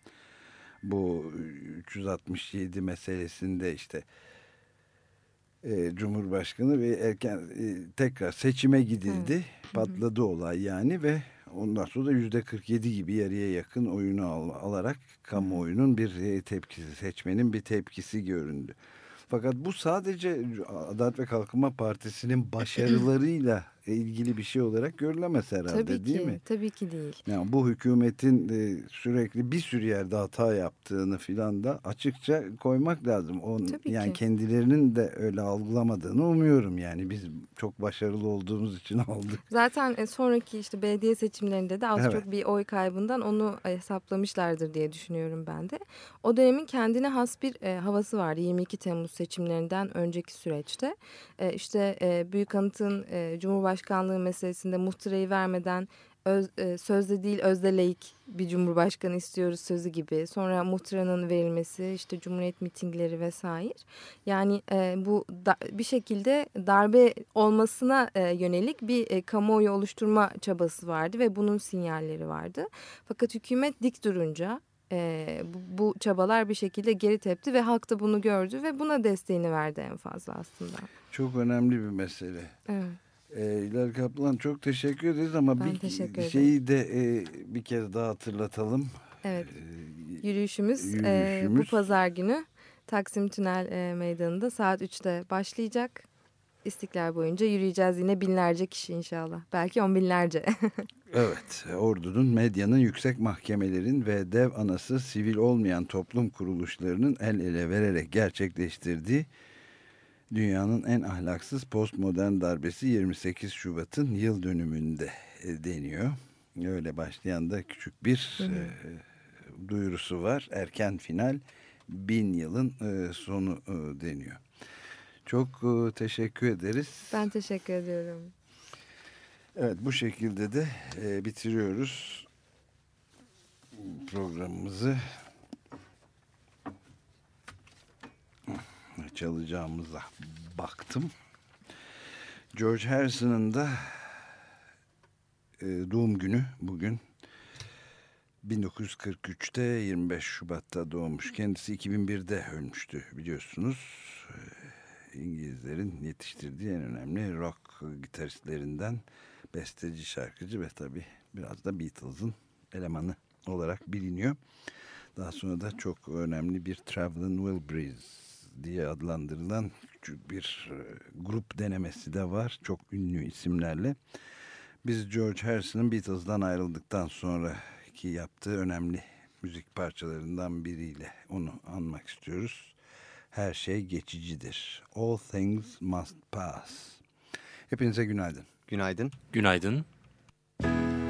bu 367 meselesinde işte e, Cumhurbaşkanı ve erken e, tekrar seçime gidildi. Patladı olay yani ve ondan sonra da yüzde 47 gibi yarıya yakın oyunu al- alarak kamuoyunun bir e, tepkisi, seçmenin bir tepkisi göründü. Fakat bu sadece Adalet ve Kalkınma Partisi'nin başarılarıyla (clears throat) ilgili bir şey olarak görülemez herhalde Tabii değil ki, mi? tabii ki değil. Yani bu hükümetin e, sürekli bir sürü yerde hata yaptığını filan da açıkça koymak lazım. On, Tabii yani ki. kendilerinin de öyle algılamadığını umuyorum yani biz çok başarılı olduğumuz için (laughs) aldık. Zaten e, sonraki işte belediye seçimlerinde de az Evet. çok bir oy kaybından onu e, hesaplamışlardır diye düşünüyorum ben de. O dönemin kendine has bir e, havası vardı 22 Temmuz seçimlerinden önceki süreçte. E, işte e, Büyük Anıt'ın e, Cumhurbaşkanlığı meselesinde muhtırayı vermeden öz, e, sözde değil özde laik bir cumhurbaşkanı istiyoruz sözü gibi. Sonra muhtıranın verilmesi, işte cumhuriyet mitingleri vesaire. Yani e, bu da, bir şekilde darbe olmasına e, yönelik bir e, kamuoyu oluşturma çabası vardı ve bunun sinyalleri vardı. Fakat hükümet dik durunca e, bu, bu çabalar bir şekilde geri tepti ve halk da bunu gördü ve buna desteğini verdi en fazla aslında. Çok önemli bir mesele. Evet. E, İlal Kaplan çok teşekkür ederiz ama Ben bir şeyi de e, bir kez daha hatırlatalım. Evet. E, Yürüyüşümüz, e, bu Yürüyüşümüz. pazar günü Taksim Tünel e, Meydanı'nda saat 3'te başlayacak. İstiklal boyunca yürüyeceğiz yine binlerce kişi inşallah. Belki on binlerce. (laughs) Evet, ordunun, medyanın, yüksek mahkemelerin ve dev anası sivil olmayan toplum kuruluşlarının el ele vererek gerçekleştirdiği dünyanın en ahlaksız postmodern darbesi 28 Şubat'ın yıl dönümünde e, deniyor. Öyle başlayan da küçük bir Hı hı. e, duyurusu var. Erken final bin yılın e, sonu e, deniyor. Çok e, teşekkür ederiz. ben teşekkür ediyorum. Evet bu şekilde de e, bitiriyoruz programımızı. Çalacağımıza baktım. George Harrison'ın da e, doğum günü bugün. 1943'te 25 Şubat'ta doğmuş. Kendisi 2001'de ölmüştü biliyorsunuz. E, İngilizlerin yetiştirdiği en önemli rock gitaristlerinden besteci, şarkıcı ve tabii biraz da Beatles'ın elemanı olarak biliniyor. Daha sonra da çok önemli bir Traveling Wilburys diye adlandırılan küçük bir e, grup denemesi de var. Çok ünlü isimlerle. Biz George Harrison'ın Beatles'dan ayrıldıktan sonraki yaptığı önemli müzik parçalarından biriyle onu anmak istiyoruz. Her şey geçicidir. All things must pass. Hepinize günaydın. Günaydın. Günaydın. Sunrise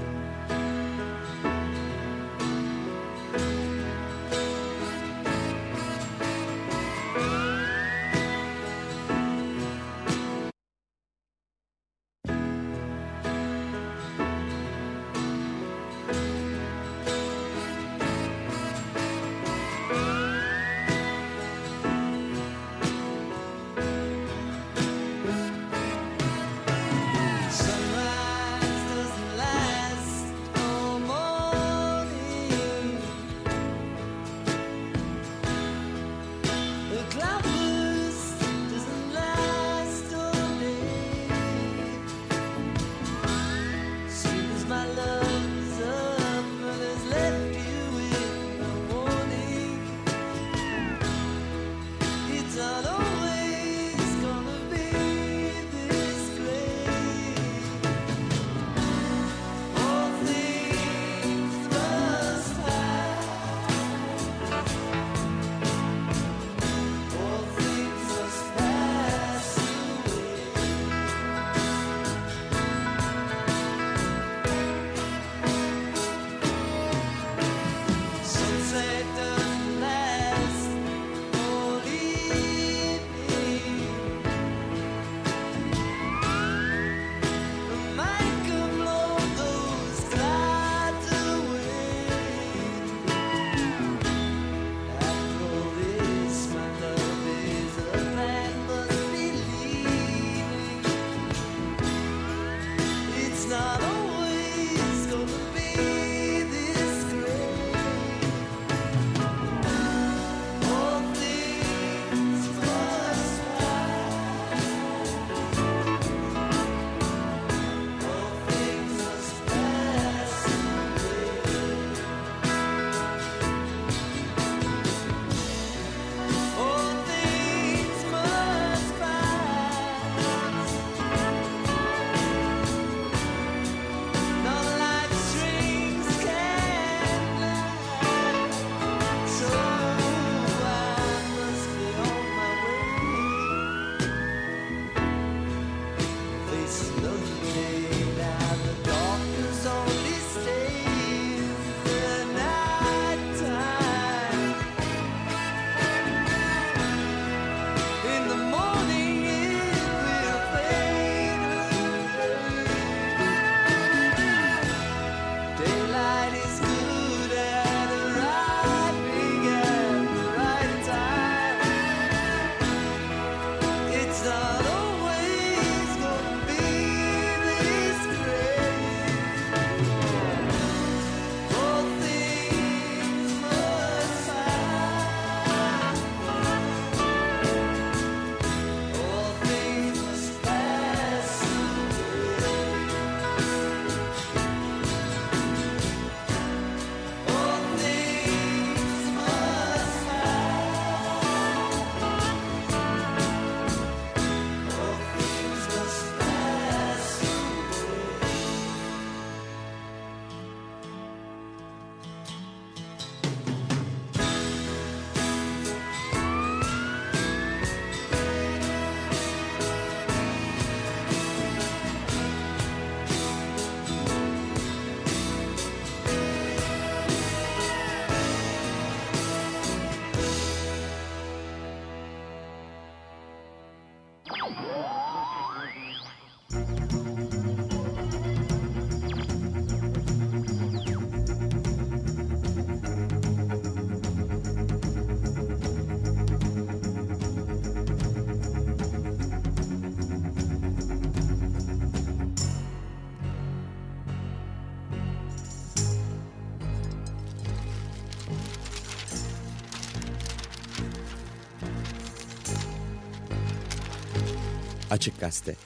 Açık Gazete